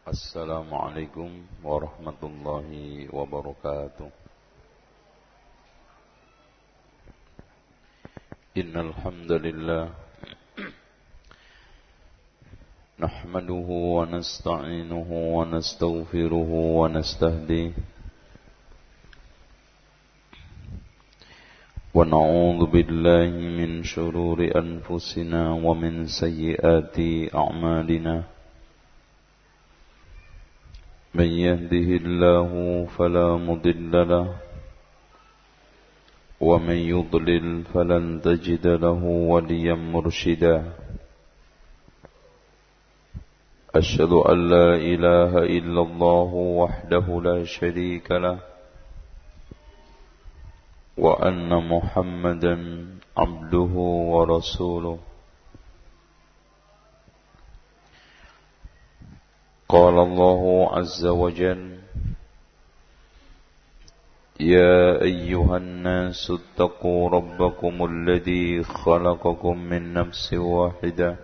Assalamualaikum warahmatullahi wabarakatuh. Innal hamdalillah nahmaduhu wa nasta'inuhu wa nastaghfiruhu wa nastahdihi wa na'udzu billahi min shururi anfusina wa min sayyiati a'malina. من يهده الله فلا مضل له ومن يضلل فلن تجد له وليا مرشدا. أشهد أن لا إله إلا الله وحده لا شريك له وأن محمدا عبده ورسوله. قال الله عز وجل يا أيها الناس اتقوا ربكم الذي خلقكم من نفس واحدة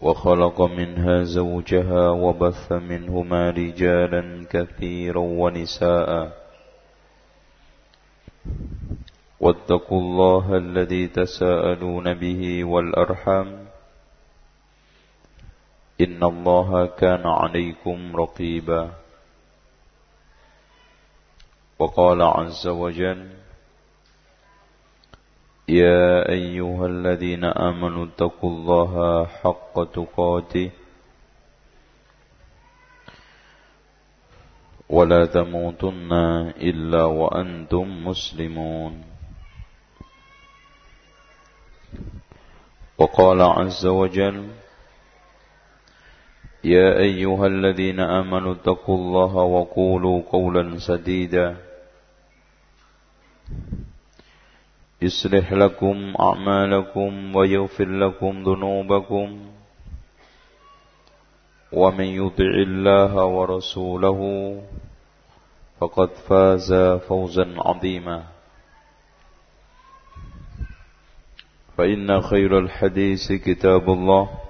وخلق منها زوجها وبث منهما رجالا كثيرا ونساء. واتقوا الله الذي تساءلون به والأرحام. إن الله كان عليكم رقيبا. وقال عز وجل يا أيها الذين آمنوا اتقوا الله حق تقاته ولا تموتن إلا وأنتم مسلمون. وقال عز وجل يا أيها الذين آمنوا اتقوا الله وقولوا قولا سديدا. يصلح لكم أعمالكم ويغفر لكم ذنوبكم. ومن يطع الله ورسوله فقد فاز فوزا عظيما. فإن خير الحديث كتاب الله.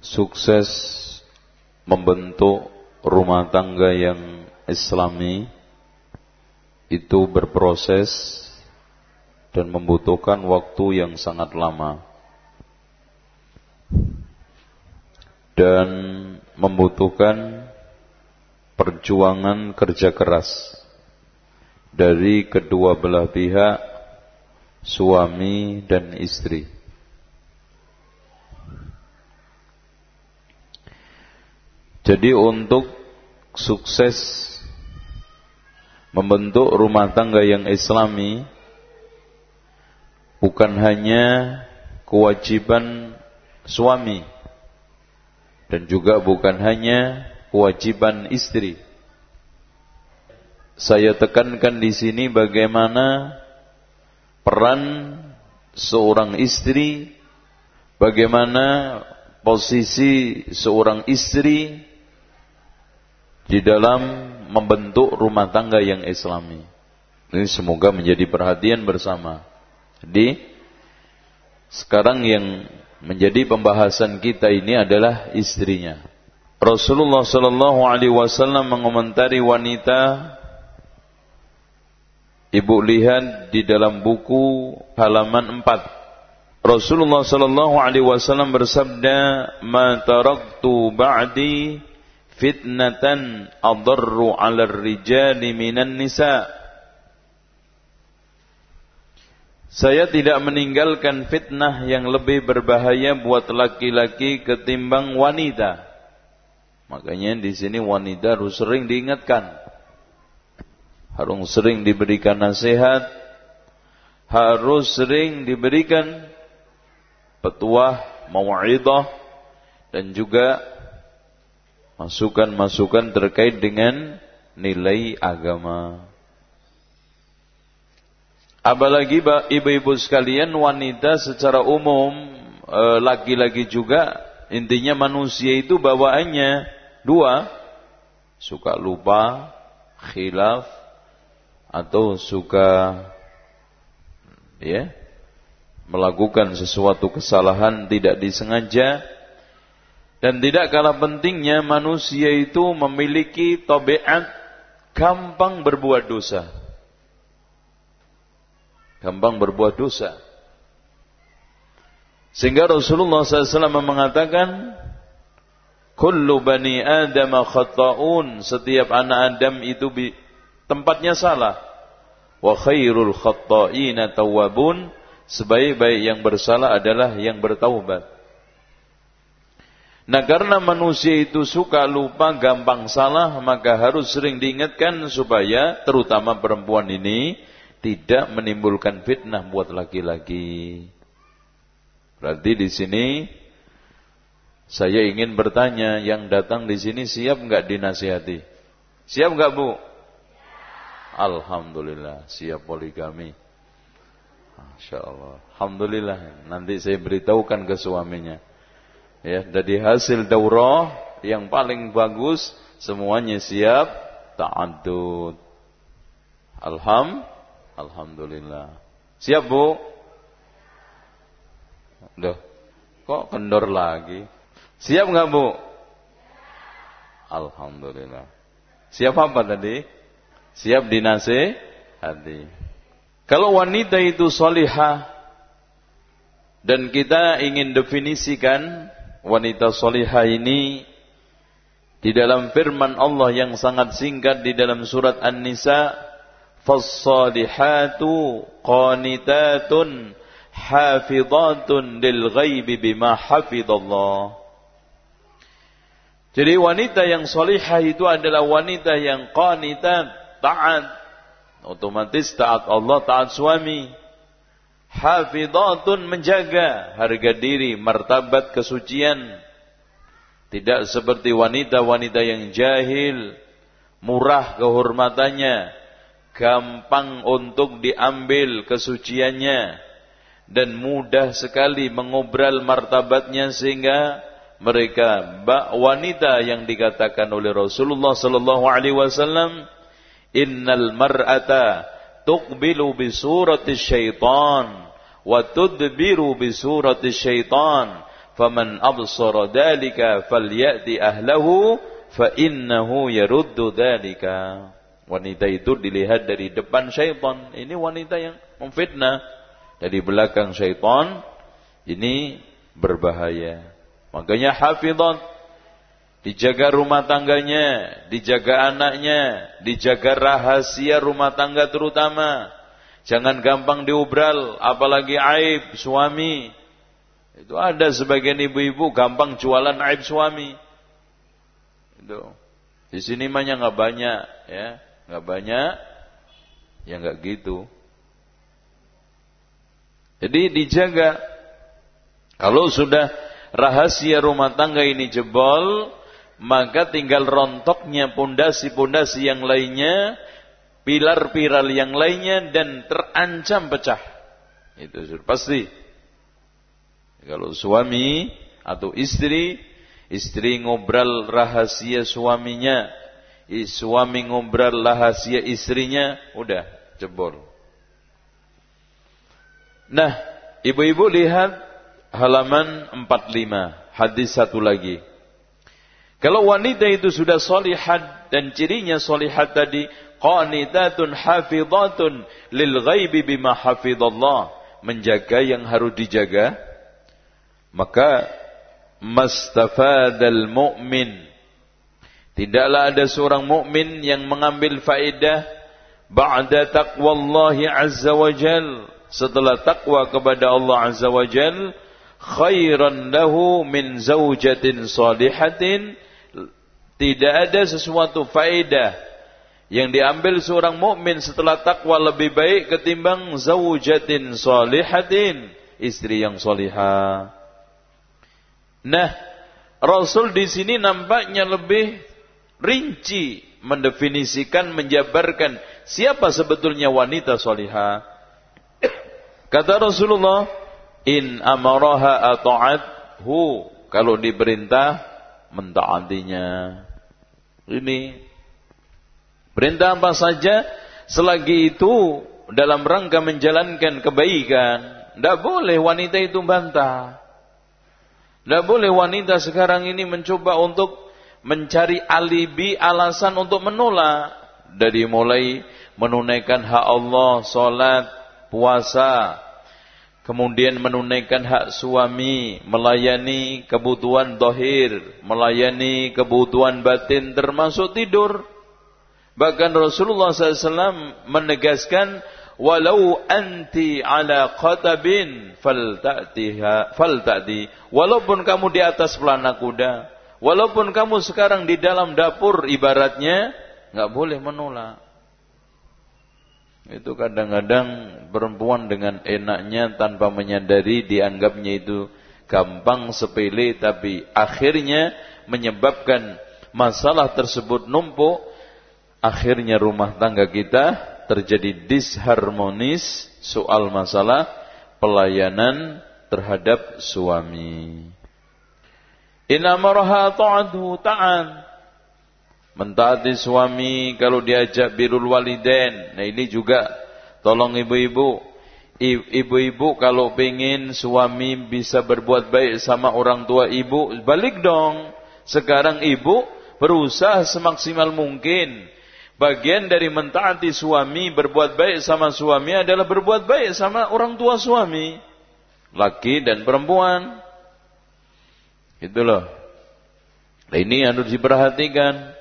sukses membentuk rumah tangga yang islami itu berproses dan membutuhkan waktu yang sangat lama. Dan membutuhkan perjuangan kerja keras dari kedua belah pihak suami dan istri Jadi untuk sukses membentuk rumah tangga yang islami bukan hanya kewajiban suami dan juga bukan hanya kewajiban istri. Saya tekankan di sini bagaimana peran seorang istri, bagaimana posisi seorang istri di dalam membentuk rumah tangga yang islami. Ini semoga menjadi perhatian bersama. Jadi sekarang yang menjadi pembahasan kita ini adalah istrinya. Rasulullah sallallahu alaihi wasallam mengomentari wanita Ibu lihat di dalam buku halaman 4. Rasulullah sallallahu alaihi wasallam bersabda, "Ma taraktu ba'di fitnatan adarru 'ala rijali minan nisa." Saya tidak meninggalkan fitnah yang lebih berbahaya buat laki-laki ketimbang wanita. Makanya di sini wanita harus sering diingatkan. Harus sering diberikan nasihat. Harus sering diberikan petuah mau'idah dan juga masukan-masukan terkait dengan nilai agama. Apalagi ibu-ibu sekalian wanita secara umum eh, laki-laki juga intinya manusia itu bawaannya dua suka lupa khilaf atau suka ya melakukan sesuatu kesalahan tidak disengaja dan tidak kalah pentingnya manusia itu memiliki tabiat gampang berbuat dosa gampang berbuat dosa. Sehingga Rasulullah SAW mengatakan, Kullu bani Adam khata'un. Setiap anak Adam itu tempatnya salah. Wa khairul khata'ina tawabun. Sebaik-baik yang bersalah adalah yang bertaubat. Nah karena manusia itu suka lupa, gampang salah, maka harus sering diingatkan supaya terutama perempuan ini tidak menimbulkan fitnah buat laki-laki. Berarti di sini saya ingin bertanya, yang datang di sini siap nggak dinasihati? Siap nggak bu? Alhamdulillah, siap poligami. Masya Allah. Alhamdulillah. Nanti saya beritahukan ke suaminya. Ya, dari hasil daurah yang paling bagus semuanya siap ta'addud. Alhamdulillah. Alhamdulillah. Siap bu? Duh, kok kendor lagi? Siap nggak bu? Alhamdulillah. Siap apa tadi? Siap dinasehati. Kalau wanita itu solihah dan kita ingin definisikan wanita solihah ini di dalam firman Allah yang sangat singkat di dalam surat An-Nisa fassalihatu qanitatun hafizatun lil ghaibi bima hafizallah. Jadi wanita yang solihah itu adalah wanita yang qanitat taat otomatis taat Allah taat suami. Hafidhatun menjaga harga diri, martabat kesucian. Tidak seperti wanita-wanita yang jahil, murah kehormatannya, gampang untuk diambil kesuciannya dan mudah sekali mengobral martabatnya sehingga mereka wanita yang dikatakan oleh Rasulullah sallallahu alaihi wasallam innal mar'ata tuqbilu bi surati syaitan wa tudbiru bi surati syaitan faman absara dalika falyati ahlahu fa innahu yaruddu dalika Wanita itu dilihat dari depan syaitan. Ini wanita yang memfitnah. Dari belakang syaitan. Ini berbahaya. Makanya hafidhat. Dijaga rumah tangganya. Dijaga anaknya. Dijaga rahasia rumah tangga terutama. Jangan gampang diubral. Apalagi aib suami. Itu ada sebagian ibu-ibu gampang jualan aib suami. Itu. Di sini mah nggak banyak ya nggak banyak, ya nggak gitu. Jadi dijaga. Kalau sudah rahasia rumah tangga ini jebol, maka tinggal rontoknya pondasi-pondasi yang lainnya, pilar-pilar yang lainnya dan terancam pecah. Itu sudah pasti. Kalau suami atau istri, istri ngobrol rahasia suaminya, suami ngobrol rahasia istrinya, udah jebol. Nah, ibu-ibu lihat halaman 45, hadis satu lagi. Kalau wanita itu sudah solihat dan cirinya solihat tadi, qanitatun hafidhatun lil ghaibi bima hafidhallah, menjaga yang harus dijaga, maka mastafadal mu'min. Tidaklah ada seorang mukmin yang mengambil faedah ba'da taqwallahi azza wa jal. Setelah takwa kepada Allah azza wa jal khairan lahu min zaujatin salihatin tidak ada sesuatu faedah yang diambil seorang mukmin setelah takwa lebih baik ketimbang zaujatin salihatin istri yang salihah Nah, Rasul di sini nampaknya lebih rinci mendefinisikan, menjabarkan siapa sebetulnya wanita solihah. Kata Rasulullah, in amaraha hu kalau diperintah mentaatinya. Ini perintah apa saja selagi itu dalam rangka menjalankan kebaikan, tidak boleh wanita itu bantah. Tidak boleh wanita sekarang ini mencoba untuk mencari alibi alasan untuk menolak. Dari mulai menunaikan hak Allah, sholat, puasa, kemudian menunaikan hak suami, melayani kebutuhan dohir, melayani kebutuhan batin termasuk tidur. Bahkan Rasulullah SAW menegaskan, walau anti ala qatabin falta'tiha falta'ti. Walaupun kamu di atas pelana kuda, walaupun kamu sekarang di dalam dapur ibaratnya, nggak boleh menolak. Itu kadang-kadang perempuan dengan enaknya tanpa menyadari dianggapnya itu gampang sepele tapi akhirnya menyebabkan masalah tersebut numpuk akhirnya rumah tangga kita terjadi disharmonis soal masalah pelayanan terhadap suami. Inamaraha ta'adhu ta'an Mentaati suami kalau diajak birul waliden. Nah ini juga tolong ibu-ibu. Ibu-ibu kalau pengen suami bisa berbuat baik sama orang tua ibu, balik dong. Sekarang ibu berusaha semaksimal mungkin. Bagian dari mentaati suami, berbuat baik sama suami adalah berbuat baik sama orang tua suami. Laki dan perempuan. Itu loh. Nah, ini harus diperhatikan.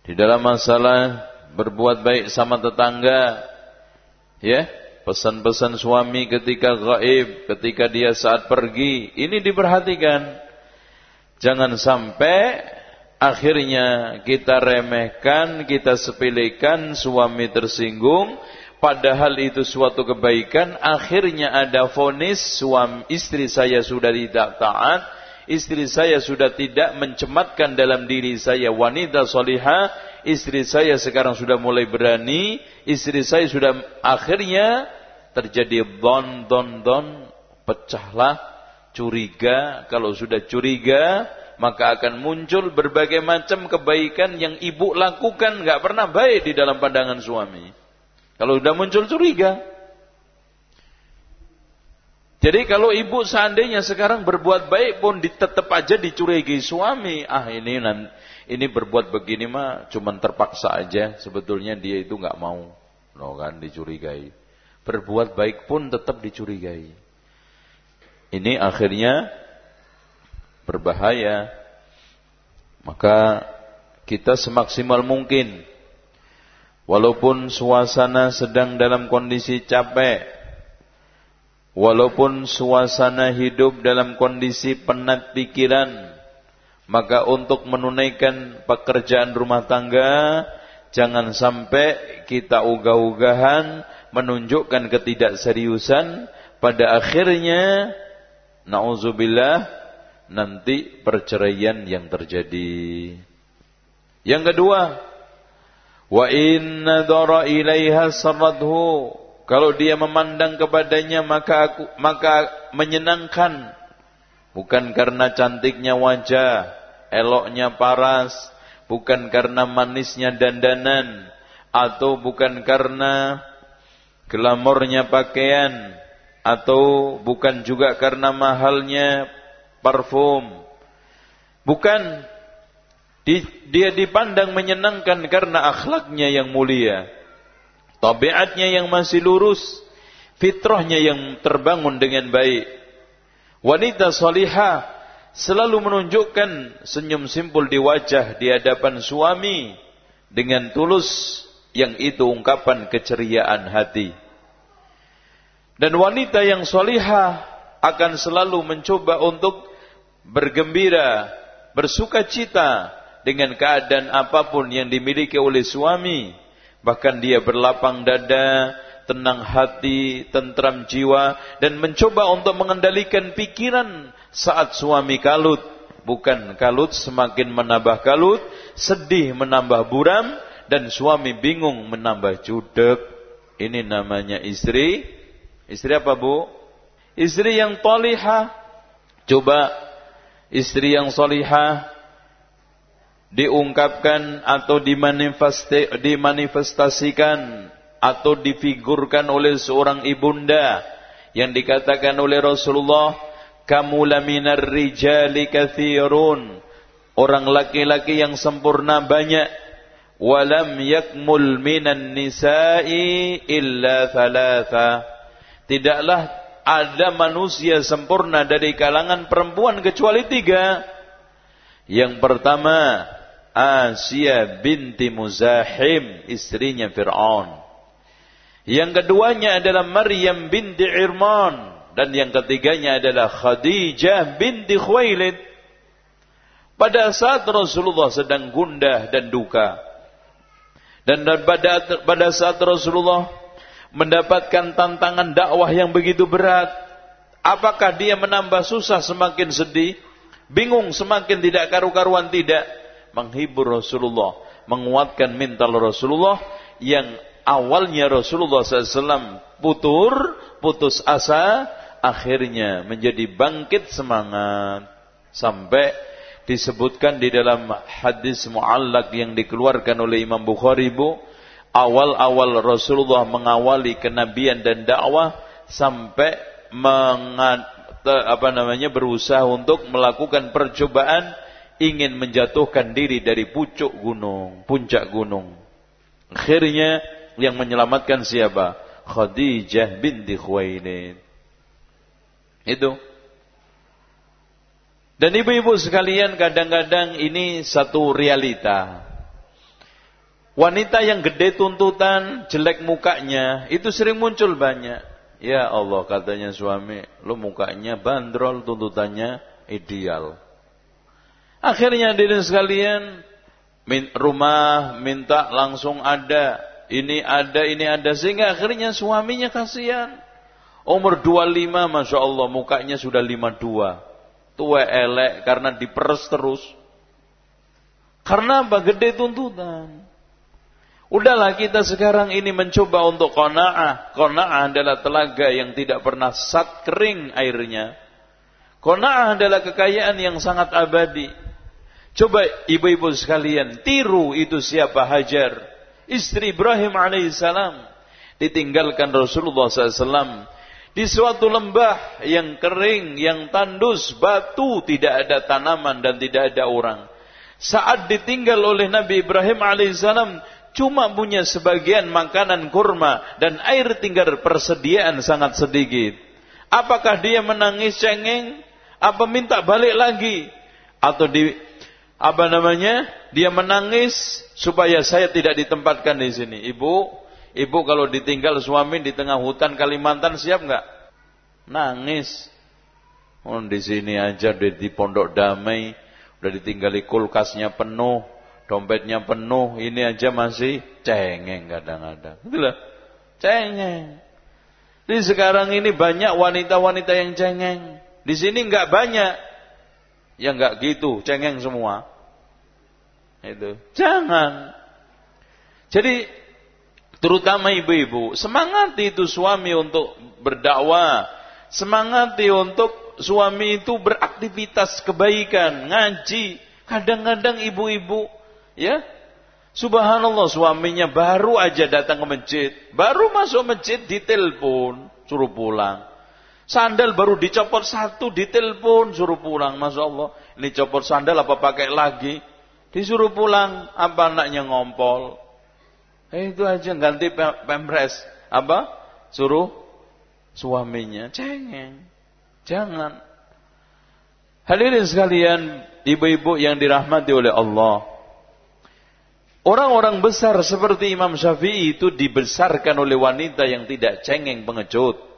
Di dalam masalah berbuat baik sama tetangga, ya, pesan-pesan suami ketika gaib, ketika dia saat pergi, ini diperhatikan. Jangan sampai akhirnya kita remehkan, kita sepelekan, suami tersinggung, padahal itu suatu kebaikan, akhirnya ada fonis suami istri saya sudah tidak taat, istri saya sudah tidak mencematkan dalam diri saya wanita solihah, istri saya sekarang sudah mulai berani, istri saya sudah akhirnya terjadi don don don, pecahlah curiga, kalau sudah curiga maka akan muncul berbagai macam kebaikan yang ibu lakukan. Nggak pernah baik di dalam pandangan suami. Kalau sudah muncul curiga, jadi kalau ibu seandainya sekarang berbuat baik pun tetap aja dicurigai suami. Ah ini ini berbuat begini mah cuman terpaksa aja. Sebetulnya dia itu nggak mau. No kan dicurigai. Berbuat baik pun tetap dicurigai. Ini akhirnya berbahaya. Maka kita semaksimal mungkin. Walaupun suasana sedang dalam kondisi capek Walaupun suasana hidup dalam kondisi penat pikiran, maka untuk menunaikan pekerjaan rumah tangga, jangan sampai kita ugah-ugahan menunjukkan ketidakseriusan, pada akhirnya, na'udzubillah, nanti perceraian yang terjadi. Yang kedua, wa inna dara ilaiha saradhu kalau dia memandang kepadanya maka aku, maka menyenangkan. Bukan karena cantiknya wajah, eloknya paras, bukan karena manisnya dandanan, atau bukan karena glamornya pakaian, atau bukan juga karena mahalnya parfum. Bukan dia dipandang menyenangkan karena akhlaknya yang mulia tabiatnya yang masih lurus, fitrahnya yang terbangun dengan baik. Wanita salihah selalu menunjukkan senyum simpul di wajah di hadapan suami dengan tulus yang itu ungkapan keceriaan hati. Dan wanita yang salihah akan selalu mencoba untuk bergembira, bersuka cita dengan keadaan apa pun yang dimiliki oleh suami Bahkan dia berlapang dada tenang hati, tentram jiwa dan mencoba untuk mengendalikan pikiran saat suami kalut. Bukan kalut semakin menambah kalut, sedih menambah buram dan suami bingung menambah judek. Ini namanya istri. Istri apa bu? Istri yang toliha. Coba istri yang solihah diungkapkan atau dimanifestasikan atau difigurkan oleh seorang ibunda yang dikatakan oleh Rasulullah kamu laminar rijali kathirun. Orang laki-laki yang sempurna banyak. Walam yakmul minan nisa'i illa thalatha. Tidaklah ada manusia sempurna dari kalangan perempuan kecuali tiga. Yang pertama Asia binti Muzahim, istrinya Fir'aun. Yang keduanya adalah Maryam binti Irman. Dan yang ketiganya adalah Khadijah binti Khuwailid. Pada saat Rasulullah sedang gundah dan duka. Dan pada, pada saat Rasulullah mendapatkan tantangan dakwah yang begitu berat. Apakah dia menambah susah semakin sedih? Bingung semakin tidak karu-karuan tidak? Menghibur Rasulullah, menguatkan mental Rasulullah yang awalnya Rasulullah SAW putur, putus asa, akhirnya menjadi bangkit semangat. Sampai disebutkan di dalam hadis muallak yang dikeluarkan oleh Imam Bukhari bu awal-awal Rasulullah mengawali kenabian dan dakwah sampai mengat, apa namanya berusaha untuk melakukan percobaan ingin menjatuhkan diri dari pucuk gunung, puncak gunung. Akhirnya yang menyelamatkan siapa? Khadijah binti Khuwailid. Itu. Dan ibu-ibu sekalian kadang-kadang ini satu realita. Wanita yang gede tuntutan, jelek mukanya, itu sering muncul banyak. Ya Allah katanya suami, lu mukanya bandrol, tuntutannya ideal. Akhirnya diri sekalian rumah minta langsung ada, ini ada, ini ada sehingga akhirnya suaminya kasihan. Umur 25 Masya Allah mukanya sudah 52. Tua elek karena diperes terus. Karena apa? Gede tuntutan. Udahlah kita sekarang ini mencoba untuk kona'ah. Kona'ah adalah telaga yang tidak pernah sat kering airnya. Kona'ah adalah kekayaan yang sangat abadi. Coba ibu-ibu sekalian, tiru itu siapa Hajar. Istri Ibrahim alaihissalam. Ditinggalkan Rasulullah SAW. Di suatu lembah yang kering, yang tandus, batu, tidak ada tanaman dan tidak ada orang. Saat ditinggal oleh Nabi Ibrahim alaihissalam, cuma punya sebagian makanan kurma dan air tinggal persediaan sangat sedikit. Apakah dia menangis cengeng? Apa minta balik lagi? Atau di apa namanya? Dia menangis supaya saya tidak ditempatkan di sini. Ibu, ibu kalau ditinggal suami di tengah hutan Kalimantan siap nggak? Nangis. Oh, di sini aja di, di pondok damai, udah ditinggali kulkasnya penuh, dompetnya penuh, ini aja masih cengeng kadang-kadang. Itulah, cengeng. Di sekarang ini banyak wanita-wanita yang cengeng. Di sini nggak banyak. Ya nggak gitu, cengeng semua. Itu. Jangan. Jadi terutama ibu-ibu, semangati itu suami untuk berdakwah, semangati untuk suami itu beraktivitas kebaikan, ngaji. Kadang-kadang ibu-ibu, ya, Subhanallah suaminya baru aja datang ke masjid, baru masuk masjid ditelepon, suruh pulang. Sandal baru dicopot satu, ditelepon, suruh pulang. Masya Allah, ini copot sandal apa pakai lagi? Disuruh pulang, apa anaknya ngompol. Eh, itu aja ganti pempres. Apa? Suruh suaminya cengeng. Jangan. Hadirin sekalian, ibu-ibu yang dirahmati oleh Allah. Orang-orang besar seperti Imam Syafi'i itu dibesarkan oleh wanita yang tidak cengeng pengecut.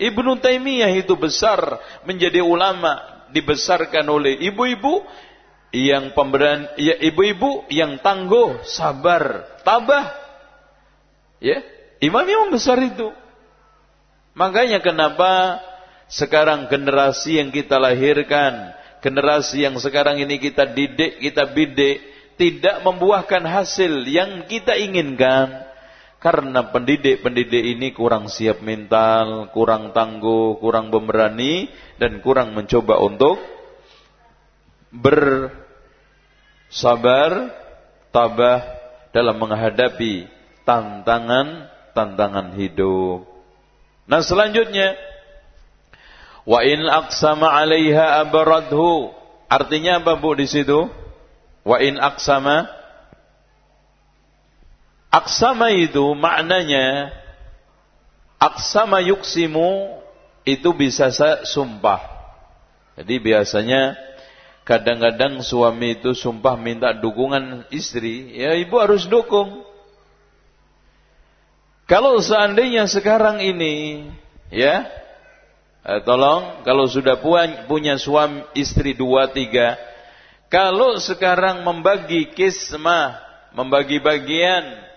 Ibnu Taimiyah itu besar menjadi ulama dibesarkan oleh ibu-ibu yang pemberian ya ibu-ibu yang tangguh, sabar, tabah. Ya, Imam-imam besar itu. Makanya kenapa sekarang generasi yang kita lahirkan, generasi yang sekarang ini kita didik, kita bidik, tidak membuahkan hasil yang kita inginkan. Karena pendidik-pendidik ini kurang siap mental, kurang tangguh, kurang pemberani, dan kurang mencoba untuk bersabar, tabah dalam menghadapi tantangan-tantangan hidup. Nah selanjutnya, wa in aqsama 'alaiha abradhu. Artinya apa Bu di situ? Wa in aqsama Aksama itu maknanya aksama yuksimu itu bisa sumpah. Jadi biasanya kadang-kadang suami itu sumpah minta dukungan istri, ya ibu harus dukung. Kalau seandainya sekarang ini, ya, eh, tolong kalau sudah punya suami istri dua tiga, kalau sekarang membagi kismah, membagi bagian,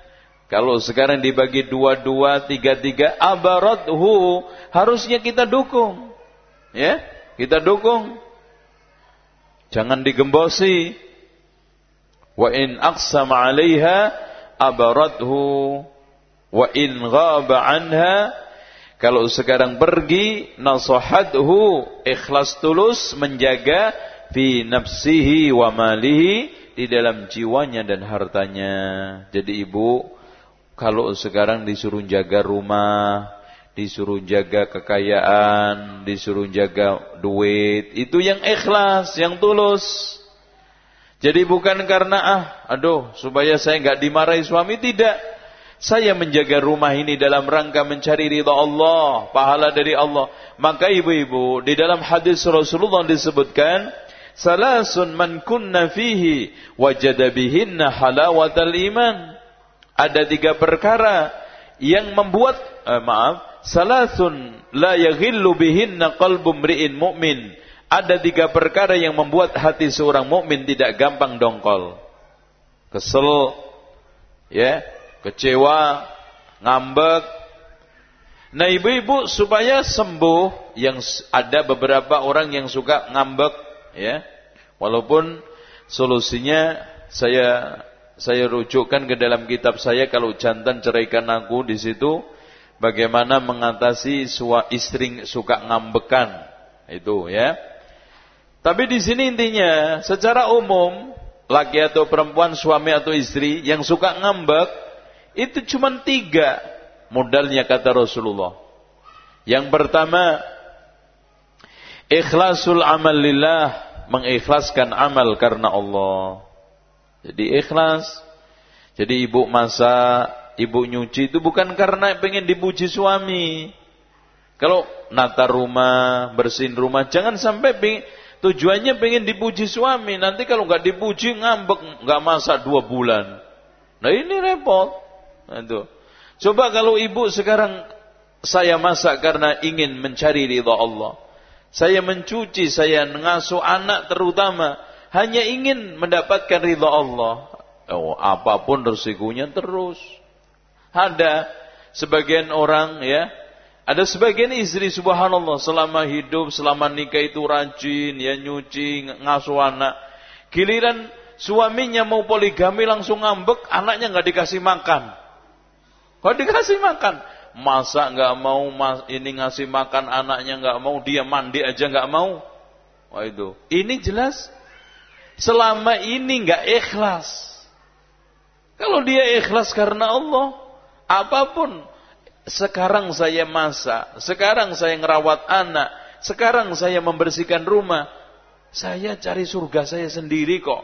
kalau sekarang dibagi dua-dua, tiga-tiga, abarathu, harusnya kita dukung. Ya, kita dukung. Jangan digembosi. Wa in aqsama 'alaiha abarathu wa in ghaba anha kalau sekarang pergi nasahathu ikhlas tulus menjaga fi nafsihi wa malihi di dalam jiwanya dan hartanya. Jadi ibu kalau sekarang disuruh jaga rumah, disuruh jaga kekayaan, disuruh jaga duit, itu yang ikhlas, yang tulus. Jadi bukan karena ah, aduh, supaya saya nggak dimarahi suami tidak. Saya menjaga rumah ini dalam rangka mencari ridha Allah, pahala dari Allah. Maka ibu-ibu, di dalam hadis Rasulullah disebutkan, salasun man kunna fihi wajada bihinna halawatal iman ada tiga perkara yang membuat eh, maaf salasun la yaghillu bihinna qalbu mri'in mu'min. Ada tiga perkara yang membuat hati seorang mukmin tidak gampang dongkol. Kesel ya kecewa ngambek. Nah ibu-ibu supaya sembuh yang ada beberapa orang yang suka ngambek ya. Walaupun solusinya saya saya rujukkan ke dalam kitab saya kalau jantan ceraikan aku di situ bagaimana mengatasi sua istri suka ngambekan itu ya. Tapi di sini intinya secara umum laki atau perempuan suami atau istri yang suka ngambek itu cuma tiga modalnya kata Rasulullah. Yang pertama ikhlasul amal lillah mengikhlaskan amal karena Allah. Jadi ikhlas. Jadi ibu masak, ibu nyuci itu bukan karena pengen dipuji suami. Kalau nata rumah, bersihin rumah, jangan sampai tujuannya pengen dipuji suami. Nanti kalau nggak dipuji ngambek, nggak masak dua bulan. Nah ini repot. Nah, itu. Coba kalau ibu sekarang saya masak karena ingin mencari ridha Allah. Saya mencuci, saya mengasuh anak terutama hanya ingin mendapatkan ridha Allah. Oh, apa pun resikonya terus. Ada sebagian orang ya, ada sebagian istri subhanallah selama hidup, selama nikah itu rajin, ya nyuci, ngasuh anak. Giliran suaminya mau poligami langsung ngambek, anaknya nggak dikasih makan. Kok dikasih makan? Masa nggak mau mas, ini ngasih makan anaknya nggak mau, dia mandi aja nggak mau. Wah itu. Ini jelas selama ini nggak ikhlas. Kalau dia ikhlas karena Allah, apa pun sekarang saya masak, sekarang saya ngerawat anak, sekarang saya membersihkan rumah, saya cari surga saya sendiri kok.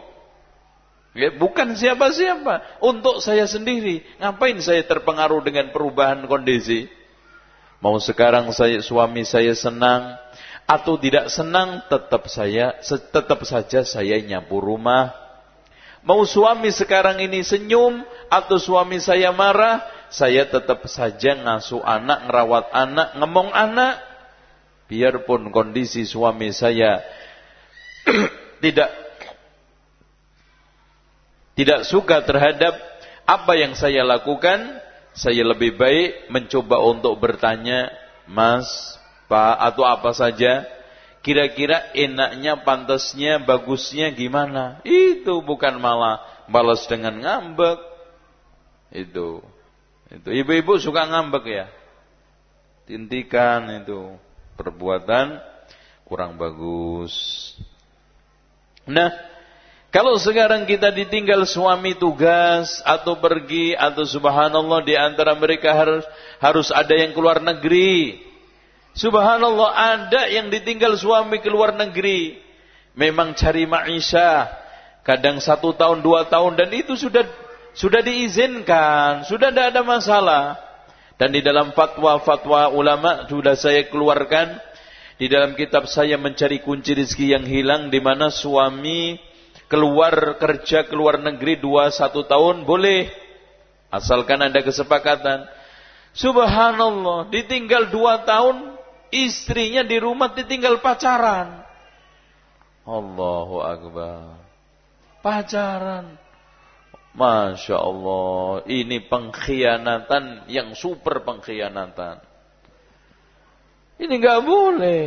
Ya, bukan siapa-siapa, untuk saya sendiri. Ngapain saya terpengaruh dengan perubahan kondisi? Mau sekarang saya suami saya senang, atau tidak senang tetap saya tetap saja saya nyapu rumah. Mau suami sekarang ini senyum atau suami saya marah, saya tetap saja ngasuh anak, ngerawat anak, ngemong anak. Biarpun kondisi suami saya tidak tidak suka terhadap apa yang saya lakukan, saya lebih baik mencoba untuk bertanya, Mas, atau apa saja. Kira-kira enaknya, pantasnya, bagusnya gimana? Itu bukan malah balas dengan ngambek. Itu. Itu ibu-ibu suka ngambek ya. Tintikan itu perbuatan kurang bagus. Nah, kalau sekarang kita ditinggal suami tugas atau pergi atau subhanallah di antara mereka harus harus ada yang keluar negeri. Subhanallah ada yang ditinggal suami keluar negeri. Memang cari maisha. Kadang satu tahun, dua tahun dan itu sudah sudah diizinkan, sudah tidak ada masalah. Dan di dalam fatwa-fatwa ulama sudah saya keluarkan di dalam kitab saya mencari kunci rezeki yang hilang di mana suami keluar kerja keluar negeri dua satu tahun boleh asalkan ada kesepakatan subhanallah ditinggal dua tahun istrinya di rumah ditinggal pacaran. Allahu Akbar. Pacaran. Masya Allah. Ini pengkhianatan yang super pengkhianatan. Ini nggak boleh.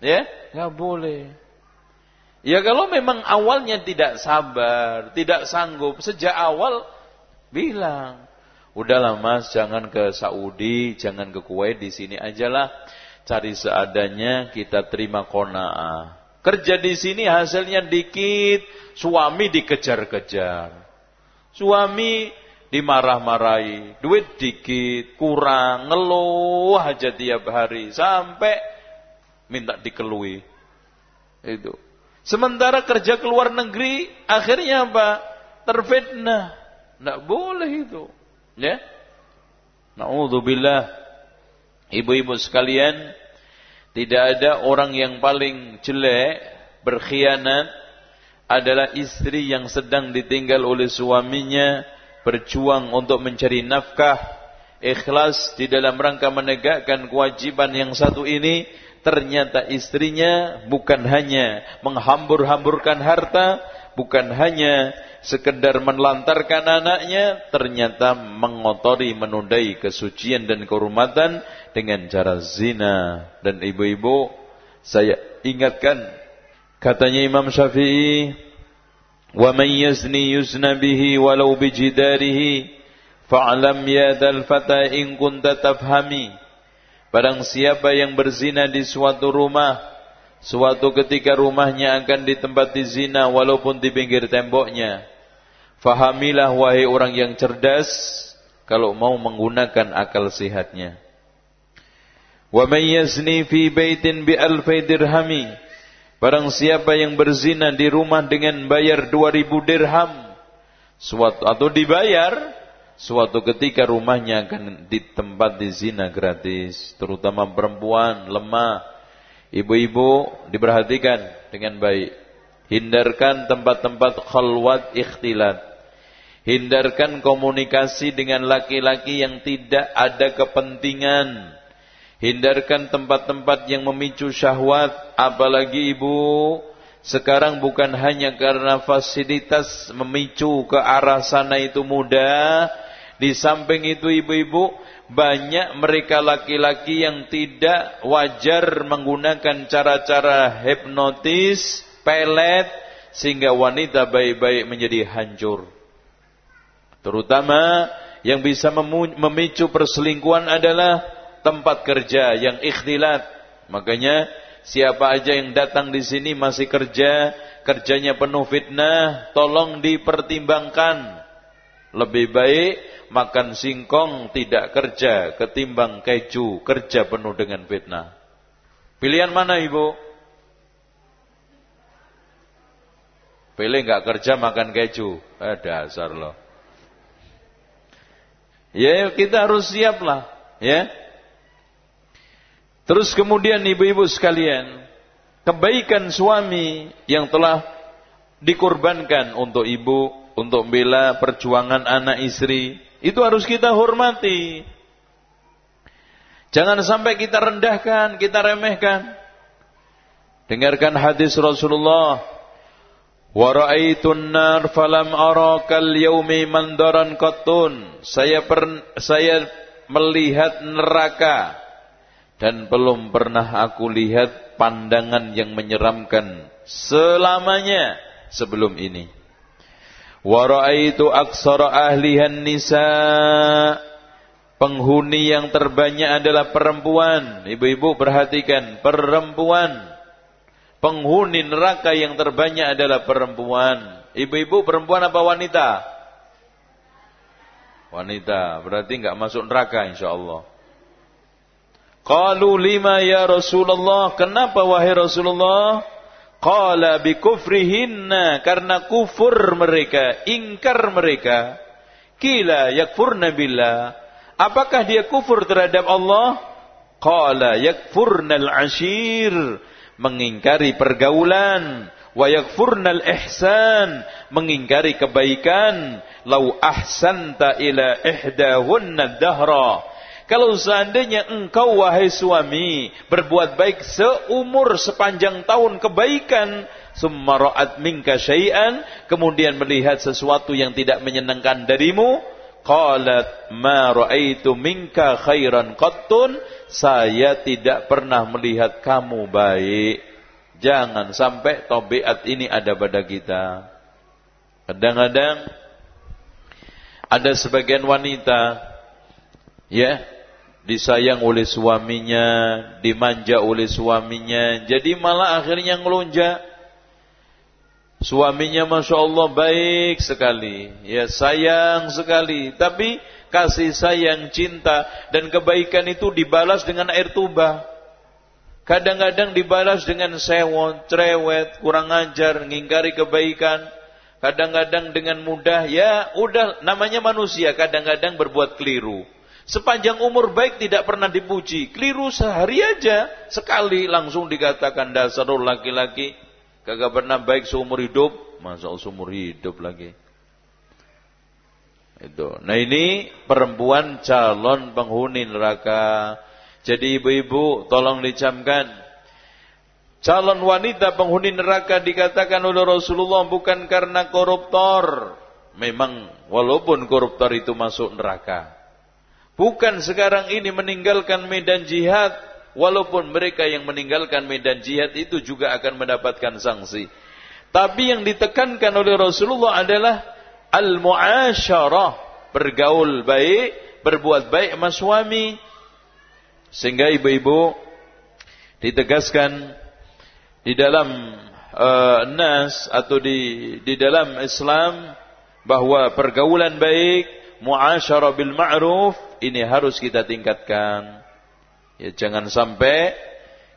Ya? Nggak boleh. Ya kalau memang awalnya tidak sabar, tidak sanggup, sejak awal bilang, udahlah mas jangan ke Saudi, jangan ke Kuwait, di sini ajalah cari seadanya kita terima kona'ah. Kerja di sini hasilnya dikit, suami dikejar-kejar. Suami dimarah-marahi, duit dikit, kurang, ngeluh aja tiap hari sampai minta dikelui. Itu. Sementara kerja keluar negeri, akhirnya apa? Terfitnah. Tidak boleh itu. Ya. Na'udzubillah. Ibu-ibu sekalian, tidak ada orang yang paling jelek, berkhianat, adalah istri yang sedang ditinggal oleh suaminya, berjuang untuk mencari nafkah, ikhlas di dalam rangka menegakkan kewajiban yang satu ini, ternyata istrinya bukan hanya menghambur-hamburkan harta, bukan hanya sekedar menelantarkan anaknya, ternyata mengotori, menundai kesucian dan kehormatan dengan cara zina. Dan ibu-ibu, saya ingatkan katanya Imam Syafi'i, "Wa man yazni yuzna bihi walau bijidarihi, fa'lam ya in kunta tafhami." Barang siapa yang berzina di suatu rumah, suatu ketika rumahnya akan ditempati zina walaupun di pinggir temboknya. Fahamilah wahai orang yang cerdas kalau mau menggunakan akal sehatnya. Wa may yazni fi baitin bi alfi dirhami. Barang siapa yang berzina di rumah dengan bayar 2000 dirham suatu atau dibayar suatu ketika rumahnya akan ditempati zina gratis, terutama perempuan lemah. Ibu-ibu diperhatikan dengan baik. Hindarkan tempat-tempat khalwat ikhtilat. Hindarkan komunikasi dengan laki-laki yang tidak ada kepentingan. Hindarkan tempat-tempat yang memicu syahwat, apalagi ibu sekarang bukan hanya karena fasilitas memicu ke arah sana itu mudah, di samping itu ibu-ibu, banyak mereka laki-laki yang tidak wajar menggunakan cara-cara hipnotis, pelet, sehingga wanita baik-baik menjadi hancur. Terutama yang bisa memicu perselingkuhan adalah tempat kerja yang ikhtilat. Makanya siapa aja yang datang di sini masih kerja, kerjanya penuh fitnah, tolong dipertimbangkan. Lebih baik makan singkong tidak kerja ketimbang keju kerja penuh dengan fitnah. Pilihan mana ibu? Pilih nggak kerja makan keju. Eh dasar loh. Ya kita harus siap lah. Ya. Terus kemudian ibu-ibu sekalian. Kebaikan suami yang telah dikorbankan untuk ibu. Untuk bela perjuangan anak istri itu harus kita hormati. Jangan sampai kita rendahkan, kita remehkan. Dengarkan hadis Rasulullah. Wa ra'aitun nar falam ara kal yaumi mandaran qattun. Saya per, saya melihat neraka dan belum pernah aku lihat pandangan yang menyeramkan selamanya sebelum ini. Wa ra'aitu aksara ahlihan nisa. Penghuni yang terbanyak adalah perempuan. Ibu-ibu perhatikan, perempuan. Penghuni neraka yang terbanyak adalah perempuan. Ibu-ibu perempuan apa wanita? Wanita. Berarti enggak masuk neraka insyaAllah. Qalu lima ya Rasulullah. Kenapa wahai Rasulullah? Qala bi kufrihinna. Karena kufur mereka. Ingkar mereka. Kila yakfurna billah. Apakah dia kufur terhadap Allah? Qala yakfurnal ashir mengingkari pergaulan wa yakfurnal ihsan mengingkari kebaikan lau ahsanta ila ihdahunna dahra kalau seandainya engkau wahai suami berbuat baik seumur sepanjang tahun kebaikan summa ra'at minka syai'an kemudian melihat sesuatu yang tidak menyenangkan darimu qalat ma ra'aitu minka khairan qattun saya tidak pernah melihat kamu baik. Jangan sampai tobiat ini ada pada kita. Kadang-kadang ada sebagian wanita ya disayang oleh suaminya, dimanja oleh suaminya, jadi malah akhirnya ngelunjak. Suaminya masya Allah baik sekali, ya sayang sekali, tapi kasih sayang, cinta dan kebaikan itu dibalas dengan air tuba. Kadang-kadang dibalas dengan sewot, cerewet, kurang ajar, ngingkari kebaikan. Kadang-kadang dengan mudah, ya udah namanya manusia, kadang-kadang berbuat keliru. Sepanjang umur baik tidak pernah dipuji. Keliru sehari aja, sekali langsung dikatakan dasar laki-laki. Kagak pernah baik seumur hidup, masa seumur hidup lagi. Itu. Nah ini perempuan calon penghuni neraka. Jadi ibu-ibu tolong dicamkan. Calon wanita penghuni neraka dikatakan oleh Rasulullah bukan karena koruptor. Memang walaupun koruptor itu masuk neraka. Bukan sekarang ini meninggalkan medan jihad. Walaupun mereka yang meninggalkan medan jihad itu juga akan mendapatkan sanksi. Tapi yang ditekankan oleh Rasulullah adalah al-muasyarah, bergaul baik, berbuat baik sama suami. Sehingga ibu-ibu ditegaskan di dalam uh, nas atau di di dalam Islam bahwa pergaulan baik, muasyarah bil ma'ruf ini harus kita tingkatkan. Ya jangan sampai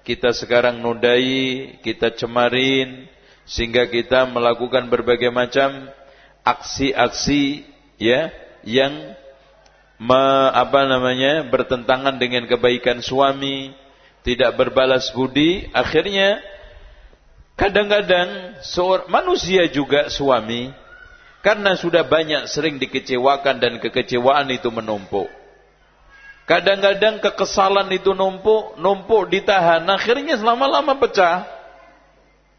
kita sekarang nodai, kita cemarin sehingga kita melakukan berbagai macam aksi-aksi ya yang me, apa namanya bertentangan dengan kebaikan suami, tidak berbalas budi, akhirnya kadang-kadang manusia juga suami karena sudah banyak sering dikecewakan dan kekecewaan itu menumpuk. Kadang-kadang kekesalan itu numpuk, numpuk ditahan, akhirnya selama-lama pecah.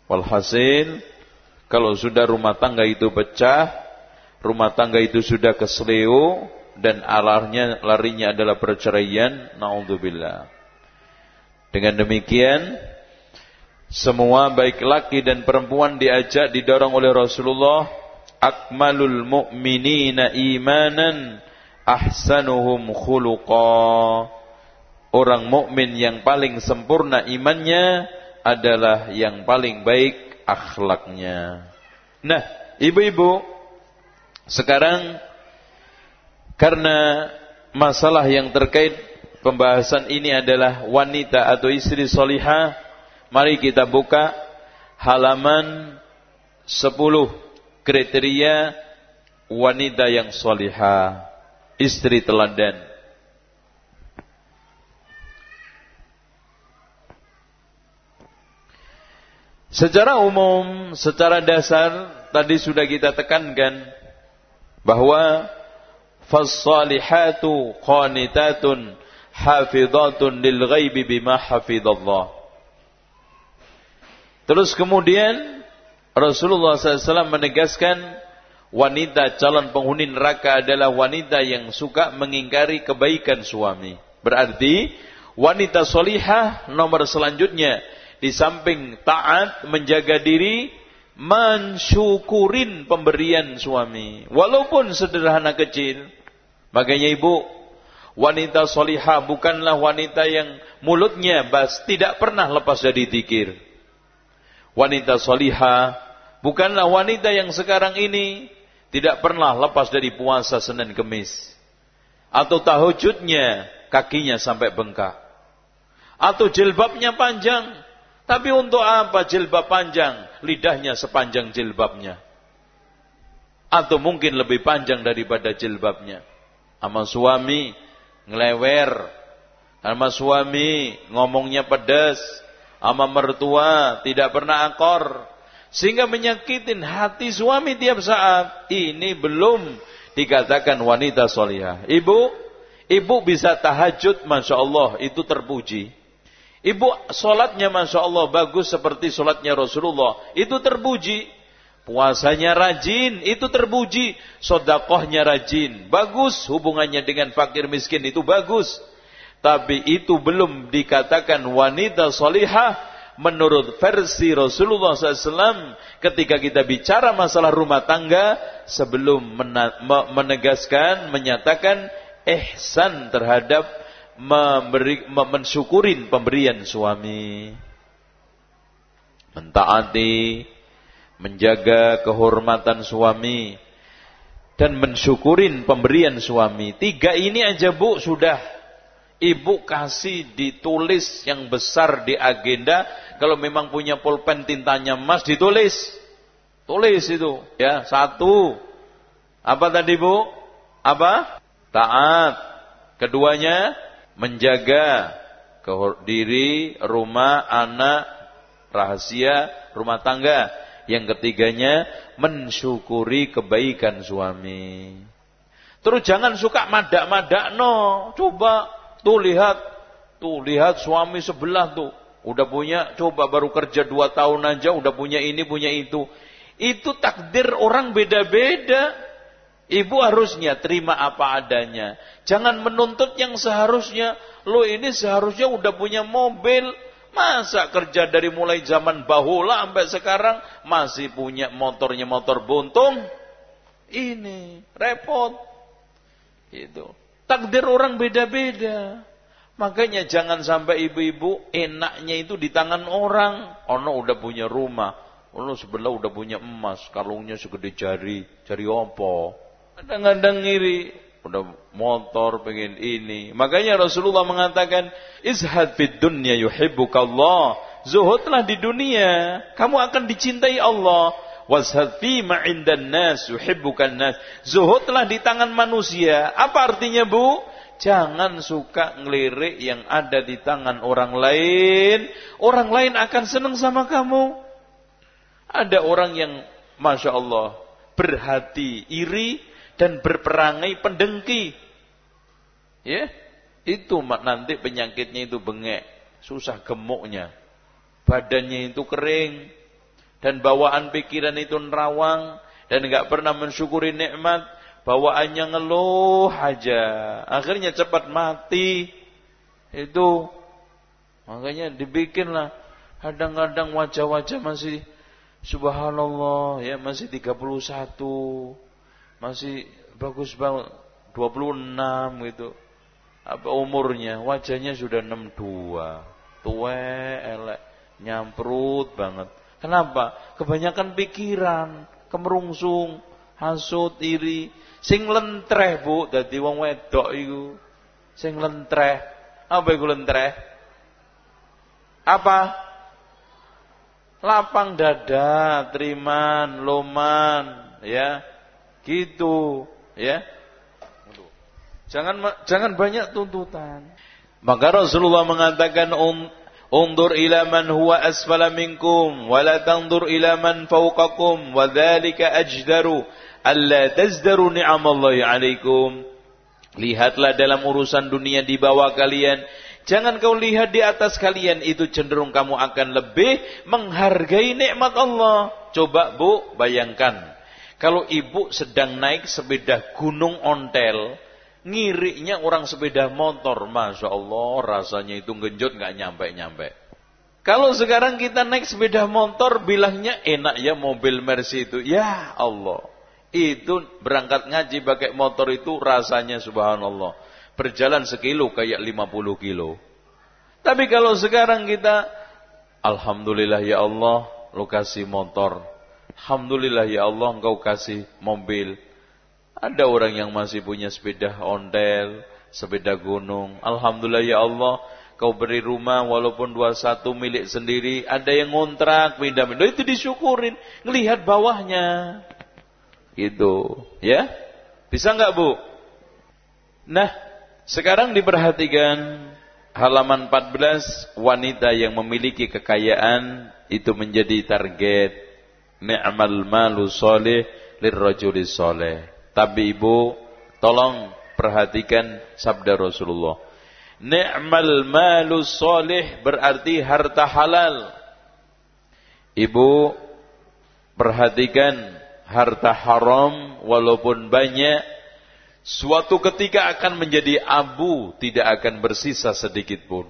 Walhasil kalau sudah rumah tangga itu pecah, rumah tangga itu sudah kesleo dan alarnya larinya adalah perceraian, naudzubillah. Dengan demikian, semua baik laki dan perempuan diajak didorong oleh Rasulullah akmalul mu'minina imanan ahsanuhum khuluqa. Orang mukmin yang paling sempurna imannya adalah yang paling baik akhlaknya. Nah, ibu-ibu, sekarang karena masalah yang terkait pembahasan ini adalah wanita atau istri solihah, mari kita buka halaman 10 kriteria wanita yang solihah, istri teladan. Secara umum, secara dasar tadi sudah kita tekankan bahwa fas-salihatu qanitatun hafizatun lil ghaibi bima hafizallah. Terus kemudian Rasulullah SAW menegaskan wanita calon penghuni neraka adalah wanita yang suka mengingkari kebaikan suami. Berarti wanita solihah nomor selanjutnya. Di samping taat menjaga diri mensyukurin pemberian suami. Walaupun sederhana kecil. Makanya ibu wanita solihah bukanlah wanita yang mulutnya bas tidak pernah lepas dari zikir. Wanita solihah bukanlah wanita yang sekarang ini tidak pernah lepas dari puasa Senin Kemis. Atau tahajudnya kakinya sampai bengkak. Atau jilbabnya panjang. Tapi untuk apa jilbab panjang? Lidahnya sepanjang jilbabnya. Atau mungkin lebih panjang daripada jilbabnya. Sama suami ngelewer. Sama suami ngomongnya pedas sama mertua tidak pernah akor sehingga menyakitin hati suami tiap saat. Ini belum dikatakan wanita solihah. Ibu ibu bisa tahajud masya Allah itu terpuji. Ibu solatnya masya Allah bagus seperti solatnya Rasulullah itu terpuji. Puasanya rajin itu terpuji. Sodakohnya rajin bagus. Hubungannya dengan fakir miskin itu bagus. Tapi itu belum dikatakan wanita solihah menurut versi Rasulullah SAW ketika kita bicara masalah rumah tangga sebelum menegaskan, menyatakan ihsan terhadap memberi, mensyukurin pemberian suami. Mentaati, menjaga kehormatan suami, dan mensyukurin pemberian suami. Tiga ini aja bu sudah Ibu kasih ditulis yang besar di agenda. Kalau memang punya pulpen tintanya emas ditulis. Tulis itu. Ya, satu. Apa tadi bu? Apa? Taat. Keduanya menjaga diri, rumah, anak, rahasia, rumah tangga. Yang ketiganya mensyukuri kebaikan suami. Terus jangan suka madak-madak no. Coba Tuh lihat, tuh lihat suami sebelah tuh. Udah punya, coba baru kerja dua tahun aja, udah punya ini, punya itu. Itu takdir orang beda-beda. Ibu harusnya terima apa adanya. Jangan menuntut yang seharusnya. Lo ini seharusnya udah punya mobil. Masa kerja dari mulai zaman bahula sampai sekarang masih punya motornya motor buntung? Ini repot. Itu. Takdir orang beda-beda. Makanya jangan sampai ibu-ibu enaknya itu di tangan orang. Ono udah punya rumah. Ono sebelah udah punya emas. Kalungnya segede jari. Jari opo. Kadang-kadang ngiri. Udah motor pengen ini. Makanya Rasulullah mengatakan. Izhad fid dunya yuhibbukallah. Zuhudlah di dunia. Kamu akan dicintai Allah washad fi ma nas yuhibbukan nas. Zuhudlah di tangan manusia. Apa artinya, Bu? Jangan suka ngelirik yang ada di tangan orang lain. Orang lain akan senang sama kamu. Ada orang yang Masya Allah berhati iri dan berperangai pendengki. Ya, itu nanti penyakitnya itu bengek, susah gemuknya, badannya itu kering, dan bawaan pikiran itu nerawang dan nggak pernah mensyukuri nikmat, bawaannya ngeluh aja. Akhirnya cepat mati. Itu. Makanya dibikinlah. Kadang-kadang wajah-wajah masih subhanallah ya masih 31 masih bagus banget 26 gitu. Apa umurnya? Wajahnya sudah 62 tua elek nyamprut banget. Kenapa? Kebanyakan pikiran, kemerungsung, Hasut iri sing lentreh Bu dadi wong wedok iku. Sing lentreh. Apa iku lentreh? Apa? Lapang dada triman loman ya. Gitu ya. Jangan jangan banyak tuntutan. Maka Rasulullah mengatakan um, Undur ila man huwa asfala minkum wa la tandur ila man fawqakum wa dhalika ajdaru alla tazdaru ni'amallahi alaikum. Lihatlah dalam urusan dunia di bawah kalian. Jangan kau lihat di atas kalian itu cenderung kamu akan lebih menghargai nikmat Allah. Coba Bu bayangkan. Kalau ibu sedang naik sepeda gunung ontel, ngirinya orang sepeda motor. Masya Allah rasanya itu genjot nggak nyampe-nyampe. Kalau sekarang kita naik sepeda motor bilangnya enak ya mobil Mercy itu. Ya Allah. Itu berangkat ngaji pakai motor itu rasanya subhanallah. Berjalan sekilo kayak 50 kilo. Tapi kalau sekarang kita, Alhamdulillah ya Allah, lokasi motor. Alhamdulillah ya Allah engkau kasih mobil. Ada orang yang masih punya sepeda ondel, sepeda gunung. Alhamdulillah ya Allah, kau beri rumah walaupun dua satu milik sendiri. Ada yang ngontrak, pindah-pindah. Itu disyukurin. Ngelihat bawahnya. Itu, ya. Bisa nggak bu? Nah, sekarang diperhatikan halaman 14 wanita yang memiliki kekayaan itu menjadi target ni'mal malu soleh lirrajuli soleh. Tapi ibu tolong perhatikan sabda Rasulullah. Ni'mal malu soleh berarti harta halal. Ibu perhatikan harta haram walaupun banyak suatu ketika akan menjadi abu tidak akan bersisa sedikit pun.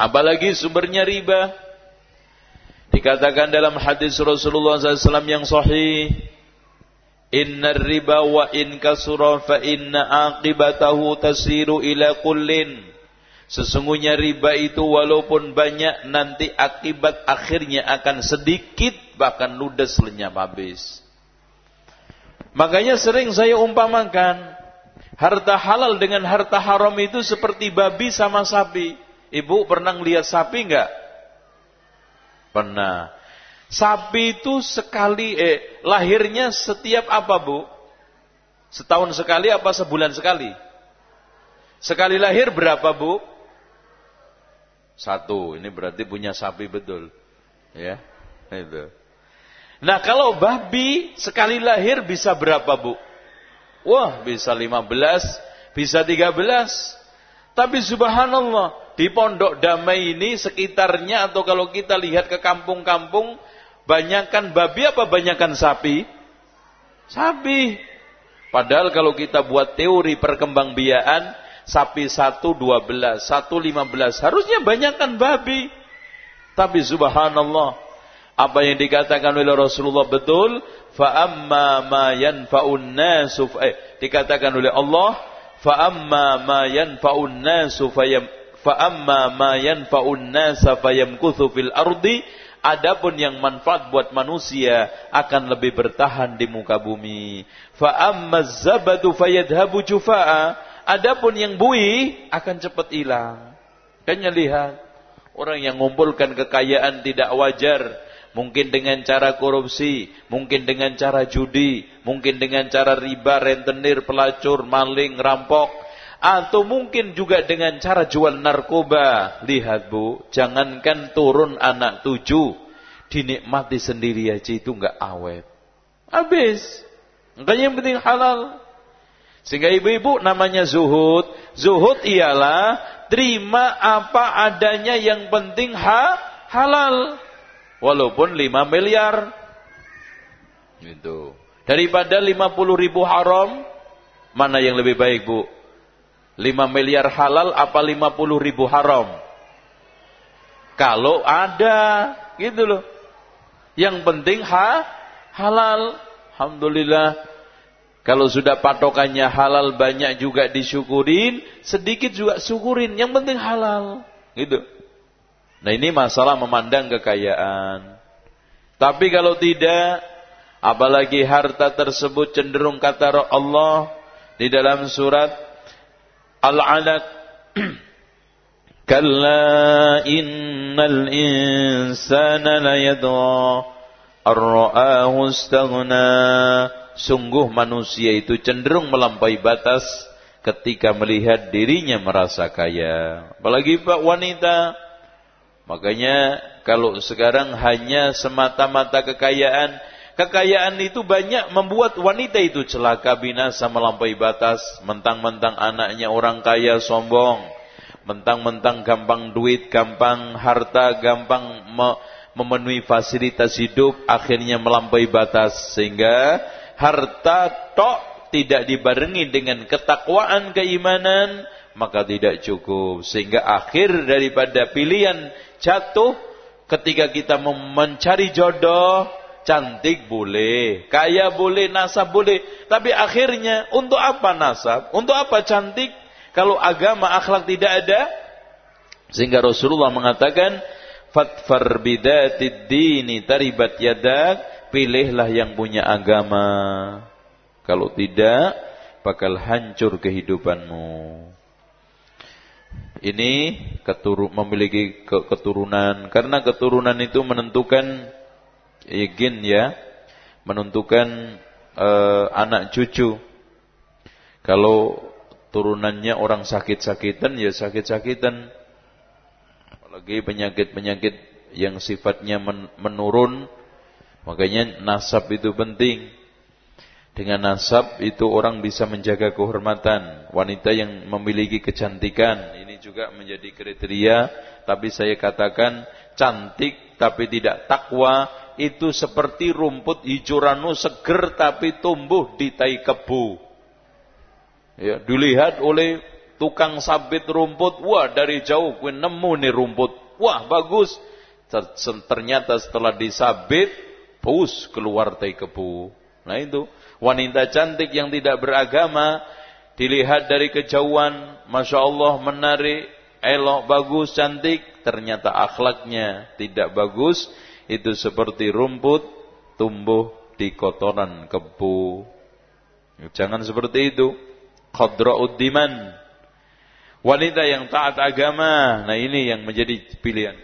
Apalagi sumbernya riba. Dikatakan dalam hadis Rasulullah SAW yang sahih inna riba wa in kasura fa inna aqibatahu tasiru ila kullin Sesungguhnya riba itu walaupun banyak nanti akibat akhirnya akan sedikit bahkan ludes lenyap habis. Makanya sering saya umpamakan harta halal dengan harta haram itu seperti babi sama sapi. Ibu pernah lihat sapi enggak? Pernah. Sapi itu sekali eh lahirnya setiap apa, Bu? Setahun sekali apa sebulan sekali? Sekali lahir berapa, Bu? Satu, ini berarti punya sapi betul. Ya, itu. Nah kalau babi sekali lahir bisa berapa bu? Wah bisa 15, bisa 13. Tapi subhanallah di pondok damai ini sekitarnya atau kalau kita lihat ke kampung-kampung banyakkan babi apa banyakkan sapi? Sapi. Padahal kalau kita buat teori perkembangbiakan sapi satu dua belas, satu lima belas. Harusnya banyakkan babi. Tapi subhanallah, apa yang dikatakan oleh Rasulullah betul. Fa'amma ma yanfa'un nasu. Eh, dikatakan oleh Allah. Fa'amma ma yanfa'un nasu fayam. Fa'amma ma yanfa'un nasa fayamkuthu fil ardi. Adapun yang manfaat buat manusia akan lebih bertahan di muka bumi. Fa'amma zabadu fayadhabu jufa'a Adapun yang bui akan cepat hilang. Kayaknya lihat orang yang mengumpulkan kekayaan tidak wajar, mungkin dengan cara korupsi, mungkin dengan cara judi, mungkin dengan cara riba, rentenir, pelacur, maling, rampok, atau mungkin juga dengan cara jual narkoba. Lihat bu, jangankan turun anak tujuh, dinikmati sendiri aja itu enggak awet. Habis. Enggak yang penting halal. Sehingga ibu-ibu namanya zuhud. Zuhud ialah terima apa adanya yang penting ha, halal. Walaupun 5 miliar. Gitu. Daripada 50 ribu haram, mana yang lebih baik bu? 5 miliar halal apa 50 ribu haram? Kalau ada, gitu loh. Yang penting ha, halal. Alhamdulillah kalau sudah patokannya halal banyak juga disyukurin, sedikit juga syukurin. Yang penting halal. Gitu. Nah ini masalah memandang kekayaan. Tapi kalau tidak, apalagi harta tersebut cenderung kata Allah di dalam surat Al-Alaq. Kalla innal insana la yadra ar-ra'ahu istaghna sungguh manusia itu cenderung melampaui batas ketika melihat dirinya merasa kaya. Apalagi pak wanita. Makanya kalau sekarang hanya semata-mata kekayaan, kekayaan itu banyak membuat wanita itu celaka binasa melampaui batas, mentang-mentang anaknya orang kaya sombong, mentang-mentang gampang duit, gampang harta, gampang me memenuhi fasilitas hidup, akhirnya melampaui batas sehingga harta tok tidak dibarengi dengan ketakwaan keimanan, maka tidak cukup sehingga akhir daripada pilihan jatuh ketika kita mencari jodoh cantik boleh, kaya boleh, nasab boleh, tapi akhirnya untuk apa nasab? Untuk apa cantik? Kalau agama akhlak tidak ada, sehingga Rasulullah mengatakan, "Fatfar bidatid dini taribat yadak." Pilihlah yang punya agama. Kalau tidak, bakal hancur kehidupanmu. Ini keturun, memiliki keturunan karena keturunan itu menentukan ingin ya menentukan uh, anak cucu. Kalau turunannya orang sakit-sakitan ya sakit-sakitan. Apalagi penyakit-penyakit yang sifatnya men menurun, makanya nasab itu penting. Dengan nasab itu orang bisa menjaga kehormatan. Wanita yang memiliki kecantikan, ini juga menjadi kriteria, tapi saya katakan cantik tapi tidak takwa itu seperti rumput hijau ranu seger tapi tumbuh di tai kebu. Ya, dilihat oleh tukang sabit rumput, wah dari jauh gue nemu nih rumput, wah bagus. Ternyata setelah disabit, pus keluar tai kebu. Nah itu wanita cantik yang tidak beragama dilihat dari kejauhan, masya Allah menarik, elok, bagus, cantik, ternyata akhlaknya tidak bagus, itu seperti rumput tumbuh di kotoran kebu. Jangan seperti itu. Khadra'ud diman. Wanita yang taat agama. Nah ini yang menjadi pilihan.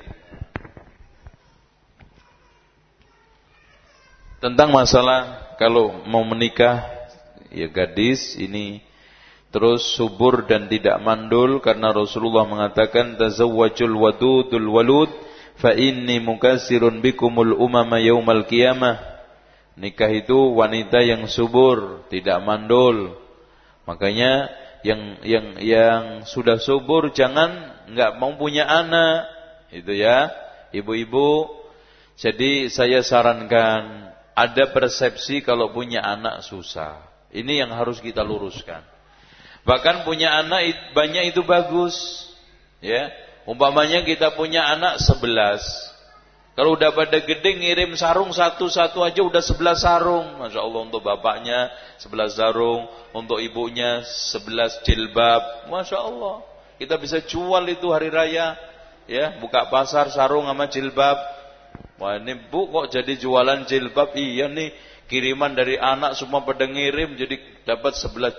Tentang masalah kalau mau menikah ya gadis ini terus subur dan tidak mandul karena Rasulullah mengatakan tazawwajul wadudul walud fa inni mukasirun bikumul umama yaumal qiyamah. Nikah itu wanita yang subur, tidak mandul. Makanya yang yang yang sudah subur jangan enggak mau punya anak. Itu ya, ibu-ibu. Jadi saya sarankan ada persepsi kalau punya anak susah. Ini yang harus kita luruskan. Bahkan punya anak banyak itu bagus. Ya, Umpamanya kita punya anak sebelas. Kalau udah pada gede ngirim sarung satu-satu aja udah sebelas sarung. Masya Allah untuk bapaknya sebelas sarung. Untuk ibunya sebelas jilbab. Masya Allah. Kita bisa jual itu hari raya. Ya, buka pasar sarung sama jilbab. Wah ini bu kok jadi jualan jilbab? Iya nih kiriman dari anak semua pada ngirim jadi dapat sebelah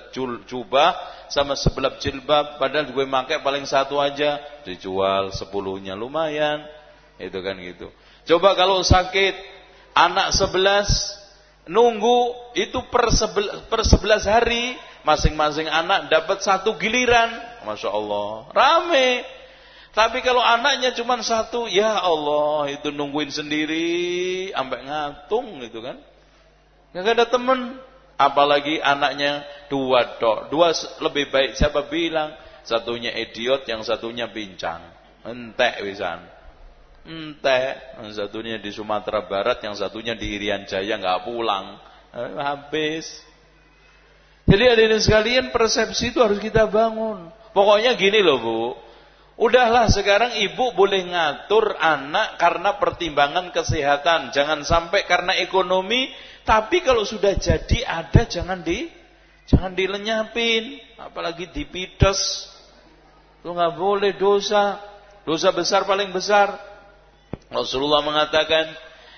jubah sama sebelah jilbab padahal gue pakai paling satu aja dijual sepuluhnya lumayan. Itu kan gitu. Coba kalau sakit anak sebelas nunggu itu per, sebel, per sebelas hari masing-masing anak dapat satu giliran. Masya Allah rame tapi kalau anaknya cuma satu ya Allah itu nungguin sendiri sampai ngatung gitu kan nggak ada temen Apalagi anaknya dua dok. Dua lebih baik siapa bilang? Satunya idiot, yang satunya bincang. Entek wisan. Entek. Yang satunya di Sumatera Barat, yang satunya di Irian Jaya nggak pulang. Eh, habis. Jadi ada sekalian persepsi itu harus kita bangun. Pokoknya gini loh bu. Udahlah sekarang ibu boleh ngatur anak karena pertimbangan kesehatan. Jangan sampai karena ekonomi tapi kalau sudah jadi ada jangan di jangan dilenyapin, apalagi dipides. Itu nggak boleh dosa. Dosa besar paling besar. Rasulullah mengatakan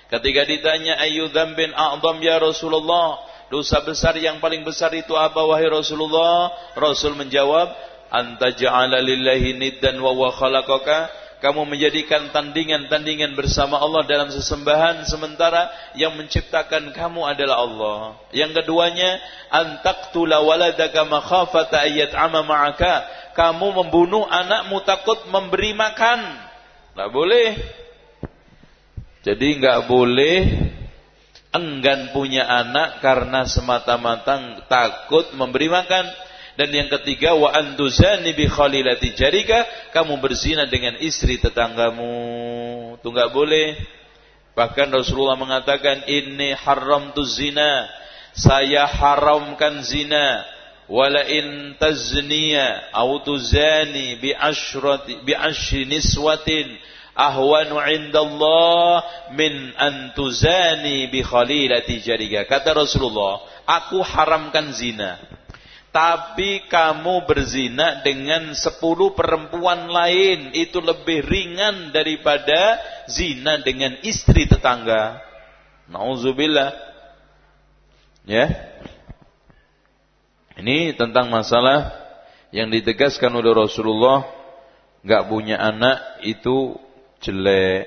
ketika ditanya ayu dzambin a'dham ya Rasulullah, dosa besar yang paling besar itu apa wahai Rasulullah? Rasul menjawab, anta ja'ala lillahi niddan wa huwa khalaqaka kamu menjadikan tandingan-tandingan bersama Allah dalam sesembahan sementara yang menciptakan kamu adalah Allah. Yang keduanya, antaktula waladaka makhafata ama ma'aka. Kamu membunuh anakmu takut memberi makan. Tidak boleh. Jadi nggak boleh enggan punya anak karena semata-mata takut memberi makan. Dan yang ketiga wa antuzani bi khalilati jarika, kamu berzina dengan istri tetanggamu. Itu enggak boleh. Bahkan Rasulullah mengatakan ini haram tu zina. Saya haramkan zina. Wala in tazniya au tuzani bi ashrati bi ashri niswatin ahwanu indallah min antuzani bi khalilati jarika. Kata Rasulullah, aku haramkan zina tapi kamu berzina dengan sepuluh perempuan lain itu lebih ringan daripada zina dengan istri tetangga. Nauzubillah. Ya. Ini tentang masalah yang ditegaskan oleh Rasulullah nggak punya anak itu jelek.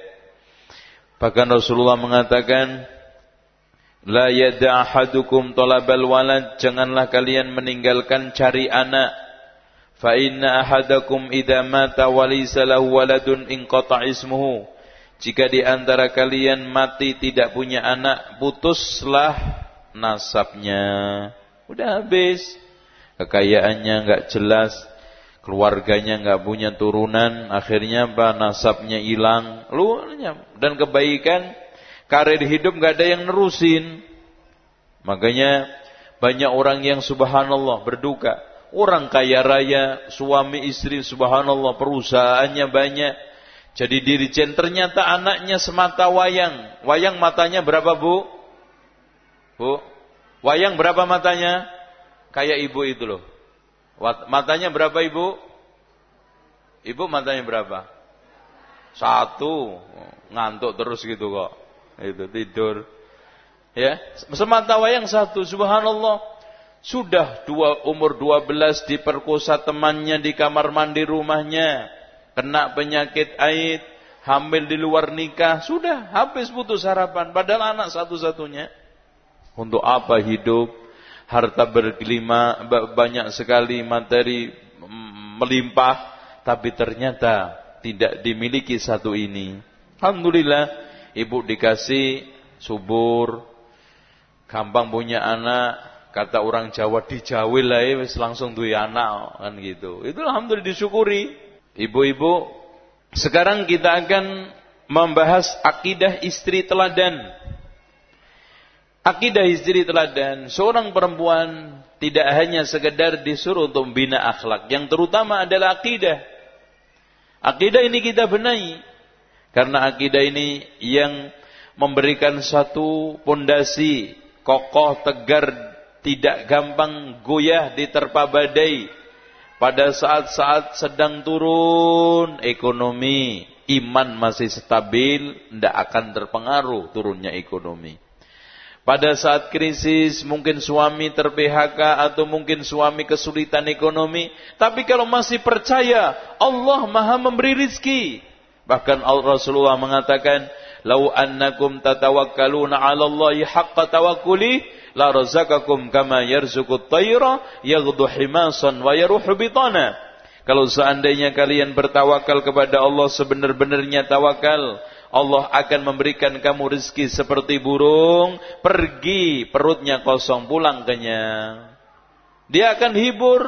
Bahkan Rasulullah mengatakan La yada ahadukum talabal walad. Janganlah kalian meninggalkan cari anak. Fa inna ahadakum idza mata wa laysa lahu waladun inqata ismuhu. Jika di antara kalian mati tidak punya anak putuslah nasabnya. Udah habis. Kekayaannya enggak jelas. Keluarganya enggak punya turunan. Akhirnya apa? Nasabnya hilang. Lu dan kebaikan Karir hidup nggak ada yang nerusin. Makanya banyak orang yang subhanallah berduka. Orang kaya raya, suami istri subhanallah perusahaannya banyak. Jadi dirijen ternyata anaknya semata wayang. Wayang matanya berapa bu? Bu? Wayang berapa matanya? Kayak ibu itu loh. Matanya berapa ibu? Ibu matanya berapa? Satu. Ngantuk terus gitu kok itu tidur. Ya, semata wayang satu, subhanallah. Sudah dua umur dua belas diperkosa temannya di kamar mandi rumahnya, kena penyakit aid, hamil di luar nikah, sudah habis putus harapan. Padahal anak satu-satunya. Untuk apa hidup? Harta bergelima, banyak sekali materi melimpah, tapi ternyata tidak dimiliki satu ini. Alhamdulillah ibu dikasih subur, gampang punya anak, kata orang Jawa dijawil lah ya, langsung duwe anak kan gitu. Itu alhamdulillah disyukuri. Ibu-ibu, sekarang kita akan membahas akidah istri teladan. Akidah istri teladan, seorang perempuan tidak hanya sekedar disuruh untuk membina akhlak, yang terutama adalah akidah. Akidah ini kita benahi. Karena akidah ini yang memberikan satu pondasi kokoh, tegar, tidak gampang goyah diterpa badai. Pada saat-saat sedang turun ekonomi, iman masih stabil, tidak akan terpengaruh turunnya ekonomi. Pada saat krisis mungkin suami ter-PHK atau mungkin suami kesulitan ekonomi. Tapi kalau masih percaya Allah maha memberi rizki. Bahkan Rasulullah mengatakan, "Lau annakum tatawakkaluna 'ala Allahi haqqa tawakkuli, la razaqakum kama yarzuqut tayra yaghdu himasan wa yaruhu bitana." Kalau seandainya kalian bertawakal kepada Allah sebenar-benarnya tawakal, Allah akan memberikan kamu rezeki seperti burung, pergi perutnya kosong pulang kenyang. Dia akan hibur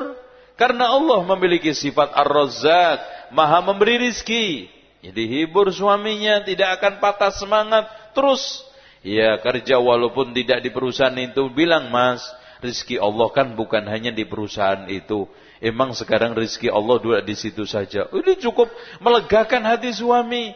karena Allah memiliki sifat Ar-Razzaq, Maha memberi rizki. Jadi hibur suaminya, tidak akan patah semangat. Terus, ya kerja walaupun tidak di perusahaan itu. Bilang mas, rizki Allah kan bukan hanya di perusahaan itu. Emang sekarang rizki Allah dua di situ saja. Ini cukup melegakan hati suami.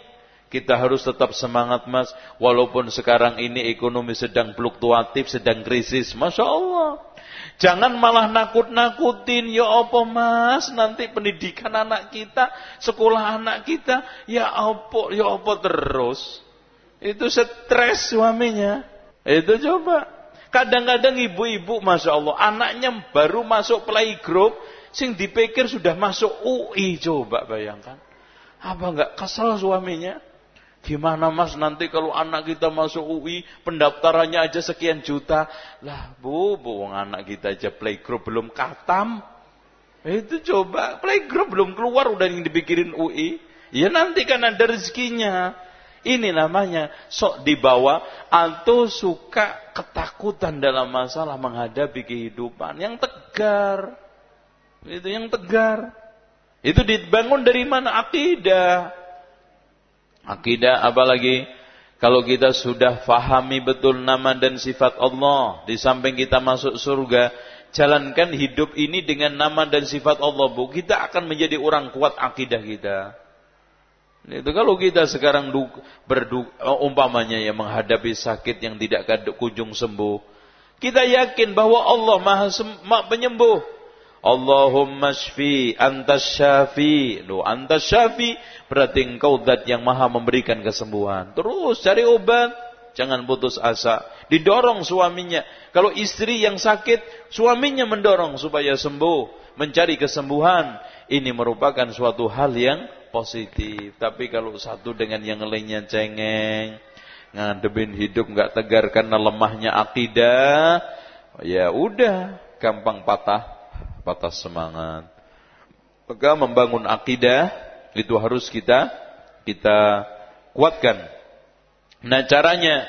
Kita harus tetap semangat mas. Walaupun sekarang ini ekonomi sedang fluktuatif, sedang krisis. Masya Allah. Jangan malah nakut-nakutin, ya apa mas, nanti pendidikan anak kita, sekolah anak kita, ya apa, ya apa terus. Itu stres suaminya. Itu coba. Kadang-kadang ibu-ibu, Masya Allah, anaknya baru masuk playgroup, sing dipikir sudah masuk UI, coba bayangkan. Apa enggak kesel suaminya? Gimana mas nanti kalau anak kita masuk UI pendaftarannya aja sekian juta. Lah bu, bu anak kita aja playgroup belum katam. Itu coba playgroup belum keluar udah yang dipikirin UI. Ya nanti kan ada rezekinya. Ini namanya sok dibawa atau suka ketakutan dalam masalah menghadapi kehidupan yang tegar. Itu yang tegar. Itu dibangun dari mana? Akidah. Akidah apalagi kalau kita sudah fahami betul nama dan sifat Allah, di samping kita masuk surga, jalankan hidup ini dengan nama dan sifat Allah, Bu. Kita akan menjadi orang kuat akidah kita. Itu kalau kita sekarang berdu, umpamanya ya menghadapi sakit yang tidak kunjung sembuh, kita yakin bahwa Allah Maha, maha penyembuh. Allahumma shfi antas syafi. Lu antas syafi berarti engkau zat yang maha memberikan kesembuhan. Terus cari obat. Jangan putus asa. Didorong suaminya. Kalau istri yang sakit, suaminya mendorong supaya sembuh. Mencari kesembuhan. Ini merupakan suatu hal yang positif. Tapi kalau satu dengan yang lainnya cengeng. Ngadepin hidup nggak tegar karena lemahnya akidah. Ya udah, gampang patah patah semangat. Maka membangun akidah itu harus kita kita kuatkan. Nah caranya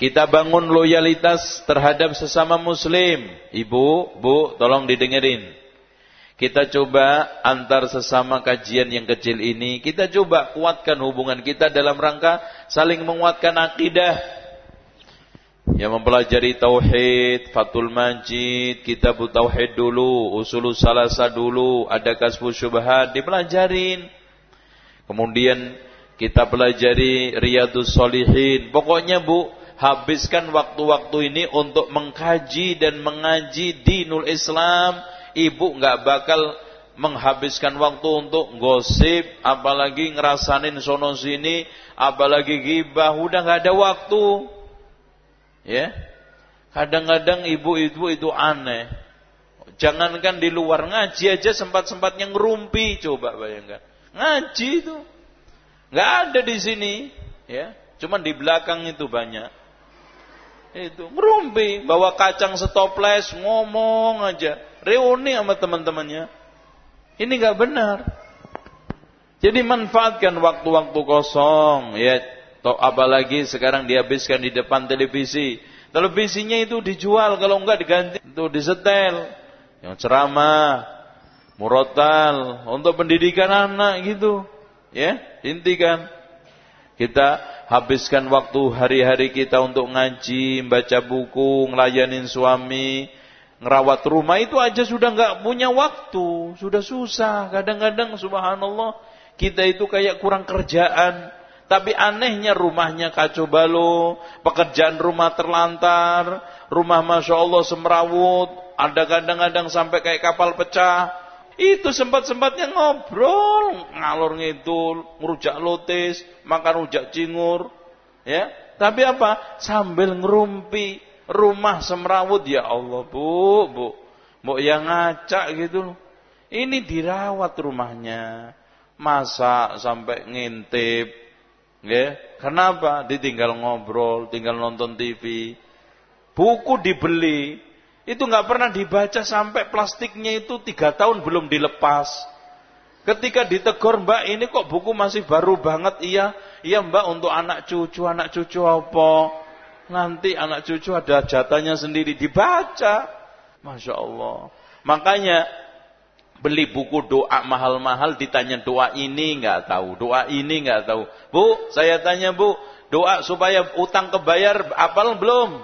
kita bangun loyalitas terhadap sesama muslim. Ibu, bu, tolong didengerin. Kita coba antar sesama kajian yang kecil ini, kita coba kuatkan hubungan kita dalam rangka saling menguatkan akidah yang mempelajari tauhid, Fatul Majid, kitab tauhid dulu, usul salasa dulu, ada kasbu syubhat dipelajarin. Kemudian kita pelajari Riyadus Solihin. Pokoknya Bu, habiskan waktu-waktu ini untuk mengkaji dan mengaji dinul Islam. Ibu nggak bakal menghabiskan waktu untuk gosip, apalagi ngerasanin sono sini, apalagi gibah, udah nggak ada waktu. Ya. Kadang-kadang ibu-ibu itu aneh. Jangankan di luar ngaji aja sempat-sempatnya ngerumpi, coba bayangkan. Ngaji itu nggak ada di sini, ya. Cuman di belakang itu banyak. Itu ngerumpi, bawa kacang stoples, ngomong aja, reuni sama teman-temannya. Ini nggak benar. Jadi manfaatkan waktu-waktu kosong, ya apalagi sekarang dihabiskan di depan televisi. Televisinya itu dijual kalau enggak diganti itu disetel. Yang ceramah, murotal untuk pendidikan anak gitu. Ya, intikan kita habiskan waktu hari-hari kita untuk ngaji, baca buku, ngelayanin suami, ngerawat rumah itu aja sudah enggak punya waktu, sudah susah. Kadang-kadang subhanallah kita itu kayak kurang kerjaan tapi anehnya rumahnya kacau balau, pekerjaan rumah terlantar, rumah Masya Allah semrawut, ada kadang-kadang sampai kayak kapal pecah. Itu sempat-sempatnya ngobrol, ngalor ngidul, ngerujak lotis, makan rujak cingur. ya. Tapi apa? Sambil ngerumpi rumah semrawut ya Allah bu, bu. Mau yang ngacak gitu. Ini dirawat rumahnya. Masak sampai ngintip, Ya, kenapa? Ditinggal ngobrol, tinggal nonton TV. Buku dibeli, itu nggak pernah dibaca sampai plastiknya itu tiga tahun belum dilepas. Ketika ditegur mbak ini kok buku masih baru banget? Iya iya mbak untuk anak cucu. Anak cucu apa? Nanti anak cucu ada jatahnya sendiri. Dibaca. Masya Allah. Makanya Beli buku doa mahal-mahal ditanya doa ini nggak tahu, doa ini nggak tahu. Bu, saya tanya Bu, doa supaya utang kebayar apal belum?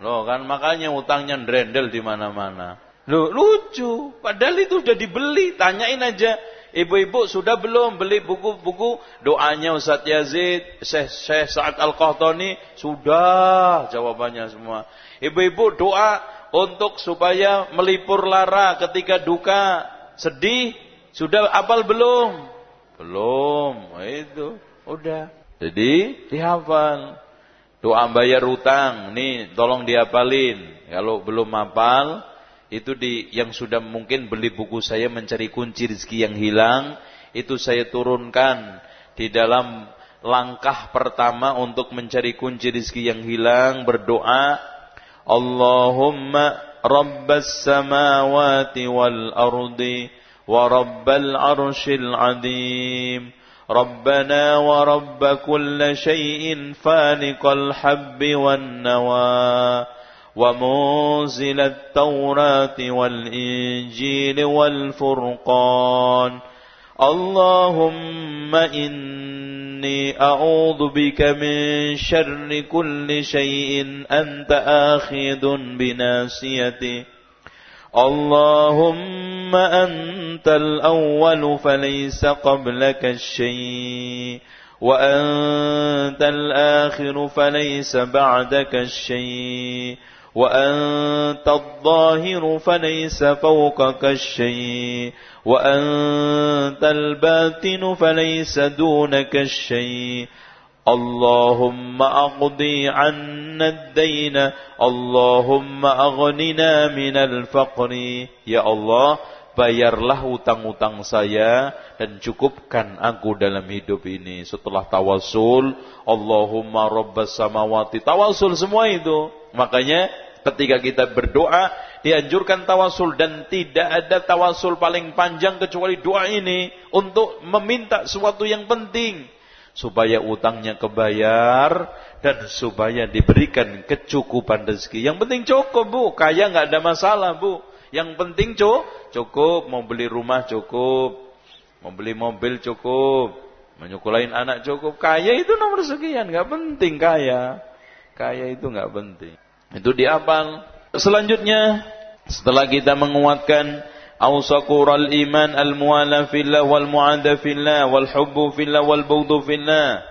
Loh kan makanya utangnya drendel di mana-mana. Loh lucu, padahal itu udah dibeli, tanyain aja. Ibu-ibu sudah belum beli buku-buku doanya Ustaz Yazid, Syekh, Syekh Sa'ad Al-Qahtani? Sudah jawabannya semua. Ibu-ibu doa untuk supaya melipur lara ketika duka sedih, sudah apal belum? Belum. Itu, udah. Jadi dihafal. Doa bayar utang, nih tolong dihafalin. Kalau belum hafal, itu di yang sudah mungkin beli buku saya mencari kunci rezeki yang hilang, itu saya turunkan di dalam langkah pertama untuk mencari kunci rezeki yang hilang berdoa Allahumma رب السماوات والأرض ورب العرش العظيم. ربنا ورب كل شيء فالق الحب والنوى ومنزل التوراة والإنجيل والفرقان. اللهم إني أعوذ بك من شر كل شيء أنت آخذ بناسيته اللهم أنت الأول فليس قبلك الشيء وأنت الآخر فليس بعدك الشيء وأنت الظاهر فليس فوقك الشيء. وأنت الباطن فليس دونك الشيء اللهم أقضي عنا الدين اللهم أغننا من الفقر يا الله bayarlah utang-utang saya dan cukupkan aku dalam hidup ini. Setelah tawasul, Allahumma rabbas samawati. Tawasul semua itu. Makanya ketika kita berdoa, dianjurkan tawasul dan tidak ada tawasul paling panjang kecuali doa ini untuk meminta sesuatu yang penting supaya utangnya kebayar dan supaya diberikan kecukupan rezeki. Yang penting cukup bu, kaya nggak ada masalah bu. Yang penting cu, cukup, mau beli rumah cukup, mau beli mobil cukup, menyukulain anak cukup. Kaya itu nomor sekian, nggak penting kaya. Kaya itu nggak penting. Itu diapal. Selanjutnya, setelah kita menguatkan awsaqural iman al-muwala fillah wal mu'ada fillah wal hubbu fillah wal bughdu fillah.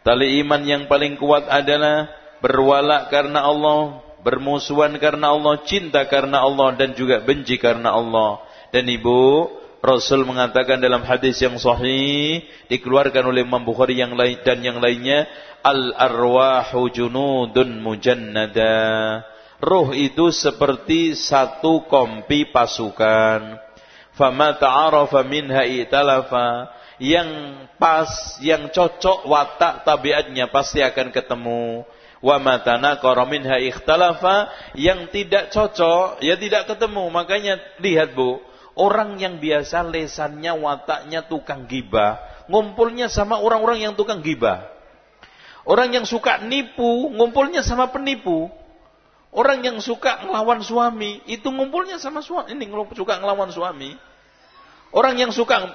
Tali iman yang paling kuat adalah berwala karena Allah, bermusuhan karena Allah, cinta karena Allah dan juga benci karena Allah. Dan ibu, Rasul mengatakan dalam hadis yang sahih dikeluarkan oleh Imam Bukhari yang lain dan yang lainnya al arwahu junudun mujannada. Ruh itu seperti satu kompi pasukan. Fama ta'arafa minha italafa. Yang pas, yang cocok watak tabiatnya pasti akan ketemu wa matana minha ikhtalafa yang tidak cocok ya tidak ketemu makanya lihat Bu orang yang biasa lesannya wataknya tukang gibah ngumpulnya sama orang-orang yang tukang gibah. Orang yang suka nipu ngumpulnya sama penipu. Orang yang suka ngelawan suami itu ngumpulnya sama suami. Ini suka ngelawan suami. Orang yang suka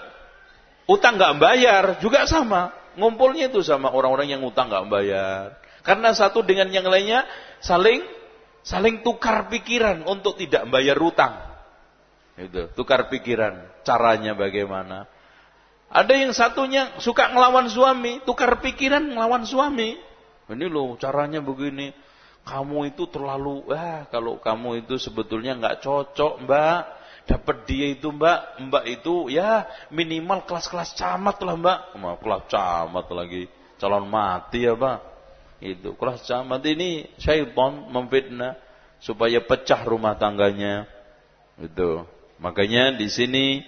utang nggak bayar juga sama. Ngumpulnya itu sama orang-orang yang utang nggak bayar. Karena satu dengan yang lainnya saling saling tukar pikiran untuk tidak bayar utang. Itu, tukar pikiran. Caranya bagaimana? Ada yang satunya suka ngelawan suami, tukar pikiran ngelawan suami. Ini loh caranya begini. Kamu itu terlalu, ah kalau kamu itu sebetulnya nggak cocok mbak. Dapat dia itu mbak, mbak itu ya minimal kelas-kelas camat lah mbak. Kelas camat lagi, calon mati ya mbak itu kelas camat ini syaitan memfitnah supaya pecah rumah tangganya. Itu. Makanya di sini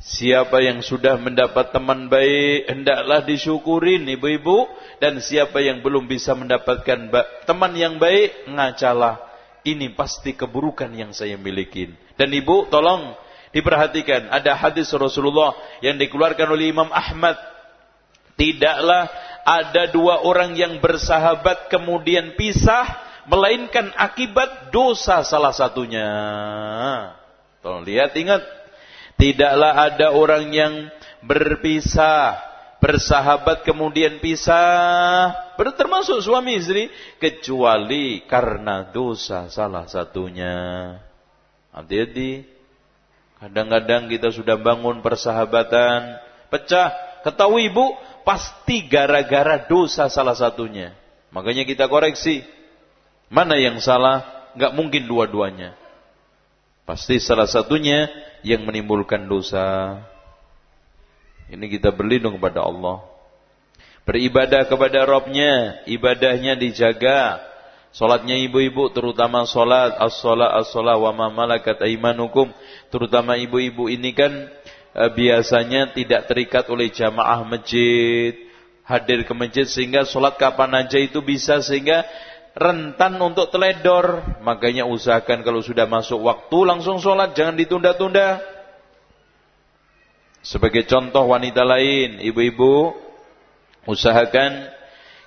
siapa yang sudah mendapat teman baik hendaklah disyukurin ibu-ibu dan siapa yang belum bisa mendapatkan teman yang baik ngacalah. Ini pasti keburukan yang saya miliki. Dan ibu tolong diperhatikan ada hadis Rasulullah yang dikeluarkan oleh Imam Ahmad tidaklah ada dua orang yang bersahabat kemudian pisah melainkan akibat dosa salah satunya. Tolong lihat ingat tidaklah ada orang yang berpisah bersahabat kemudian pisah termasuk suami istri kecuali karena dosa salah satunya. Hati-hati. Kadang-kadang kita sudah bangun persahabatan, pecah. Ketahui ibu, pasti gara-gara dosa salah satunya. Makanya kita koreksi. Mana yang salah? Gak mungkin dua-duanya. Pasti salah satunya yang menimbulkan dosa. Ini kita berlindung kepada Allah. Beribadah kepada Robnya, ibadahnya dijaga. Solatnya ibu-ibu, terutama solat, as-solat, as-solat, wa ma malakat aimanukum. Terutama ibu-ibu ini kan Eh, biasanya tidak terikat oleh jamaah masjid, hadir ke masjid sehingga sholat kapan aja itu bisa sehingga rentan untuk teledor. Makanya usahakan kalau sudah masuk waktu langsung sholat, jangan ditunda-tunda. Sebagai contoh wanita lain, ibu-ibu usahakan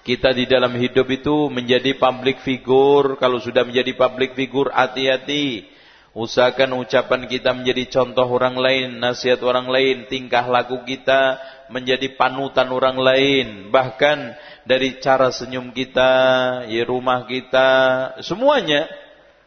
Kita di dalam hidup itu menjadi public figure. Kalau sudah menjadi public figure, hati-hati. Usahakan ucapan kita menjadi contoh orang lain, nasihat orang lain, tingkah laku kita menjadi panutan orang lain. Bahkan dari cara senyum kita, ya rumah kita, semuanya.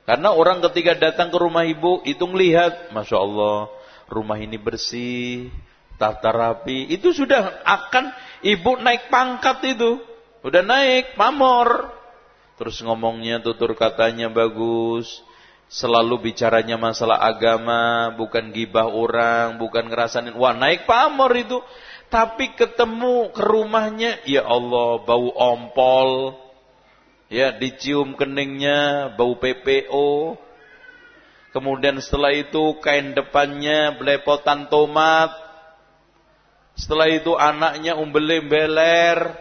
Karena orang ketika datang ke rumah ibu, itu melihat, Masya Allah, rumah ini bersih, tata rapi. Itu sudah akan ibu naik pangkat itu. Udah naik, pamor. Terus ngomongnya, tutur katanya bagus. Selalu bicaranya masalah agama, bukan gibah orang, bukan ngerasain. Wah naik pamor itu. Tapi ketemu ke rumahnya, ya Allah bau ompol. Ya dicium keningnya, bau PPO. Kemudian setelah itu kain depannya belepotan tomat. Setelah itu anaknya umbel beler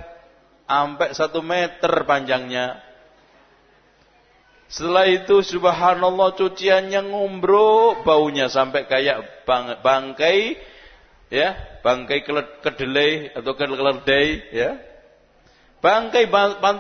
sampai satu meter panjangnya. Setelah itu subhanallah cuciannya ngumbro, baunya sampai kayak bang, bangkai ya, bangkai kedelai atau keledai ya. Bangkai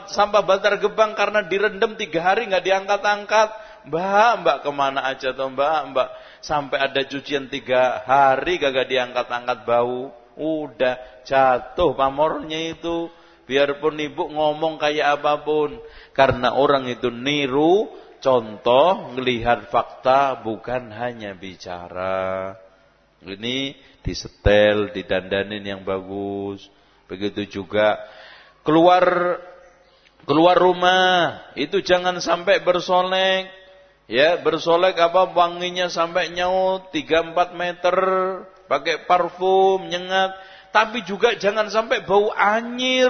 sampah bantar gebang karena direndam tiga hari nggak diangkat-angkat. Mbak, mbak ke mana aja tuh mbak, mbak. Sampai ada cucian tiga hari gak diangkat-angkat bau. Udah jatuh pamornya itu. Biarpun ibu ngomong kayak apa pun. Karena orang itu niru, contoh, melihat fakta, bukan hanya bicara. Ini disetel, didandanin yang bagus. Begitu juga keluar keluar rumah, itu jangan sampai bersolek. Ya, bersolek apa wanginya sampai nyaut 3 4 meter, pakai parfum, nyengat tapi juga jangan sampai bau anyir.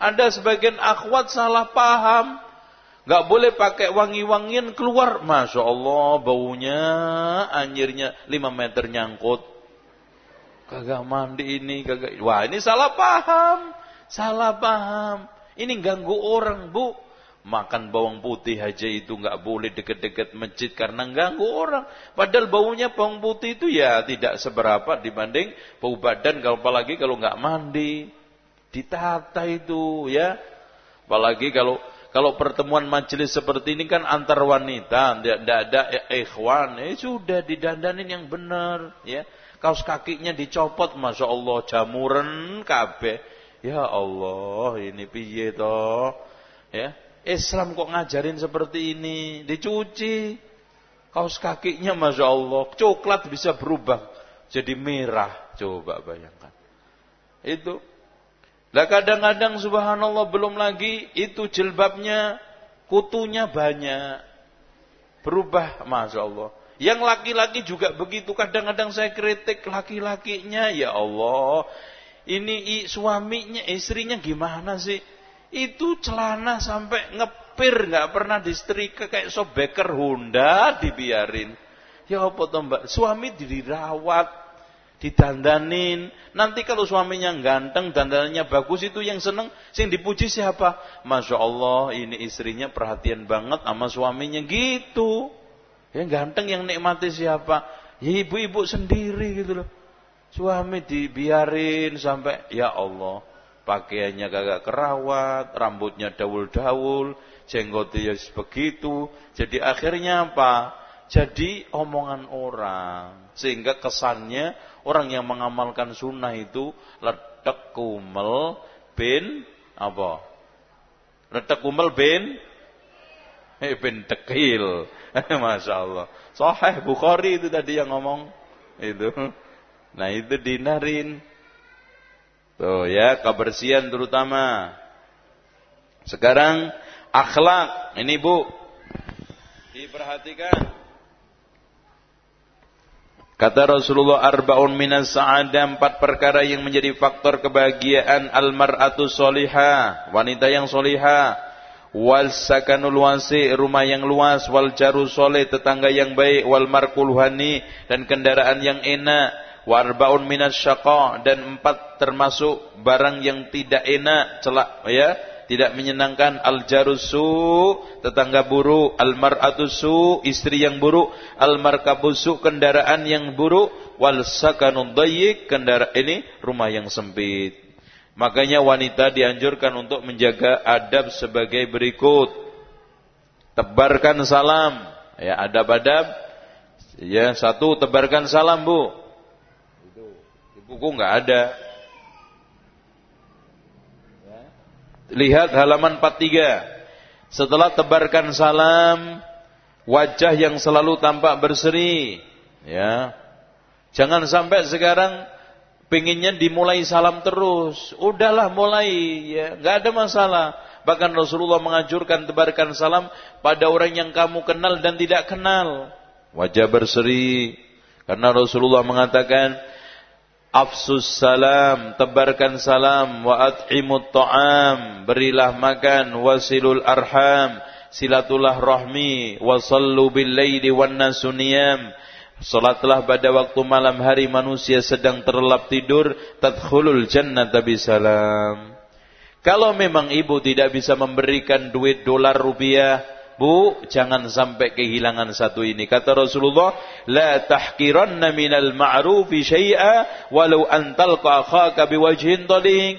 Ada sebagian akhwat salah paham. Gak boleh pakai wangi-wangian keluar. Masya Allah baunya, anyirnya 5 meter nyangkut. Kagak mandi ini, kagak. Wah ini salah paham. Salah paham. Ini ganggu orang bu. Makan bawang putih aja itu nggak boleh deket-deket masjid karena ganggu orang. Padahal baunya bawang putih itu ya tidak seberapa dibanding bau badan kalau apalagi kalau nggak mandi. Ditata itu ya. Apalagi kalau kalau pertemuan majelis seperti ini kan antar wanita, tidak ada ikhwan, eh sudah didandanin yang benar, ya. Kaos kakinya dicopot, masya Allah, jamuran kabeh. Ya Allah, ini piye toh, ya. Islam kok ngajarin seperti ini? Dicuci. Kaos kakinya Masya Allah. Coklat bisa berubah jadi merah. Coba bayangkan. Itu. Lah kadang-kadang subhanallah belum lagi itu jilbabnya kutunya banyak. Berubah Masya Allah. Yang laki-laki juga begitu. Kadang-kadang saya kritik laki-lakinya. Ya Allah. Ini suaminya, istrinya gimana sih? itu celana sampai ngepir nggak pernah disetrika kayak sobeker Honda dibiarin. Ya apa toh mbak? Suami dirawat, didandanin. Nanti kalau suaminya ganteng, dandanannya bagus itu yang seneng, sing dipuji siapa? Masya Allah, ini istrinya perhatian banget sama suaminya gitu. Yang ganteng yang nikmati siapa? Ya ibu-ibu sendiri gitu loh. Suami dibiarin sampai ya Allah pakaiannya kagak kerawat, rambutnya daul-daul, jenggotnya begitu. Jadi akhirnya apa? Jadi omongan orang. Sehingga kesannya orang yang mengamalkan sunnah itu letek kumel bin apa? Letek kumel bin eh, bin tekil. Masya Allah. Sahih Bukhari itu tadi yang ngomong itu. Nah itu dinarin. Tuh ya, kebersihan terutama. Sekarang akhlak. Ini Bu. Diperhatikan. Kata Rasulullah arbaun minas sa'adah empat perkara yang menjadi faktor kebahagiaan almar'atu soliha, wanita yang soliha, wal sakanul wasi, rumah yang luas, wal jaru soleh, tetangga yang baik, wal markul hani, dan kendaraan yang enak, warbaun minas syaqa dan empat termasuk barang yang tidak enak celak ya tidak menyenangkan al jarusu tetangga buruk al mar'atusu istri yang buruk al markabusu kendaraan yang buruk wal sakanun dayyik kendaraan ini rumah yang sempit Makanya wanita dianjurkan untuk menjaga adab sebagai berikut. Tebarkan salam. Ya, adab-adab. Ya, satu tebarkan salam, Bu. Itu di buku nggak ada. Ya. Lihat halaman 43. Setelah tebarkan salam, wajah yang selalu tampak berseri, ya. Jangan sampai sekarang pinginnya dimulai salam terus. Udahlah mulai, ya, nggak ada masalah. Bahkan Rasulullah menganjurkan tebarkan salam pada orang yang kamu kenal dan tidak kenal. Wajah berseri. Karena Rasulullah mengatakan, Afsus salam, tebarkan salam, wa at'imut ta'am, berilah makan, wasilul arham, silatulah rahmi, wasallu bil layli wan nasuniyam. Salatlah pada waktu malam hari manusia sedang terlelap tidur, tadkhulul jannata bisalam. Kalau memang ibu tidak bisa memberikan duit dolar rupiah, Bu, jangan sampai kehilangan satu ini. Kata Rasulullah, la tahqiranna minal ma'rufi syai'a walau antal akhaka biwajhin taliq.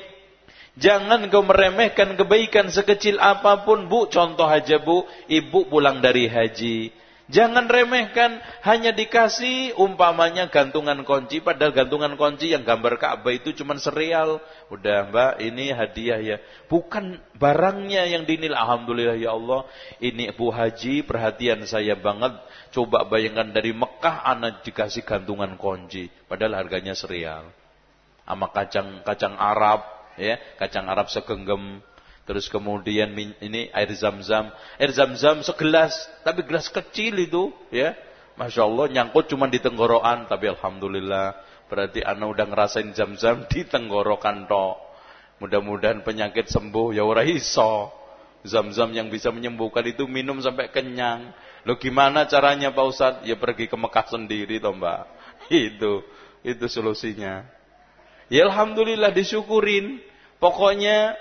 Jangan kau meremehkan kebaikan sekecil apa pun, Bu. Contoh aja, Bu, ibu pulang dari haji. Jangan remehkan hanya dikasih umpamanya gantungan kunci padahal gantungan kunci yang gambar Ka'bah itu cuma serial. Udah Mbak, ini hadiah ya. Bukan barangnya yang dinilai. Alhamdulillah ya Allah. Ini Bu Haji perhatian saya banget. Coba bayangkan dari Mekah anak dikasih gantungan kunci padahal harganya serial. Sama kacang kacang Arab ya, kacang Arab segenggam Terus kemudian ini air zam-zam. Air zam-zam segelas, tapi gelas kecil itu, ya. Masya Allah, nyangkut cuma di tenggorokan, tapi Alhamdulillah. Berarti anak udah ngerasain zam-zam di tenggorokan toh. Mudah-mudahan penyakit sembuh, ya ora iso. Zam-zam yang bisa menyembuhkan itu minum sampai kenyang. Lo gimana caranya Pak Ustadz? Ya pergi ke Mekah sendiri toh Mbak. Itu, itu solusinya. Ya Alhamdulillah disyukurin. Pokoknya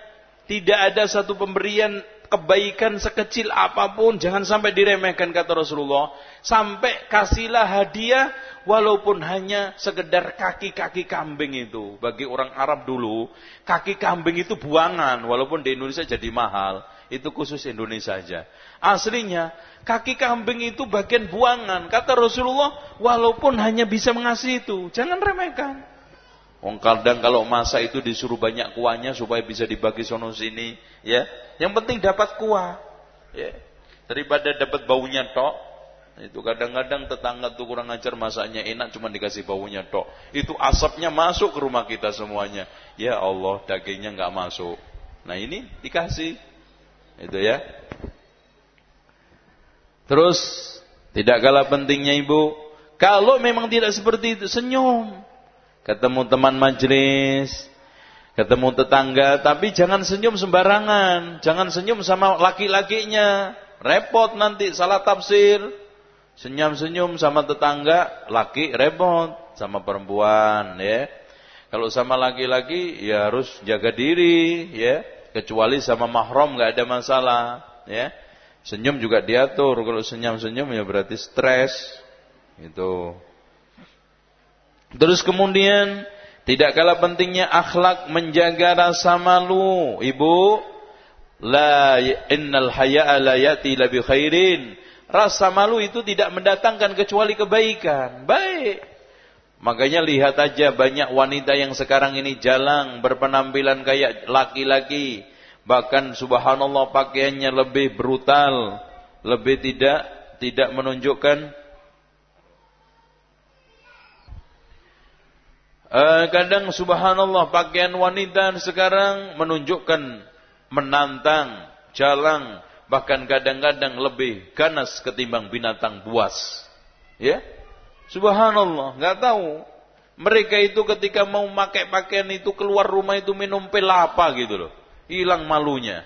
tidak ada satu pemberian kebaikan sekecil apa pun jangan sampai diremehkan kata Rasulullah. Sampai kasihlah hadiah walaupun hanya sekedar kaki-kaki kambing itu. Bagi orang Arab dulu, kaki kambing itu buangan walaupun di Indonesia jadi mahal. Itu khusus Indonesia saja. Aslinya kaki kambing itu bagian buangan. Kata Rasulullah, walaupun hanya bisa mengasihi itu, jangan remehkan. Wong kadang kalau masa itu disuruh banyak kuahnya supaya bisa dibagi sono sini, ya. Yang penting dapat kuah, ya. Daripada dapat baunya tok, itu kadang-kadang tetangga tuh kurang ajar masaknya enak cuma dikasih baunya tok. Itu asapnya masuk ke rumah kita semuanya. Ya Allah, dagingnya nggak masuk. Nah ini dikasih, itu ya. Terus tidak kalah pentingnya ibu, kalau memang tidak seperti itu senyum ketemu teman majelis, ketemu tetangga, tapi jangan senyum sembarangan, jangan senyum sama laki-lakinya, repot nanti salah tafsir. Senyum-senyum sama tetangga, laki repot sama perempuan, ya. Kalau sama laki-laki ya harus jaga diri, ya. Kecuali sama mahram nggak ada masalah, ya. Senyum juga diatur. Kalau senyum-senyum ya berarti stres. Itu. Terus kemudian tidak kalah pentingnya akhlak menjaga rasa malu. Ibu, la innal haya'a la yati la khairin. Rasa malu itu tidak mendatangkan kecuali kebaikan. Baik. Makanya lihat aja banyak wanita yang sekarang ini jalan berpenampilan kayak laki-laki. Bahkan subhanallah pakaiannya lebih brutal, lebih tidak tidak menunjukkan Uh, kadang subhanallah pakaian wanita sekarang menunjukkan menantang, jalang, bahkan kadang-kadang lebih ganas ketimbang binatang buas. Ya? Subhanallah, nggak tahu. Mereka itu ketika mau pakai pakaian itu keluar rumah itu minum pil apa gitu loh. Hilang malunya.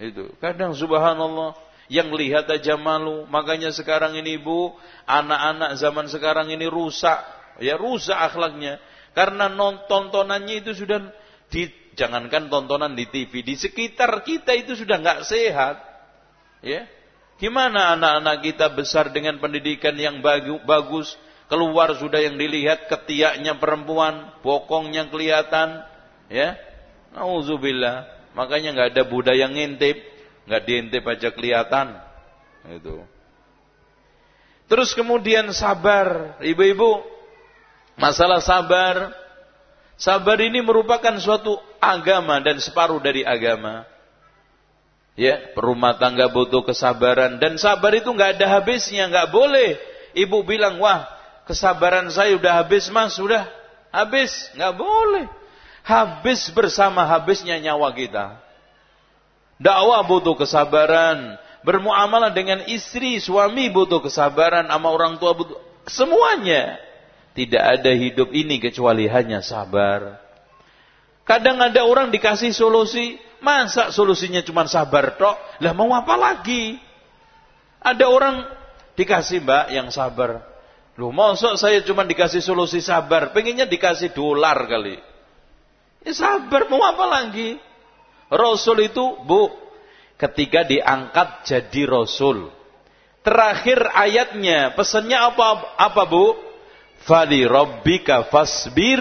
Itu. Kadang subhanallah yang lihat aja malu. Makanya sekarang ini ibu, anak-anak zaman sekarang ini rusak ya rusak akhlaknya karena tontonannya itu sudah di, jangankan tontonan di TV di sekitar kita itu sudah nggak sehat ya gimana anak-anak kita besar dengan pendidikan yang bagus keluar sudah yang dilihat ketiaknya perempuan bokongnya kelihatan ya Nauzubillah. Makanya nggak ada budaya ngintip, nggak diintip aja kelihatan. Itu. Terus kemudian sabar, ibu-ibu. Masalah sabar. Sabar ini merupakan suatu agama dan separuh dari agama. Ya, perumah tangga butuh kesabaran dan sabar itu nggak ada habisnya, nggak boleh. Ibu bilang, wah, kesabaran saya udah habis mas, sudah habis, nggak boleh. Habis bersama habisnya nyawa kita. Dakwah butuh kesabaran, bermuamalah dengan istri, suami butuh kesabaran, sama orang tua butuh semuanya. Tidak ada hidup ini kecuali hanya sabar. Kadang ada orang dikasih solusi, masa solusinya cuma sabar tok? Lah mau apa lagi? Ada orang dikasih mbak yang sabar. Loh masuk saya cuma dikasih solusi sabar, pengennya dikasih dolar kali. Ya sabar, mau apa lagi? Rasul itu, bu, ketika diangkat jadi Rasul. Terakhir ayatnya, pesannya apa, apa bu? Fali rabbika fasbir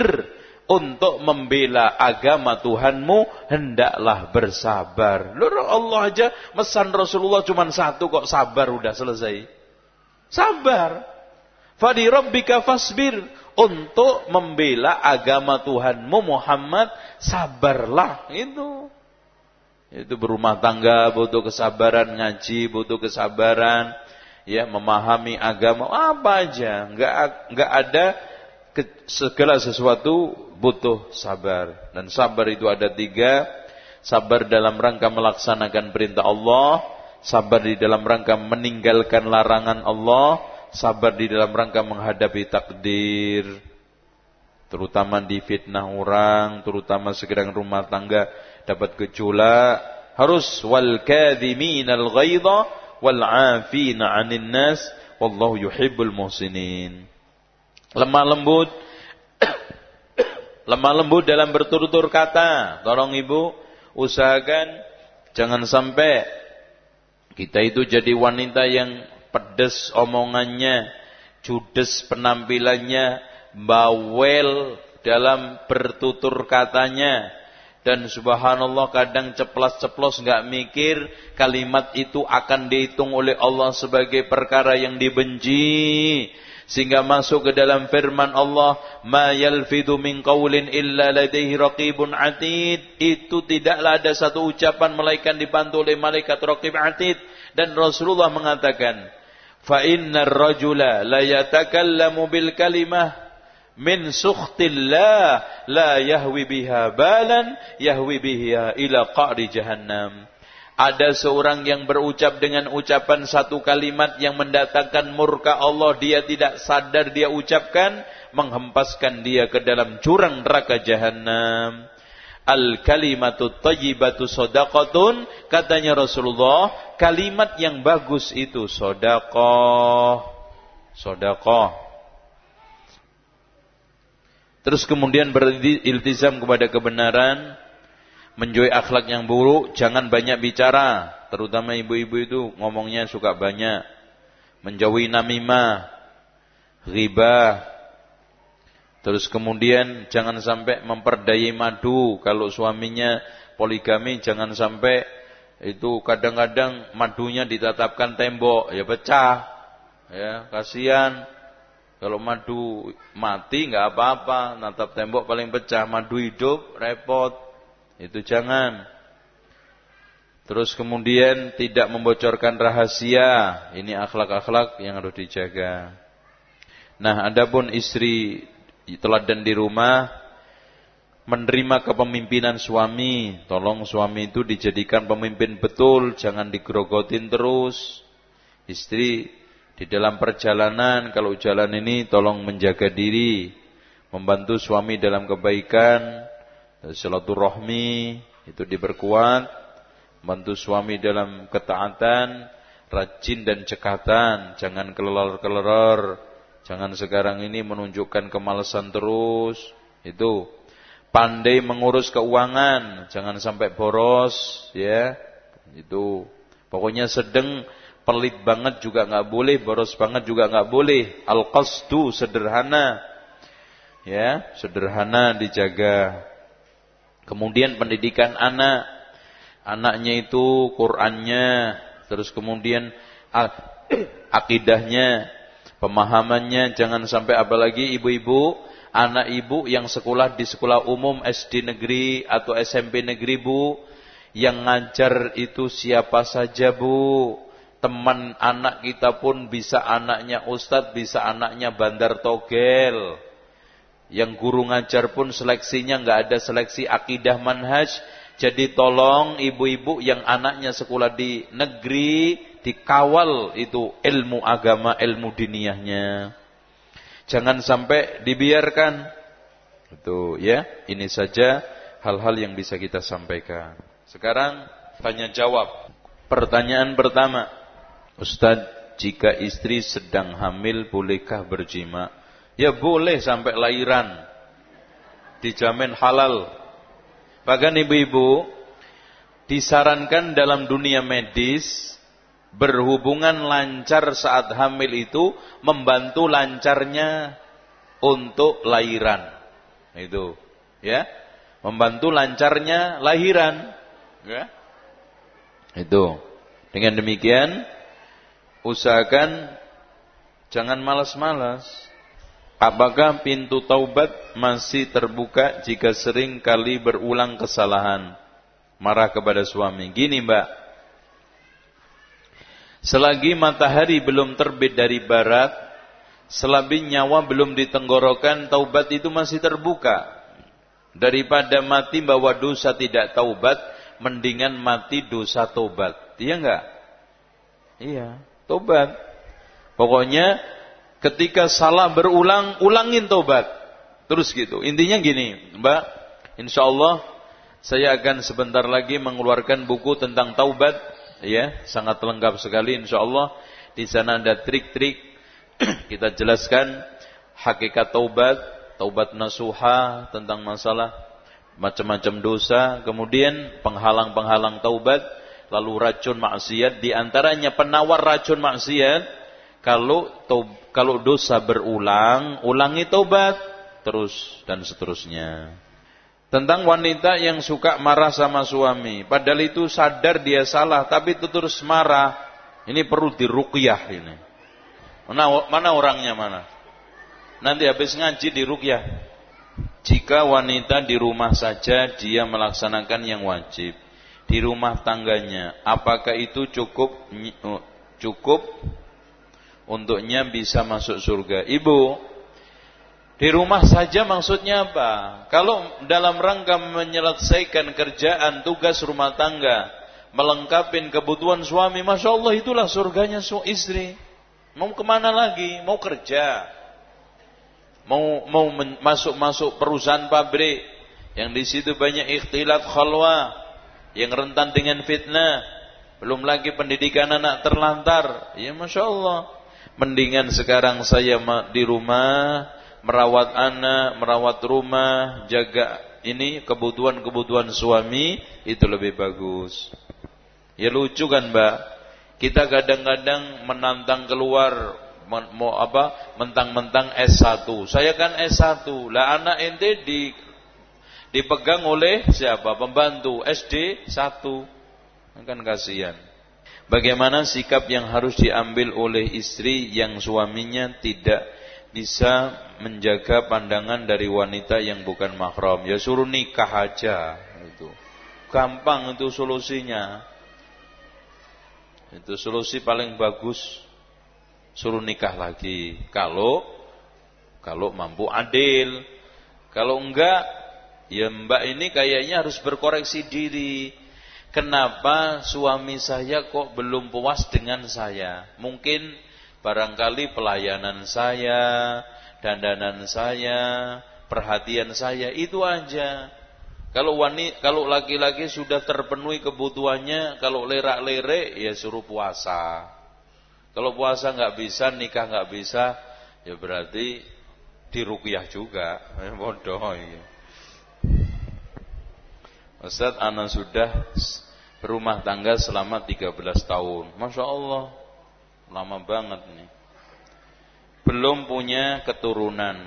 untuk membela agama Tuhanmu hendaklah bersabar. Lur Allah aja mesan Rasulullah cuma satu kok sabar udah selesai. Sabar. Fadi rabbika fasbir untuk membela agama Tuhanmu Muhammad sabarlah itu. Itu berumah tangga butuh kesabaran, ngaji butuh kesabaran, ya memahami agama apa aja, nggak nggak ada segala sesuatu butuh sabar. Dan sabar itu ada tiga. Sabar dalam rangka melaksanakan perintah Allah. Sabar di dalam rangka meninggalkan larangan Allah. Sabar di dalam rangka menghadapi takdir. Terutama di fitnah orang, terutama sekarang rumah tangga dapat gejolak. Harus wal kadhimin al ghaidha wal afina 'anil nas wallahu yuhibbul muhsinin. Lemah lembut Lemah lembut dalam bertutur-tutur kata. Tolong ibu, usahakan jangan sampai kita itu jadi wanita yang pedes omongannya, judes penampilannya, bawel dalam bertutur katanya. Dan subhanallah kadang ceplas-ceplos nggak mikir kalimat itu akan dihitung oleh Allah sebagai perkara yang dibenci. Sehingga masuk ke dalam firman Allah ma min illa ladaihi raqibun atid. Itu tidaklah ada satu ucapan malaikat dibantu oleh malaikat raqib atid. Dan Rasulullah mengatakan fa innar rajula la bil kalimah min sukhtillah la yahwi biha balan yahwi biha ila qa'ri jahannam ada seorang yang berucap dengan ucapan satu kalimat yang mendatangkan murka Allah. Dia tidak sadar dia ucapkan. Menghempaskan dia ke dalam jurang neraka jahanam. Al kalimatu tayyibatu sodakotun. Katanya Rasulullah. Kalimat yang bagus itu sodakoh. Sodakoh. Terus kemudian beriltizam kepada kebenaran menjauhi akhlak yang buruk, jangan banyak bicara, terutama ibu-ibu itu ngomongnya suka banyak. Menjauhi namimah, riba. Terus kemudian jangan sampai memperdayai madu kalau suaminya poligami jangan sampai itu kadang-kadang madunya ditatapkan tembok ya pecah. Ya, kasihan. Kalau madu mati nggak apa-apa, natap tembok paling pecah, madu hidup repot. Itu jangan. Terus kemudian tidak membocorkan rahasia. Ini akhlak-akhlak yang harus dijaga. Nah, adapun istri teladan di rumah menerima kepemimpinan suami. Tolong suami itu dijadikan pemimpin betul, jangan digerogotin terus. Istri di dalam perjalanan kalau jalan ini tolong menjaga diri, membantu suami dalam kebaikan, silaturahmi itu diperkuat, bantu suami dalam ketaatan, rajin dan cekatan, jangan kelelor-kelelor, jangan sekarang ini menunjukkan kemalasan terus, itu. Pandai mengurus keuangan, jangan sampai boros, ya, itu. Pokoknya sedang pelit banget juga nggak boleh, boros banget juga nggak boleh, al qasdu sederhana, ya, sederhana dijaga. Kemudian pendidikan anak. Anaknya itu Qur'annya, terus kemudian akidahnya, pemahamannya, jangan sampai apalagi ibu-ibu, anak ibu yang sekolah di sekolah umum SD negeri atau SMP negeri Bu, yang ngajar itu siapa saja Bu, teman anak kita pun bisa anaknya ustadz, bisa anaknya bandar togel. Yang guru ngajar pun seleksinya nggak ada seleksi akidah manhaj. Jadi tolong ibu-ibu yang anaknya sekolah di negeri dikawal itu ilmu agama, ilmu diniyahnya. Jangan sampai dibiarkan. Itu ya, ini saja hal-hal yang bisa kita sampaikan. Sekarang tanya jawab. Pertanyaan pertama. Ustadz, jika istri sedang hamil bolehkah berjima? Ya boleh sampai lahiran. Dijamin halal. Bahkan ibu-ibu disarankan dalam dunia medis berhubungan lancar saat hamil itu membantu lancarnya untuk lahiran. Itu, ya. Membantu lancarnya lahiran, ya. Itu. Dengan demikian usahakan jangan malas-malas Apakah pintu taubat masih terbuka jika sering kali berulang kesalahan? Marah kepada suami. Gini mbak. Selagi matahari belum terbit dari barat, selagi nyawa belum ditenggorokan, taubat itu masih terbuka. Daripada mati bawa dosa tidak taubat, mendingan mati dosa taubat. Iya enggak? Iya, taubat. Pokoknya Ketika salah berulang, ulangin tobat. Terus gitu. Intinya gini, Mbak, insya Allah saya akan sebentar lagi mengeluarkan buku tentang taubat, ya, sangat lengkap sekali, insya Allah. Di sana ada trik-trik kita jelaskan hakikat taubat, taubat nasuha tentang masalah macam-macam dosa, kemudian penghalang-penghalang taubat, lalu racun maksiat, di antaranya penawar racun maksiat kalau kalau dosa berulang, ulangi tobat terus dan seterusnya. Tentang wanita yang suka marah sama suami, padahal itu sadar dia salah tapi itu terus marah. Ini perlu diruqyah ini. Mana mana orangnya mana? Nanti habis ngaji diruqyah. Jika wanita di rumah saja dia melaksanakan yang wajib di rumah tangganya, apakah itu cukup cukup untuknya bisa masuk surga. Ibu, di rumah saja maksudnya apa? Kalau dalam rangka menyelesaikan kerjaan, tugas rumah tangga, melengkapi kebutuhan suami, Masya Allah itulah surganya istri. Mau ke mana lagi? Mau kerja. Mau mau masuk-masuk perusahaan pabrik yang di situ banyak ikhtilat khalwa yang rentan dengan fitnah. Belum lagi pendidikan anak terlantar. Ya Masya Allah. Mendingan sekarang saya di rumah, merawat anak, merawat rumah, jaga ini kebutuhan-kebutuhan suami, itu lebih bagus. Ya lucu kan mbak, kita kadang-kadang menantang keluar, mau apa, mentang-mentang S1. Saya kan S1, lah anak ente di dipegang oleh siapa? Pembantu SD 1. Kan kasihan. Bagaimana sikap yang harus diambil oleh istri yang suaminya tidak bisa menjaga pandangan dari wanita yang bukan mahram? Ya suruh nikah aja itu. Gampang itu solusinya. Itu solusi paling bagus. Suruh nikah lagi. Kalau kalau mampu adil. Kalau enggak, ya mbak ini kayaknya harus berkoreksi diri Kenapa suami saya kok belum puas dengan saya? Mungkin barangkali pelayanan saya, dandanan saya, perhatian saya itu aja. Kalau wanita, kalau laki-laki sudah terpenuhi kebutuhannya, kalau lerak-lerek ya suruh puasa. Kalau puasa nggak bisa, nikah nggak bisa, ya berarti dirukyah juga. Ya, bodoh ya. Ustaz, anak sudah berumah tangga selama 13 tahun. Masya Allah, lama banget nih. Belum punya keturunan.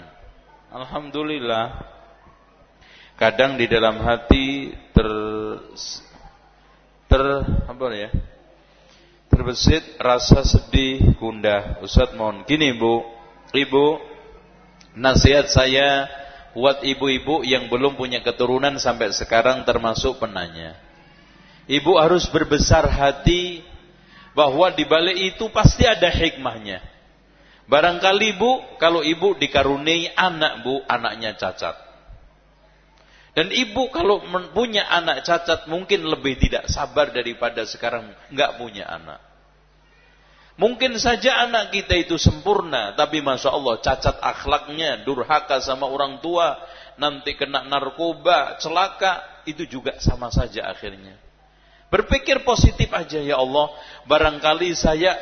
Alhamdulillah. kadang di dalam hati ter ter apa ya? Terbesit rasa sedih, gundah. Ustaz mohon gini Bu, Ibu, nasihat saya buat ibu-ibu yang belum punya keturunan sampai sekarang termasuk penanya. Ibu harus berbesar hati bahwa di balik itu pasti ada hikmahnya. Barangkali bu, kalau ibu dikaruniai anak bu, anaknya cacat. Dan ibu kalau punya anak cacat mungkin lebih tidak sabar daripada sekarang nggak punya anak. Mungkin saja anak kita itu sempurna, tapi masya Allah cacat akhlaknya, durhaka sama orang tua, nanti kena narkoba, celaka, itu juga sama saja akhirnya. Berpikir positif aja ya Allah, barangkali saya,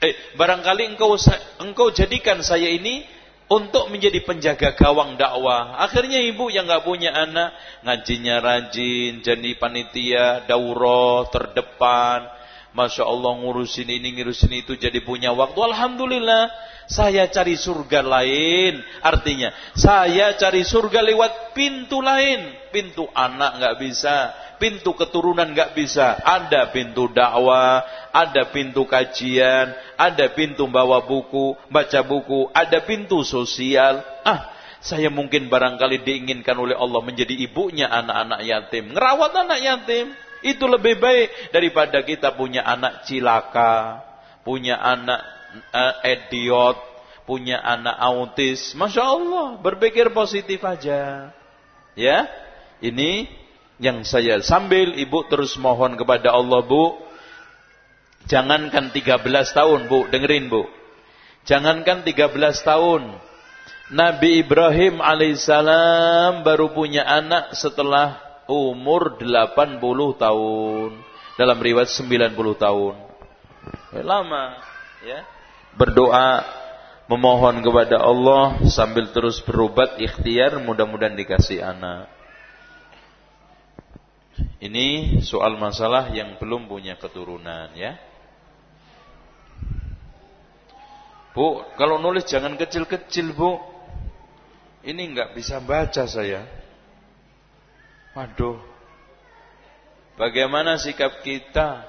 eh barangkali engkau engkau jadikan saya ini untuk menjadi penjaga gawang dakwah. Akhirnya ibu yang nggak punya anak, ngajinya rajin, jadi panitia, daurah, terdepan, Masya Allah ngurusin ini, ngurusin itu jadi punya waktu. Alhamdulillah. Saya cari surga lain. Artinya, saya cari surga lewat pintu lain. Pintu anak nggak bisa. Pintu keturunan nggak bisa. Ada pintu dakwah, ada pintu kajian, ada pintu bawa buku, baca buku, ada pintu sosial. Ah, saya mungkin barangkali diinginkan oleh Allah menjadi ibunya anak-anak yatim. Ngerawat anak yatim. Itu lebih baik daripada kita punya anak cilaka, punya anak uh, idiot, punya anak autis. Masya Allah, berpikir positif aja. Ya, ini yang saya sambil ibu terus mohon kepada Allah bu. Jangankan 13 tahun bu, dengerin bu. Jangankan 13 tahun. Nabi Ibrahim alaihissalam baru punya anak setelah umur 80 tahun. Dalam riwayat 90 tahun. Ya, lama ya. Berdoa memohon kepada Allah sambil terus berobat ikhtiar mudah-mudahan dikasih anak. Ini soal masalah yang belum punya keturunan ya. Bu, kalau nulis jangan kecil-kecil, Bu. Ini enggak bisa baca saya. Waduh. Bagaimana sikap kita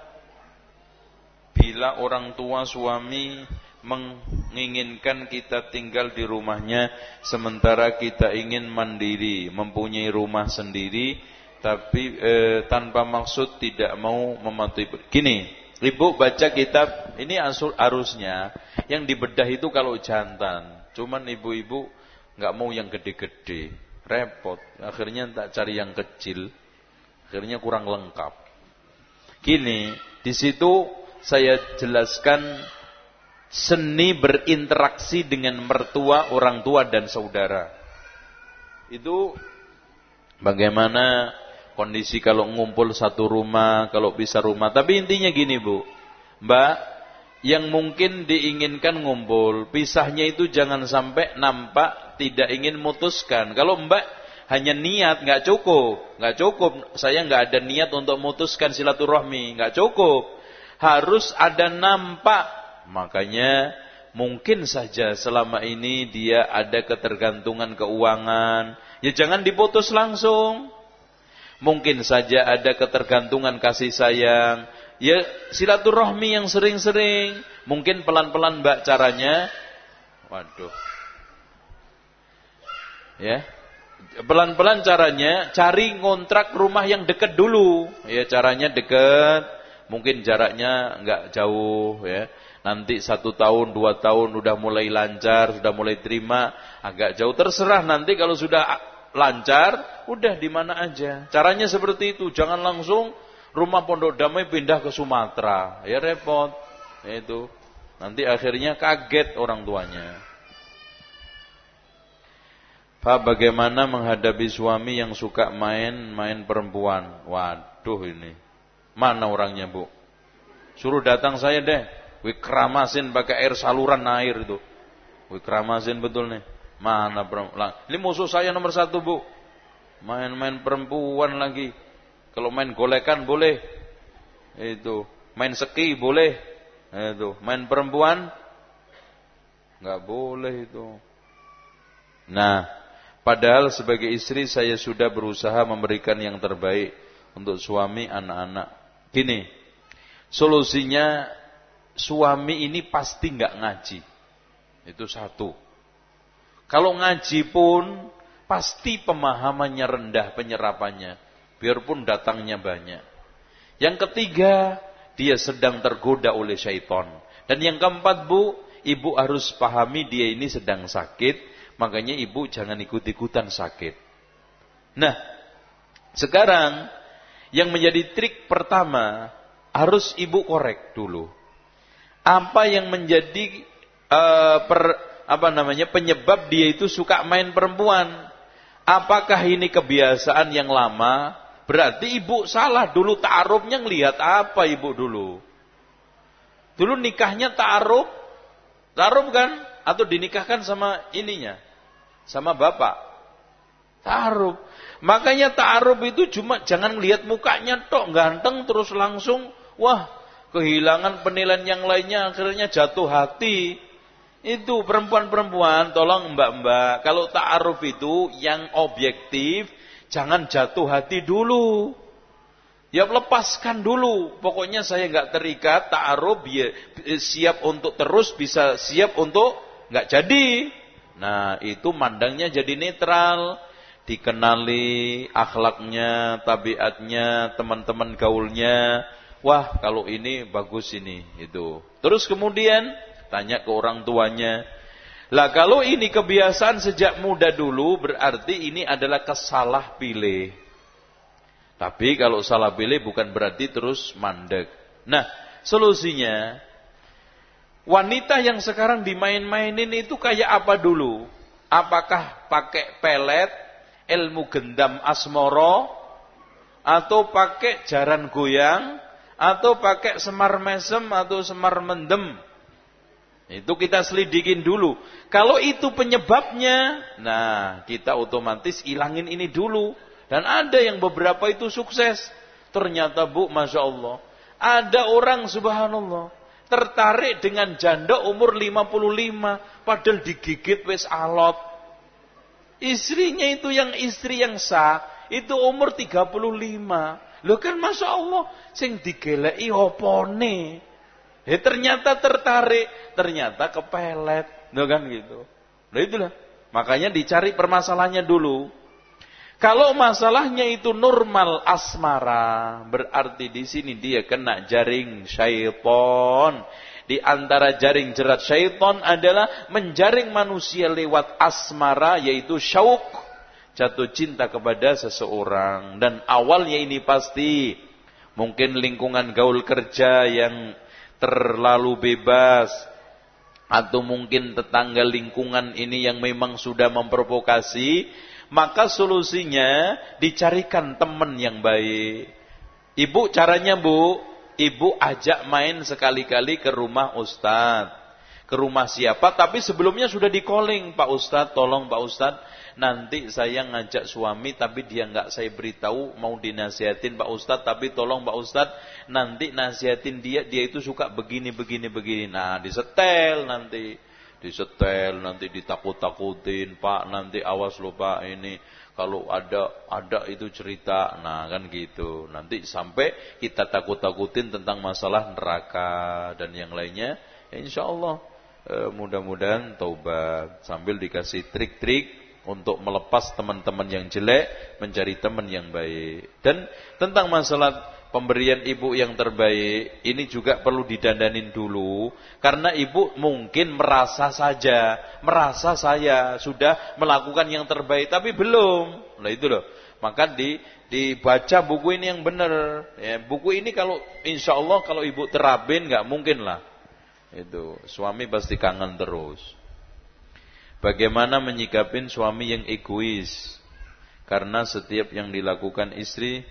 bila orang tua suami menginginkan kita tinggal di rumahnya sementara kita ingin mandiri, mempunyai rumah sendiri tapi eh, tanpa maksud tidak mau mematuhi. Gini, Ibu baca kitab ini asal arusnya yang dibedah itu kalau jantan. Cuman ibu-ibu nggak mau yang gede-gede repot. Akhirnya tak cari yang kecil. Akhirnya kurang lengkap. Gini, di situ saya jelaskan seni berinteraksi dengan mertua, orang tua dan saudara. Itu bagaimana kondisi kalau ngumpul satu rumah, kalau bisa rumah. Tapi intinya gini, Bu. Mbak, yang mungkin diinginkan ngumpul. Pisahnya itu jangan sampai nampak tidak ingin mutuskan. Kalau mbak hanya niat nggak cukup, nggak cukup. Saya nggak ada niat untuk mutuskan silaturahmi, nggak cukup. Harus ada nampak. Makanya mungkin saja selama ini dia ada ketergantungan keuangan. Ya jangan diputus langsung. Mungkin saja ada ketergantungan kasih sayang Ya silaturahmi yang sering-sering. Mungkin pelan-pelan mbak caranya. Waduh. Ya. Pelan-pelan caranya cari ngontrak rumah yang dekat dulu. Ya caranya dekat. Mungkin jaraknya nggak jauh ya. Nanti satu tahun, dua tahun udah mulai lancar, sudah mulai terima, agak jauh terserah nanti kalau sudah lancar, udah di mana aja. Caranya seperti itu, jangan langsung rumah pondok damai pindah ke Sumatera, ya repot. Ya itu. Nanti akhirnya kaget orang tuanya. Pak bagaimana menghadapi suami yang suka main-main perempuan? Waduh ini. Mana orangnya bu? Suruh datang saya deh. Wikramasin pakai air saluran air itu. Wikramasin betul nih. Mana perempuan? Ini musuh saya nomor satu bu. Main-main perempuan lagi. Kalau main golekan boleh. Itu. Main seki boleh. Itu. Main perempuan nggak boleh itu. Nah, Padahal sebagai istri saya sudah berusaha memberikan yang terbaik untuk suami, anak-anak. Gini, solusinya suami ini pasti nggak ngaji. Itu satu. Kalau ngaji pun pasti pemahamannya rendah penyerapannya. Biarpun datangnya banyak. Yang ketiga, dia sedang tergoda oleh syaitan. Dan yang keempat bu, ibu harus pahami dia ini sedang sakit Makanya ibu jangan ikut-ikutan sakit. Nah, sekarang yang menjadi trik pertama harus ibu korek dulu. Apa yang menjadi uh, per, apa namanya penyebab dia itu suka main perempuan? Apakah ini kebiasaan yang lama? Berarti ibu salah dulu taarufnya ngelihat apa ibu dulu? Dulu nikahnya taaruf, taaruf kan? Atau dinikahkan sama ininya? Sama bapak. Ta'aruf. Makanya ta'aruf itu cuma jangan lihat mukanya tok ganteng terus langsung wah kehilangan penilaian yang lainnya akhirnya jatuh hati. Itu perempuan-perempuan tolong mbak-mbak kalau ta'aruf itu yang objektif jangan jatuh hati dulu. Ya lepaskan dulu. Pokoknya saya nggak terikat ta'aruf ya, siap untuk terus bisa siap untuk nggak jadi. Nah, itu mandangnya jadi netral, dikenali akhlaknya, tabiatnya, teman-teman gaulnya. Wah, kalau ini bagus ini, itu. Terus kemudian tanya ke orang tuanya. Lah kalau ini kebiasaan sejak muda dulu berarti ini adalah kesalah pilih. Tapi kalau salah pilih bukan berarti terus mandek. Nah, solusinya Wanita yang sekarang dimain-mainin itu kayak apa dulu? Apakah pakai pelet, ilmu gendam asmoro, atau pakai jaran goyang, atau pakai semar mesem atau semar mendem? Itu kita selidikin dulu. Kalau itu penyebabnya, nah kita otomatis ilangin ini dulu. Dan ada yang beberapa itu sukses. Ternyata bu, Masya Allah. Ada orang subhanallah tertarik dengan janda umur 55 padahal digigit wis alot. Istrinya itu yang istri yang sah itu umur 35. Loh kan Masya Allah sing digeleki opone. Eh ternyata tertarik, ternyata kepelet. Loh kan gitu. Loh itulah. Makanya dicari permasalahannya dulu. Kalau masalahnya itu normal asmara, berarti di sini dia kena jaring syaiton. Di antara jaring jerat syaiton adalah menjaring manusia lewat asmara, yaitu syauk. Jatuh cinta kepada seseorang. Dan awalnya ini pasti mungkin lingkungan gaul kerja yang terlalu bebas. Atau mungkin tetangga lingkungan ini yang memang sudah memprovokasi maka solusinya dicarikan teman yang baik. Ibu caranya bu, ibu ajak main sekali-kali ke rumah Ustadz. Ke rumah siapa, tapi sebelumnya sudah di calling, Pak Ustadz, tolong Pak Ustadz, nanti saya ngajak suami tapi dia nggak saya beritahu mau dinasihatin Pak Ustadz tapi tolong Pak Ustadz nanti nasihatin dia dia itu suka begini begini begini. Nah disetel nanti disetel nanti ditakut-takutin. Pak nanti awas lupa pak ini. Kalau ada ada itu cerita. Nah kan gitu. Nanti sampai kita takut-takutin tentang masalah neraka dan yang lainnya ya insya Allah. Eh, mudah-mudahan taubat. Sambil dikasih trik-trik untuk melepas teman-teman yang jelek mencari teman yang baik. Dan tentang masalah pemberian ibu yang terbaik ini juga perlu didandanin dulu karena ibu mungkin merasa saja merasa saya sudah melakukan yang terbaik tapi belum. Nah itu loh. Maka di dibaca buku ini yang benar. Ya, buku ini kalau insya Allah kalau ibu terapin nggak mungkin lah. Itu suami pasti kangen terus. Bagaimana menyikapin suami yang egois? Karena setiap yang dilakukan istri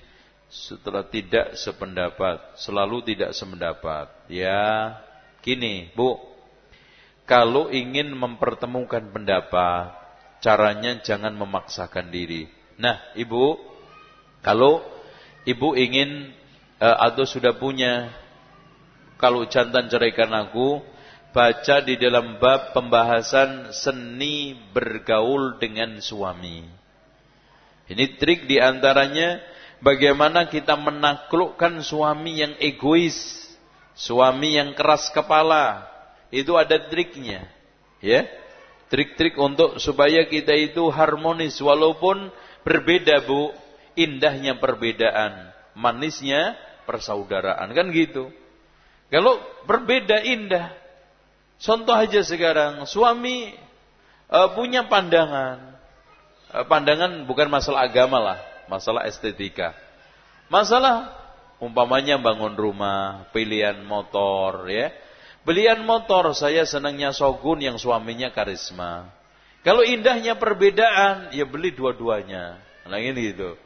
setelah tidak sependapat, selalu tidak sependapat. Ya, gini, Bu. Kalau ingin mempertemukan pendapat, caranya jangan memaksakan diri. Nah, Ibu, kalau Ibu ingin uh, atau sudah punya kalau jantan ceraikan aku, baca di dalam bab pembahasan seni bergaul dengan suami. Ini trik di antaranya bagaimana kita menaklukkan suami yang egois, suami yang keras kepala. Itu ada triknya. Ya. Trik-trik untuk supaya kita itu harmonis walaupun berbeda, Bu. Indahnya perbedaan, manisnya persaudaraan kan gitu. Kalau berbeda indah. Contoh aja sekarang, suami uh, punya pandangan. Uh, pandangan bukan masalah agama lah, masalah estetika. Masalah umpamanya bangun rumah, pilihan motor ya. Belian motor saya senangnya Sogun yang suaminya karisma. Kalau indahnya perbedaan, ya beli dua-duanya. Nah ini gitu.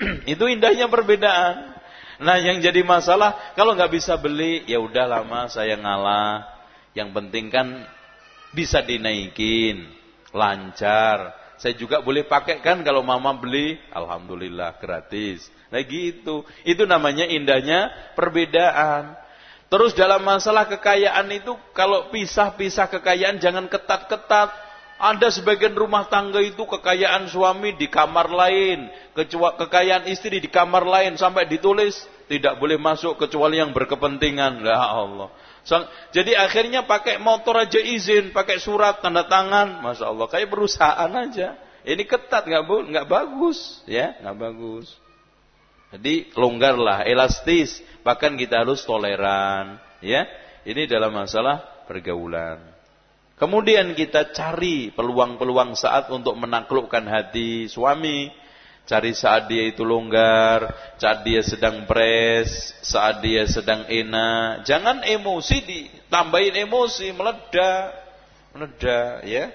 Itu indahnya perbedaan. Nah yang jadi masalah kalau nggak bisa beli ya udah lama saya ngalah. Yang penting kan bisa dinaikin, lancar. Saya juga boleh pakai kan kalau mama beli, alhamdulillah gratis. Nah gitu. Itu namanya indahnya perbedaan. Terus dalam masalah kekayaan itu kalau pisah-pisah kekayaan jangan ketat-ketat. Ada sebagian rumah tangga itu kekayaan suami di kamar lain, kekayaan istri di kamar lain sampai ditulis tidak boleh masuk kecuali yang berkepentingan. Ya Allah. Jadi akhirnya pakai motor aja izin, pakai surat tanda tangan, masya Allah kayak perusahaan aja. Ini ketat nggak bu, nggak bagus, ya nggak bagus. Jadi longgarlah, elastis, bahkan kita harus toleran, ya. Ini dalam masalah pergaulan. Kemudian kita cari peluang-peluang saat untuk menaklukkan hati suami. Cari saat dia itu longgar, saat dia sedang pres, saat dia sedang enak. Jangan emosi ditambahin emosi, meledak. Meledak, ya.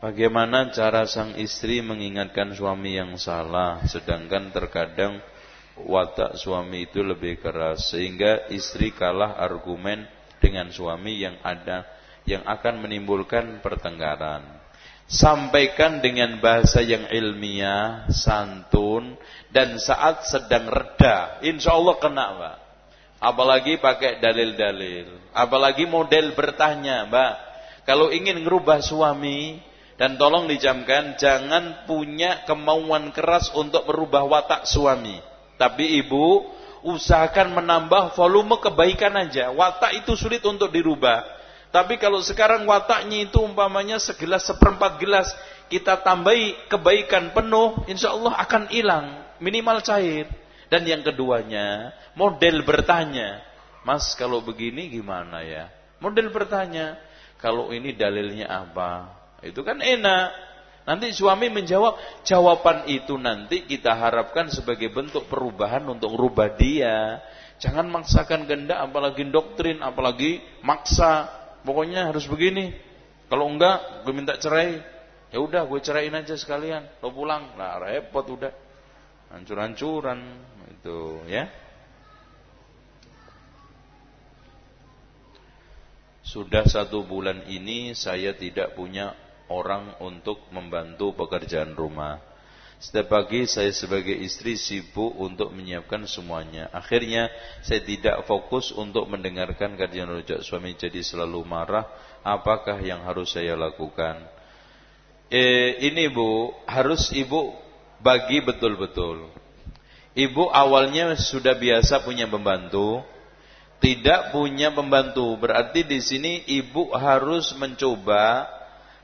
Bagaimana cara sang istri mengingatkan suami yang salah, sedangkan terkadang watak suami itu lebih keras, sehingga istri kalah argumen dengan suami yang ada yang akan menimbulkan pertengkaran. Sampaikan dengan bahasa yang ilmiah, santun, dan saat sedang reda, insya Allah kena, Mbak. Apalagi pakai dalil-dalil. Apalagi model bertanya, Mbak. Kalau ingin ngerubah suami, dan tolong dijamkan, jangan punya kemauan keras untuk merubah watak suami. Tapi ibu, usahakan menambah volume kebaikan aja. Watak itu sulit untuk dirubah. Tapi kalau sekarang wataknya itu umpamanya segelas seperempat gelas, kita tambahi kebaikan penuh, insya Allah akan hilang, minimal cair. Dan yang keduanya, model bertanya, Mas kalau begini gimana ya? Model bertanya, kalau ini dalilnya apa? Itu kan enak. Nanti suami menjawab, jawaban itu nanti kita harapkan sebagai bentuk perubahan untuk rubah dia. Jangan maksakan genda, apalagi doktrin, apalagi maksa. Pokoknya harus begini. Kalau enggak, gue minta cerai. Ya udah, gue ceraiin aja sekalian. Lo pulang, nah repot udah. Hancur-hancuran itu, ya. Sudah satu bulan ini saya tidak punya orang untuk membantu pekerjaan rumah. Setiap pagi saya sebagai istri sibuk untuk menyiapkan semuanya. Akhirnya saya tidak fokus untuk mendengarkan kajian rujak suami jadi selalu marah. Apakah yang harus saya lakukan? Eh, ini bu, harus ibu bagi betul-betul. Ibu awalnya sudah biasa punya pembantu, tidak punya pembantu. Berarti di sini ibu harus mencoba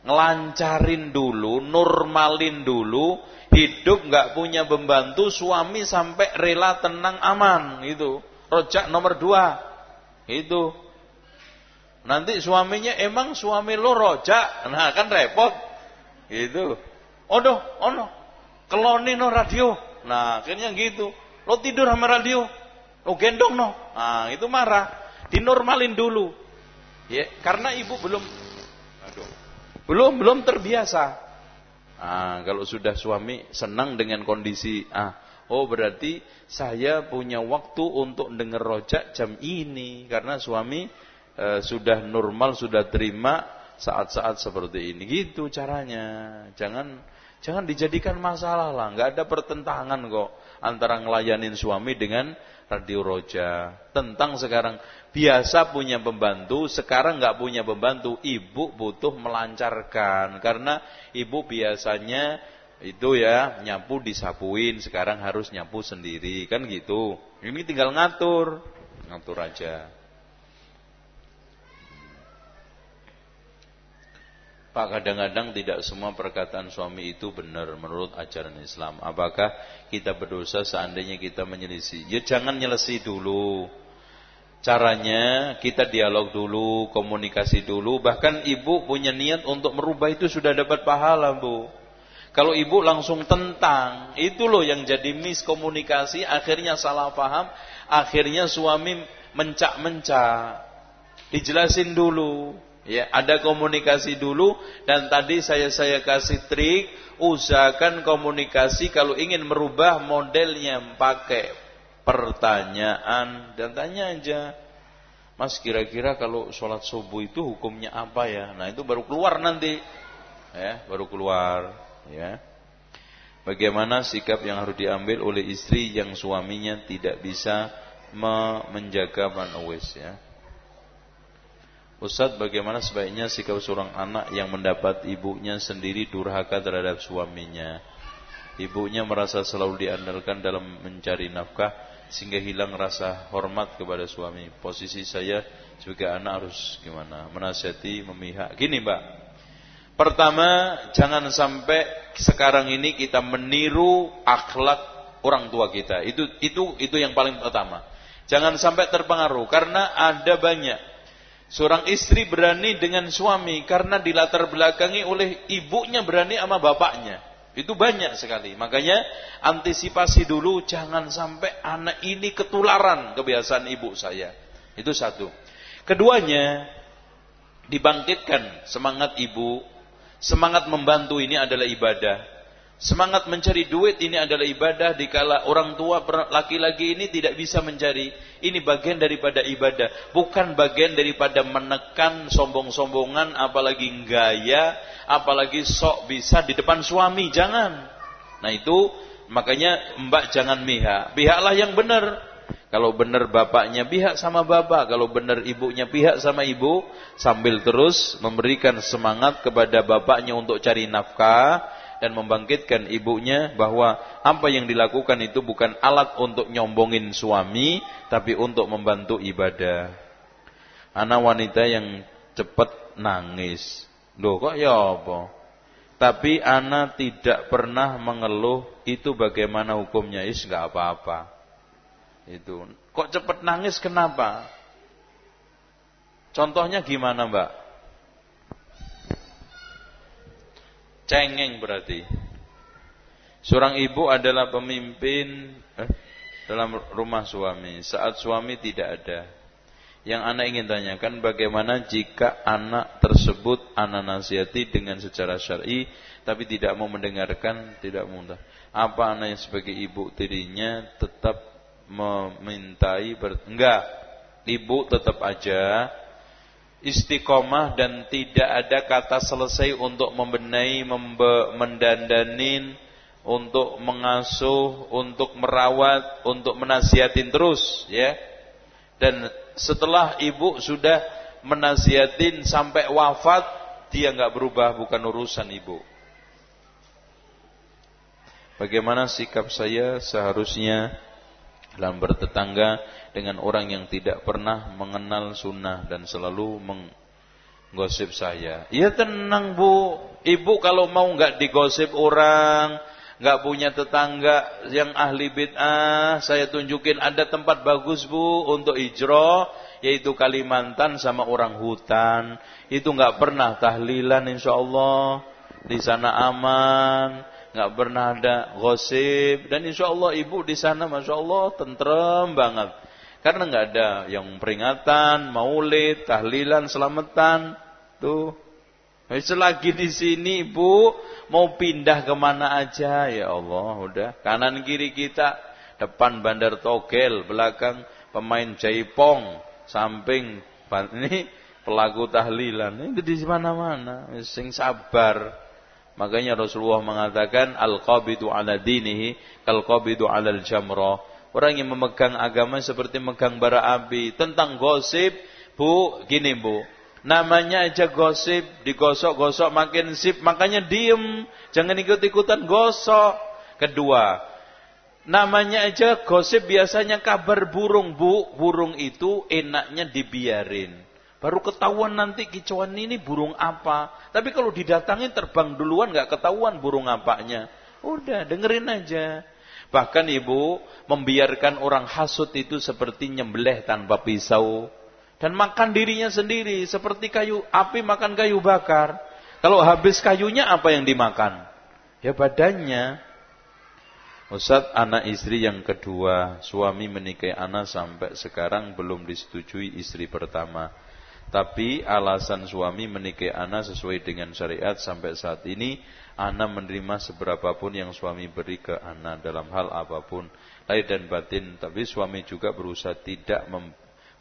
ngelancarin dulu, normalin dulu, hidup nggak punya pembantu, suami sampai rela tenang aman, gitu. Rojak nomor dua, itu. Nanti suaminya emang suami lo rojak, nah kan repot, gitu. Odo, ono, keloni no radio, nah akhirnya gitu. Lo tidur sama radio, lo gendong no, nah itu marah, dinormalin dulu. Ya, karena ibu belum belum belum terbiasa. Ah, kalau sudah suami senang dengan kondisi ah, oh berarti saya punya waktu untuk dengar rojak jam ini karena suami eh, sudah normal sudah terima saat-saat seperti ini. Gitu caranya. Jangan jangan dijadikan masalah lah, nggak ada pertentangan kok. antara ngelayanin suami dengan radio roja. Tentang sekarang biasa punya pembantu, sekarang nggak punya pembantu, ibu butuh melancarkan karena ibu biasanya itu ya nyapu disapuin, sekarang harus nyapu sendiri kan gitu. Ini tinggal ngatur, ngatur aja. Pak kadang-kadang tidak semua perkataan suami itu benar menurut ajaran Islam. Apakah kita berdosa seandainya kita menyelisih? Ya jangan nyelesi dulu. Caranya kita dialog dulu, komunikasi dulu. Bahkan ibu punya niat untuk merubah itu sudah dapat pahala, Bu. Kalau ibu langsung tentang, itu loh yang jadi miskomunikasi, akhirnya salah paham, akhirnya suami mencak-mencak. Dijelasin dulu, Ya, ada komunikasi dulu dan tadi saya saya kasih trik, usahakan komunikasi kalau ingin merubah modelnya pakai pertanyaan dan tanya aja. Mas kira-kira kalau sholat subuh itu hukumnya apa ya? Nah itu baru keluar nanti, ya baru keluar, ya. Bagaimana sikap yang harus diambil oleh istri yang suaminya tidak bisa menjaga manawis ya? Ustaz bagaimana sebaiknya sikap seorang anak yang mendapat ibunya sendiri durhaka terhadap suaminya Ibunya merasa selalu diandalkan dalam mencari nafkah Sehingga hilang rasa hormat kepada suami. Posisi saya sebagai anak harus gimana? Menasihati, memihak. Gini mbak. Pertama jangan sampai sekarang ini kita meniru akhlak orang tua kita. Itu itu itu yang paling pertama. Jangan sampai terpengaruh Karena ada banyak Seorang istri berani dengan suami karena dilatar belakangi oleh ibunya berani sama bapaknya. Itu banyak sekali. Makanya antisipasi dulu jangan sampai anak ini ketularan kebiasaan ibu saya. Itu satu. Keduanya dibangkitkan semangat ibu, semangat membantu ini adalah ibadah. Semangat mencari duit ini adalah ibadah dikala orang tua laki-laki ini tidak bisa mencari. Ini bagian daripada ibadah, bukan bagian daripada menekan sombong-sombongan apalagi gaya, apalagi sok bisa di depan suami, jangan. Nah itu makanya Mbak jangan mihak. Pihaklah yang benar. Kalau benar bapaknya pihak sama bapak, kalau benar ibunya pihak sama ibu, sambil terus memberikan semangat kepada bapaknya untuk cari nafkah, dan membangkitkan ibunya bahwa apa yang dilakukan itu bukan alat untuk nyombongin suami tapi untuk membantu ibadah. Anak wanita yang cepat nangis. Loh kok ya apa? Tapi anak tidak pernah mengeluh itu bagaimana hukumnya? Is nggak apa-apa. Itu. Kok cepat nangis kenapa? Contohnya gimana, Mbak? Cengeng berarti. Seorang ibu adalah pemimpin eh, dalam rumah suami saat suami tidak ada. Yang anak ingin tanyakan bagaimana jika anak tersebut anak nasihati dengan secara syar'i tapi tidak mau mendengarkan, tidak mudah. Apa anak yang sebagai ibu tirinya tetap memintai ber... enggak. Ibu tetap aja istiqomah dan tidak ada kata selesai untuk membenahi, membe, mendandanin, untuk mengasuh, untuk merawat, untuk menasihatin terus, ya. Dan setelah ibu sudah menasihatin sampai wafat, dia nggak berubah, bukan urusan ibu. Bagaimana sikap saya seharusnya dalam bertetangga dengan orang yang tidak pernah mengenal sunnah dan selalu menggosip saya. Ya tenang bu, ibu kalau mau nggak digosip orang, nggak punya tetangga yang ahli bid'ah, saya tunjukin ada tempat bagus bu untuk ijro, yaitu Kalimantan sama orang hutan. Itu nggak pernah tahlilan insya Allah di sana aman nggak pernah ada gosip. Dan insya Allah ibu di sana masya Allah tentrem banget. Karena nggak ada yang peringatan maulid tahlilan selamatan. Tuh. Selagi di sini ibu mau pindah ke mana aja ya Allah udah. Kanan kiri kita depan bandar togel belakang pemain jaipong samping ini pelaku tahlilan. Ini di mana mana sing sabar Makanya Rasulullah mengatakan al-qabidu ala dinihi kal-qabidu ala al-jamra. Orang yang memegang agama seperti memegang bara api. Tentang gosip, Bu, gini Bu. Namanya aja gosip, digosok-gosok makin sip, makanya diem. Jangan ikut-ikutan gosok. Kedua, namanya aja gosip biasanya kabar burung, Bu. Burung itu enaknya dibiarin. Baru ketahuan nanti kicauan ini burung apa. Tapi kalau didatangin terbang duluan nggak ketahuan burung apanya. Udah dengerin aja. Bahkan ibu membiarkan orang hasut itu seperti nyembelih tanpa pisau. Dan makan dirinya sendiri seperti kayu api makan kayu bakar. Kalau habis kayunya apa yang dimakan? Ya badannya. Ustaz anak istri yang kedua, suami menikahi anak sampai sekarang belum disetujui istri pertama. Tapi alasan suami menikahi anak sesuai dengan syariat sampai saat ini anak menerima seberapa pun yang suami beri ke anak dalam hal apa pun lahir dan batin. Tapi suami juga berusaha tidak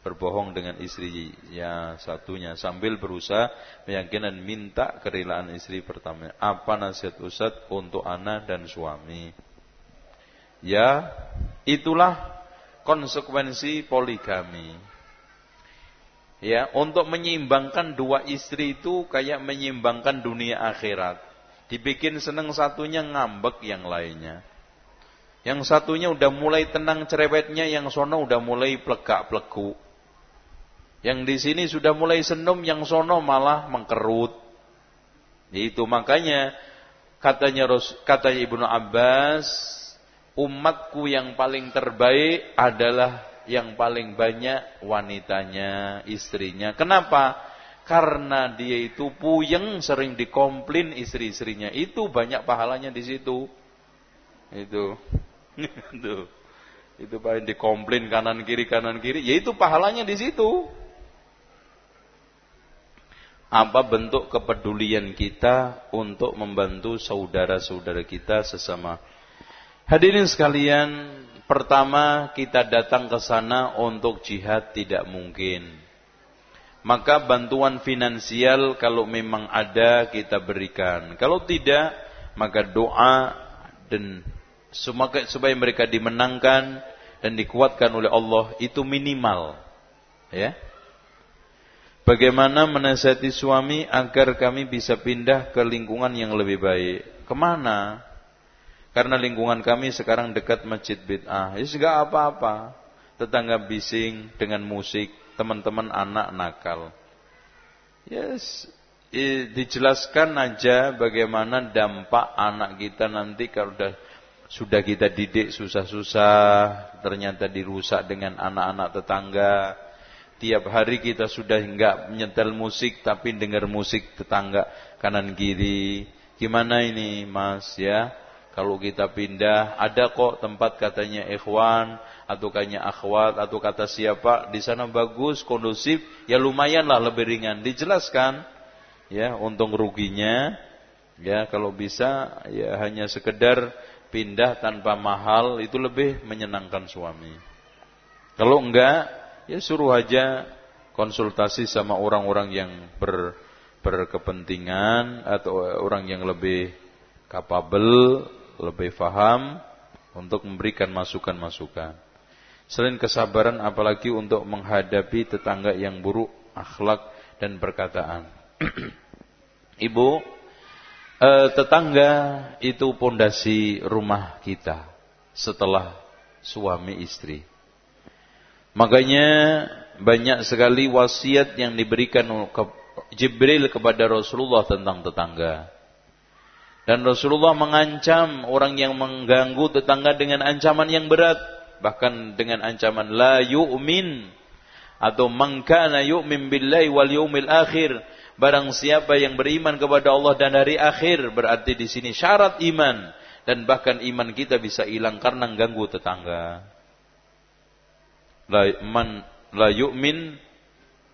berbohong dengan istrinya satunya sambil berusaha meyakinkan minta kerelaan istri pertama. Apa nasihat Ustaz untuk anak dan suami? Ya, itulah konsekuensi poligami. Ya, untuk menyeimbangkan dua istri itu kayak menyeimbangkan dunia akhirat. Dibikin seneng satunya ngambek yang lainnya. Yang satunya udah mulai tenang cerewetnya, yang sono udah mulai plegak-plegu. Yang di sini sudah mulai senum, yang sono malah mengkerut. Itu makanya katanya katanya Ibnu Abbas, umatku yang paling terbaik adalah yang paling banyak wanitanya, istrinya. Kenapa? Karena dia itu puyeng sering dikomplain istri-istrinya. Itu banyak pahalanya di situ. Itu. itu. Itu paling dikomplain kanan kiri kanan kiri, ya itu pahalanya di situ. Apa bentuk kepedulian kita untuk membantu saudara-saudara kita sesama Hadirin sekalian, Pertama, kita datang ke sana untuk jihad tidak mungkin. Maka bantuan finansial kalau memang ada kita berikan. Kalau tidak, maka doa dan supaya mereka dimenangkan dan dikuatkan oleh Allah itu minimal. Ya. Bagaimana menasihati suami agar kami bisa pindah ke lingkungan yang lebih baik? Ke mana? Karena lingkungan kami sekarang dekat masjid bid'ah. Ya enggak apa-apa. Tetangga bising dengan musik, teman-teman anak nakal. Yes, dijelaskan aja bagaimana dampak anak kita nanti kalau sudah sudah kita didik susah-susah, ternyata dirusak dengan anak-anak tetangga. Tiap hari kita sudah enggak menyetel musik tapi dengar musik tetangga kanan kiri. Gimana ini, Mas ya? Kalau kita pindah, ada kok tempat katanya ikhwan, atau katanya akhwat, atau kata siapa, di sana bagus, kondusif, ya lumayanlah lebih ringan. Dijelaskan, ya, untung ruginya, ya kalau bisa, ya hanya sekedar pindah tanpa mahal, itu lebih menyenangkan suami. Kalau enggak, ya suruh aja konsultasi sama orang-orang yang ber, berkepentingan, atau orang yang lebih kapabel lebih faham untuk memberikan masukan-masukan. Selain kesabaran apalagi untuk menghadapi tetangga yang buruk akhlak dan perkataan. Ibu, eh, tetangga itu pondasi rumah kita setelah suami istri. Makanya banyak sekali wasiat yang diberikan ke Jibril kepada Rasulullah tentang tetangga. Dan Rasulullah mengancam orang yang mengganggu tetangga dengan ancaman yang berat. Bahkan dengan ancaman la yu'min. Atau mangkana yu'min billahi wal yu'mil akhir. Barang siapa yang beriman kepada Allah dan hari akhir. Berarti di sini syarat iman. Dan bahkan iman kita bisa hilang karena ganggu tetangga. La, man, la yu'min.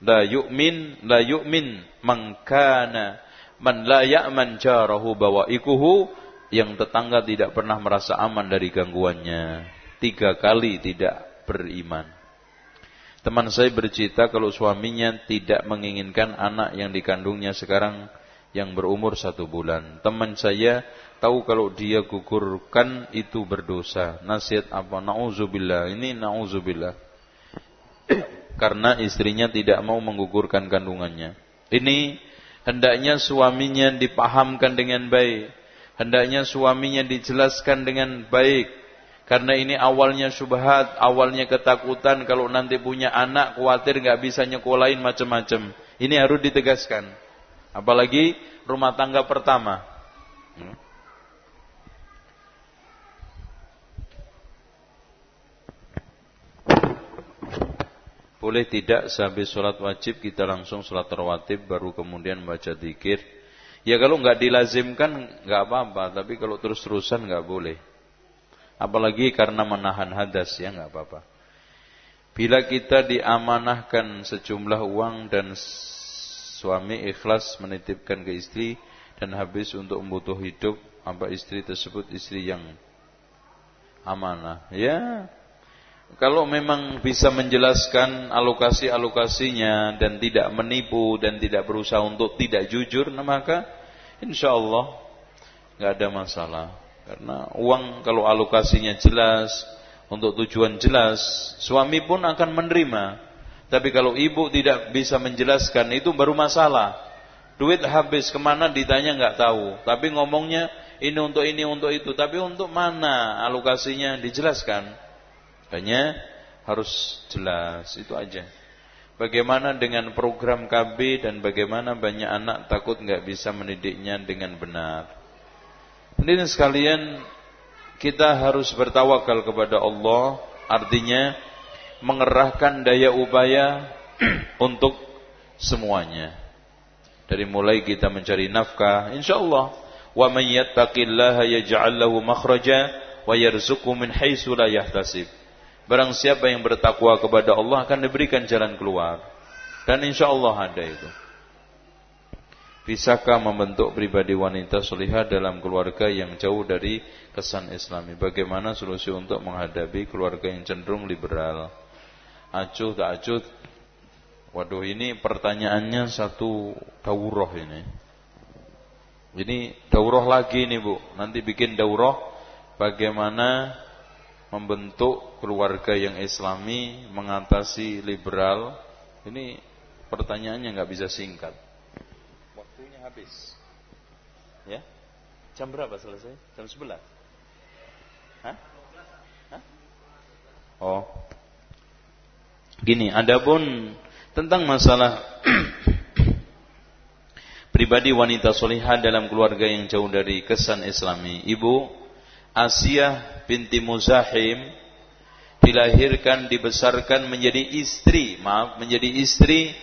La yu'min. La yu'min. Mangkana Man la ya'man jarahu bawaikuhu yang tetangga tidak pernah merasa aman dari gangguannya. Tiga kali tidak beriman. Teman saya bercerita kalau suaminya tidak menginginkan anak yang dikandungnya sekarang yang berumur satu bulan. Teman saya tahu kalau dia gugurkan itu berdosa. Nasihat apa? Nauzubillah. Ini nauzubillah. Karena istrinya tidak mau menggugurkan kandungannya. Ini hendaknya suaminya dipahamkan dengan baik. Hendaknya suaminya dijelaskan dengan baik. Karena ini awalnya subhat, awalnya ketakutan kalau nanti punya anak khawatir nggak bisa nyekolahin macam-macam. Ini harus ditegaskan. Apalagi rumah tangga pertama. Boleh tidak sehabis sholat wajib kita langsung sholat rawatib baru kemudian baca dikir. Ya kalau nggak dilazimkan nggak apa-apa, tapi kalau terus-terusan nggak boleh. Apalagi karena menahan hadas ya nggak apa-apa. Bila kita diamanahkan sejumlah uang dan suami ikhlas menitipkan ke istri dan habis untuk membutuh hidup apa istri tersebut istri yang amanah ya kalau memang bisa menjelaskan alokasi-alokasinya dan tidak menipu dan tidak berusaha untuk tidak jujur nah maka insya Allah nggak ada masalah karena uang kalau alokasinya jelas untuk tujuan jelas suami pun akan menerima tapi kalau ibu tidak bisa menjelaskan itu baru masalah. Duit habis ke mana ditanya nggak tahu. Tapi ngomongnya ini untuk ini untuk itu. Tapi untuk mana alokasinya dijelaskan. Hanya harus jelas itu aja. Bagaimana dengan program KB dan bagaimana banyak anak takut nggak bisa mendidiknya dengan benar. Ini sekalian kita harus bertawakal kepada Allah. Artinya mengerahkan daya upaya untuk semuanya. Dari mulai kita mencari nafkah, insyaallah wa man yattaqillaha yaj'al lahu makhraja wa yarzuqhu min haitsu la yahtasib. Barang siapa yang bertakwa kepada Allah akan diberikan jalan keluar. Dan insyaallah ada itu. Bisakah membentuk pribadi wanita solihah dalam keluarga yang jauh dari kesan islami? Bagaimana solusi untuk menghadapi keluarga yang cenderung liberal? acuh tak acuh. Waduh ini pertanyaannya satu daurah ini. Ini daurah lagi nih Bu. Nanti bikin daurah bagaimana membentuk keluarga yang islami mengatasi liberal. Ini pertanyaannya nggak bisa singkat. Waktunya habis. Ya? Jam berapa selesai? Jam 11. Hah? Hah? Oh, Gini, adapun tentang masalah pribadi wanita solihah dalam keluarga yang jauh dari kesan islami. Ibu Asia binti Muzahim dilahirkan, dibesarkan menjadi istri, maaf, menjadi istri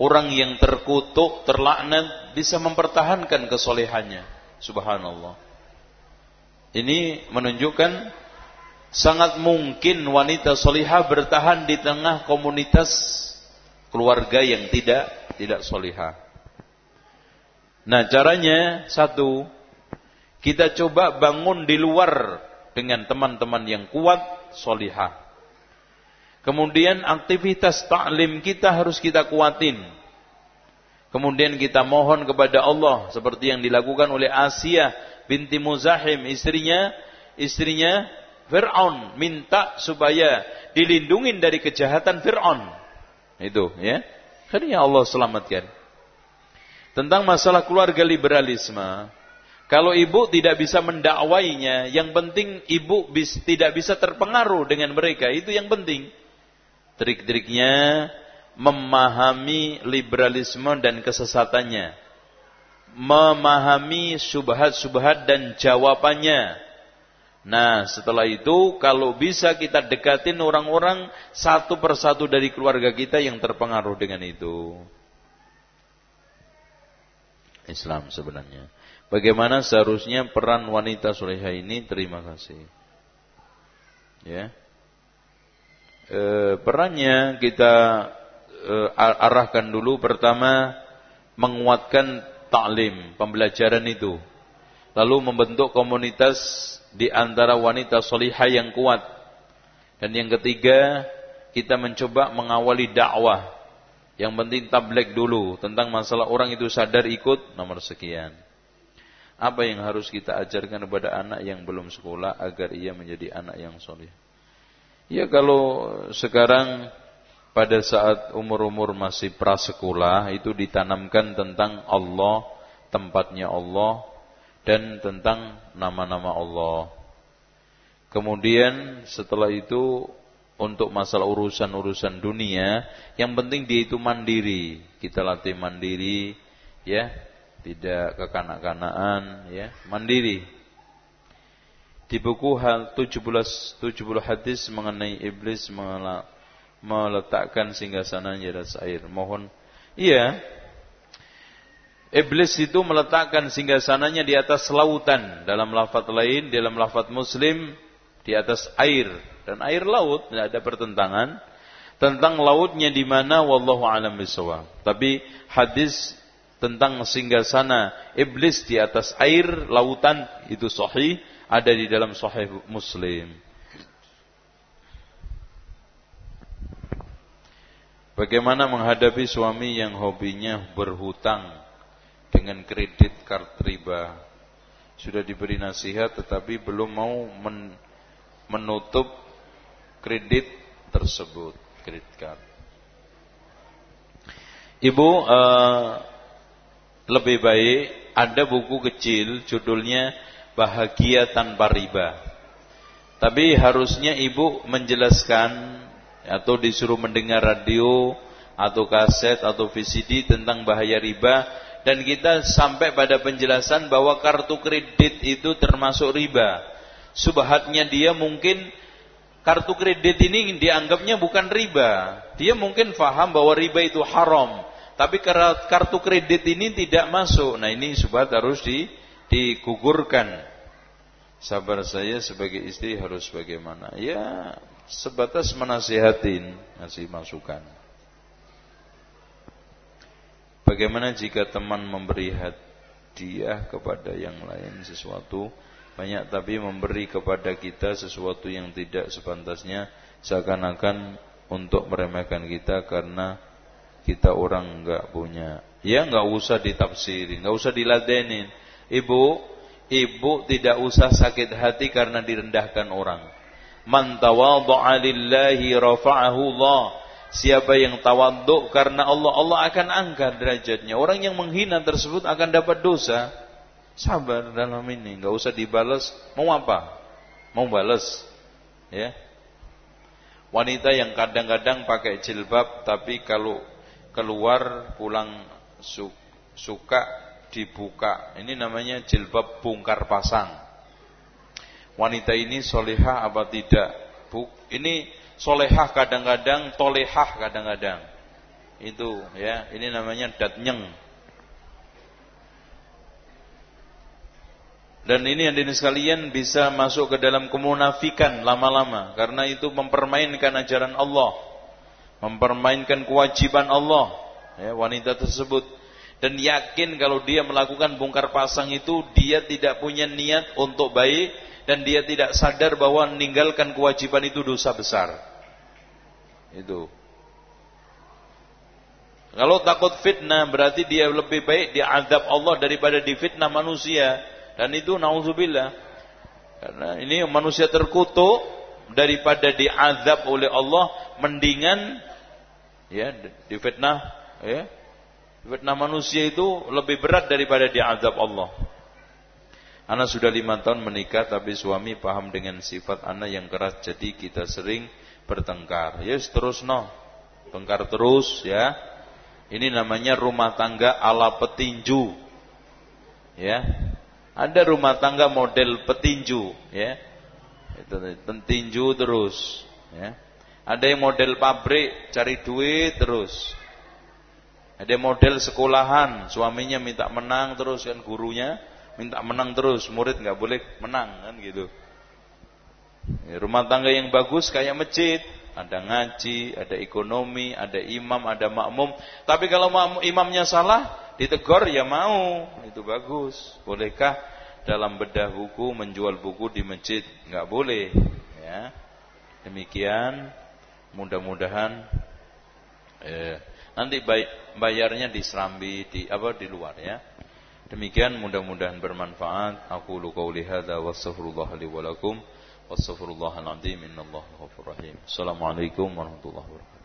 orang yang terkutuk, terlaknat, bisa mempertahankan kesolehannya. Subhanallah. Ini menunjukkan sangat mungkin wanita solihah bertahan di tengah komunitas keluarga yang tidak tidak solihah. Nah caranya satu, kita coba bangun di luar dengan teman-teman yang kuat solihah. Kemudian aktivitas taklim kita harus kita kuatin. Kemudian kita mohon kepada Allah seperti yang dilakukan oleh Asia binti Muzahim istrinya istrinya Fir'aun minta supaya dilindungi dari kejahatan Fir'aun. Itu ya. Akhirnya Allah selamatkan. Tentang masalah keluarga liberalisme. Kalau ibu tidak bisa mendakwainya, yang penting ibu bis, tidak bisa terpengaruh dengan mereka. Itu yang penting. Trik-triknya memahami liberalisme dan kesesatannya. Memahami subhat-subhat dan jawabannya Nah, setelah itu kalau bisa kita dekatin orang-orang satu persatu dari keluarga kita yang terpengaruh dengan itu. Islam sebenarnya. Bagaimana seharusnya peran wanita soleha ini? Terima kasih. Ya. E, perannya kita e, arahkan dulu pertama menguatkan taklim, pembelajaran itu. Lalu membentuk komunitas di antara wanita solihah yang kuat. Dan yang ketiga, kita mencoba mengawali dakwah. Yang penting tablek dulu tentang masalah orang itu sadar ikut nomor sekian. Apa yang harus kita ajarkan kepada anak yang belum sekolah agar ia menjadi anak yang soleh? Ya kalau sekarang pada saat umur-umur masih prasekolah itu ditanamkan tentang Allah, tempatnya Allah dan tentang nama-nama Allah. Kemudian setelah itu untuk masalah urusan-urusan dunia, yang penting dia itu mandiri. Kita latih mandiri, ya, tidak kekanak-kanaan, ya, mandiri. Di buku hal 17 70 hadis mengenai iblis meletakkan singgasananya di atas air. Mohon, iya, Iblis itu meletakkan singgasananya di atas lautan dalam lafaz lain dalam lafaz Muslim di atas air dan air laut tidak ada pertentangan tentang lautnya di mana wallahu alam bisawab. Tapi hadis tentang singgasana iblis di atas air lautan itu sahih ada di dalam sahih Muslim. Bagaimana menghadapi suami yang hobinya berhutang dengan kredit kart riba? Sudah diberi nasihat tetapi belum mau menutup kredit tersebut, kredit card. Ibu uh, lebih baik ada buku kecil judulnya Bahagia Tanpa Riba. Tapi harusnya ibu menjelaskan atau disuruh mendengar radio atau kaset atau VCD tentang bahaya riba dan kita sampai pada penjelasan bahwa kartu kredit itu termasuk riba. Subhatnya dia mungkin kartu kredit ini dianggapnya bukan riba. Dia mungkin faham bahwa riba itu haram. Tapi kartu kredit ini tidak masuk. Nah ini sobat harus di, digugurkan. Sabar saya sebagai istri harus bagaimana? Ya sebatas menasihatin, ngasih masukan. Bagaimana jika teman memberi hadiah kepada yang lain sesuatu banyak tapi memberi kepada kita sesuatu yang tidak sepantasnya seakan-akan untuk meremehkan kita karena kita orang enggak punya. Ya enggak usah ditafsiri, enggak usah diladenin. Ibu, ibu tidak usah sakit hati karena direndahkan orang. Man tawadha'a lillahi rafa'ahu Allah. Siapa yang tawaduk karena Allah, Allah akan angkat derajatnya. Orang yang menghina tersebut akan dapat dosa. Sabar dalam ini, nggak usah dibalas. Mau apa? Mau balas, ya. Wanita yang kadang-kadang pakai jilbab, tapi kalau keluar pulang su suka dibuka. Ini namanya jilbab bongkar pasang. Wanita ini solehah apa tidak? Buk, ini solehah kadang-kadang, tolehah kadang-kadang. Itu ya, ini namanya datnyeng Dan ini yang dini sekalian bisa masuk ke dalam kemunafikan lama-lama. Karena itu mempermainkan ajaran Allah. Mempermainkan kewajiban Allah. Ya, wanita tersebut. Dan yakin kalau dia melakukan bongkar pasang itu, dia tidak punya niat untuk baik. Dan dia tidak sadar bahwa meninggalkan kewajiban itu dosa besar. Itu. Kalau takut fitnah berarti dia lebih baik diadab Allah daripada difitnah manusia. Dan itu nauzubillah. Karena ini manusia terkutuk daripada diazab oleh Allah mendingan ya difitnah ya. Difitnah manusia itu lebih berat daripada diazab Allah. Anak sudah lima tahun menikah tapi suami paham dengan sifat anak yang keras jadi kita sering bertengkar. Ya yes, terus no. Tengkar terus ya. Ini namanya rumah tangga ala petinju. Ya. Ada rumah tangga model petinju, ya. Itu petinju terus, ya. Ada yang model pabrik cari duit terus. Ada model sekolahan, suaminya minta menang terus kan gurunya minta menang terus, murid nggak boleh menang kan gitu. Ya, rumah tangga yang bagus kayak masjid, ada ngaji, ada ekonomi, ada imam, ada makmum. Tapi kalau imamnya salah, ditegur ya mau, itu bagus. Bolehkah dalam bedah buku menjual buku di masjid? Enggak boleh, ya. Demikian mudah-mudahan eh, Nanti bayarnya di Serambi di apa di luar ya. Demikian mudah-mudahan bermanfaat. Aku lu qauli hadza wastaghfirullah li wa lakum wastaghfirullahal azim innallaha ghafurur rahim. Assalamualaikum warahmatullahi wabarakatuh.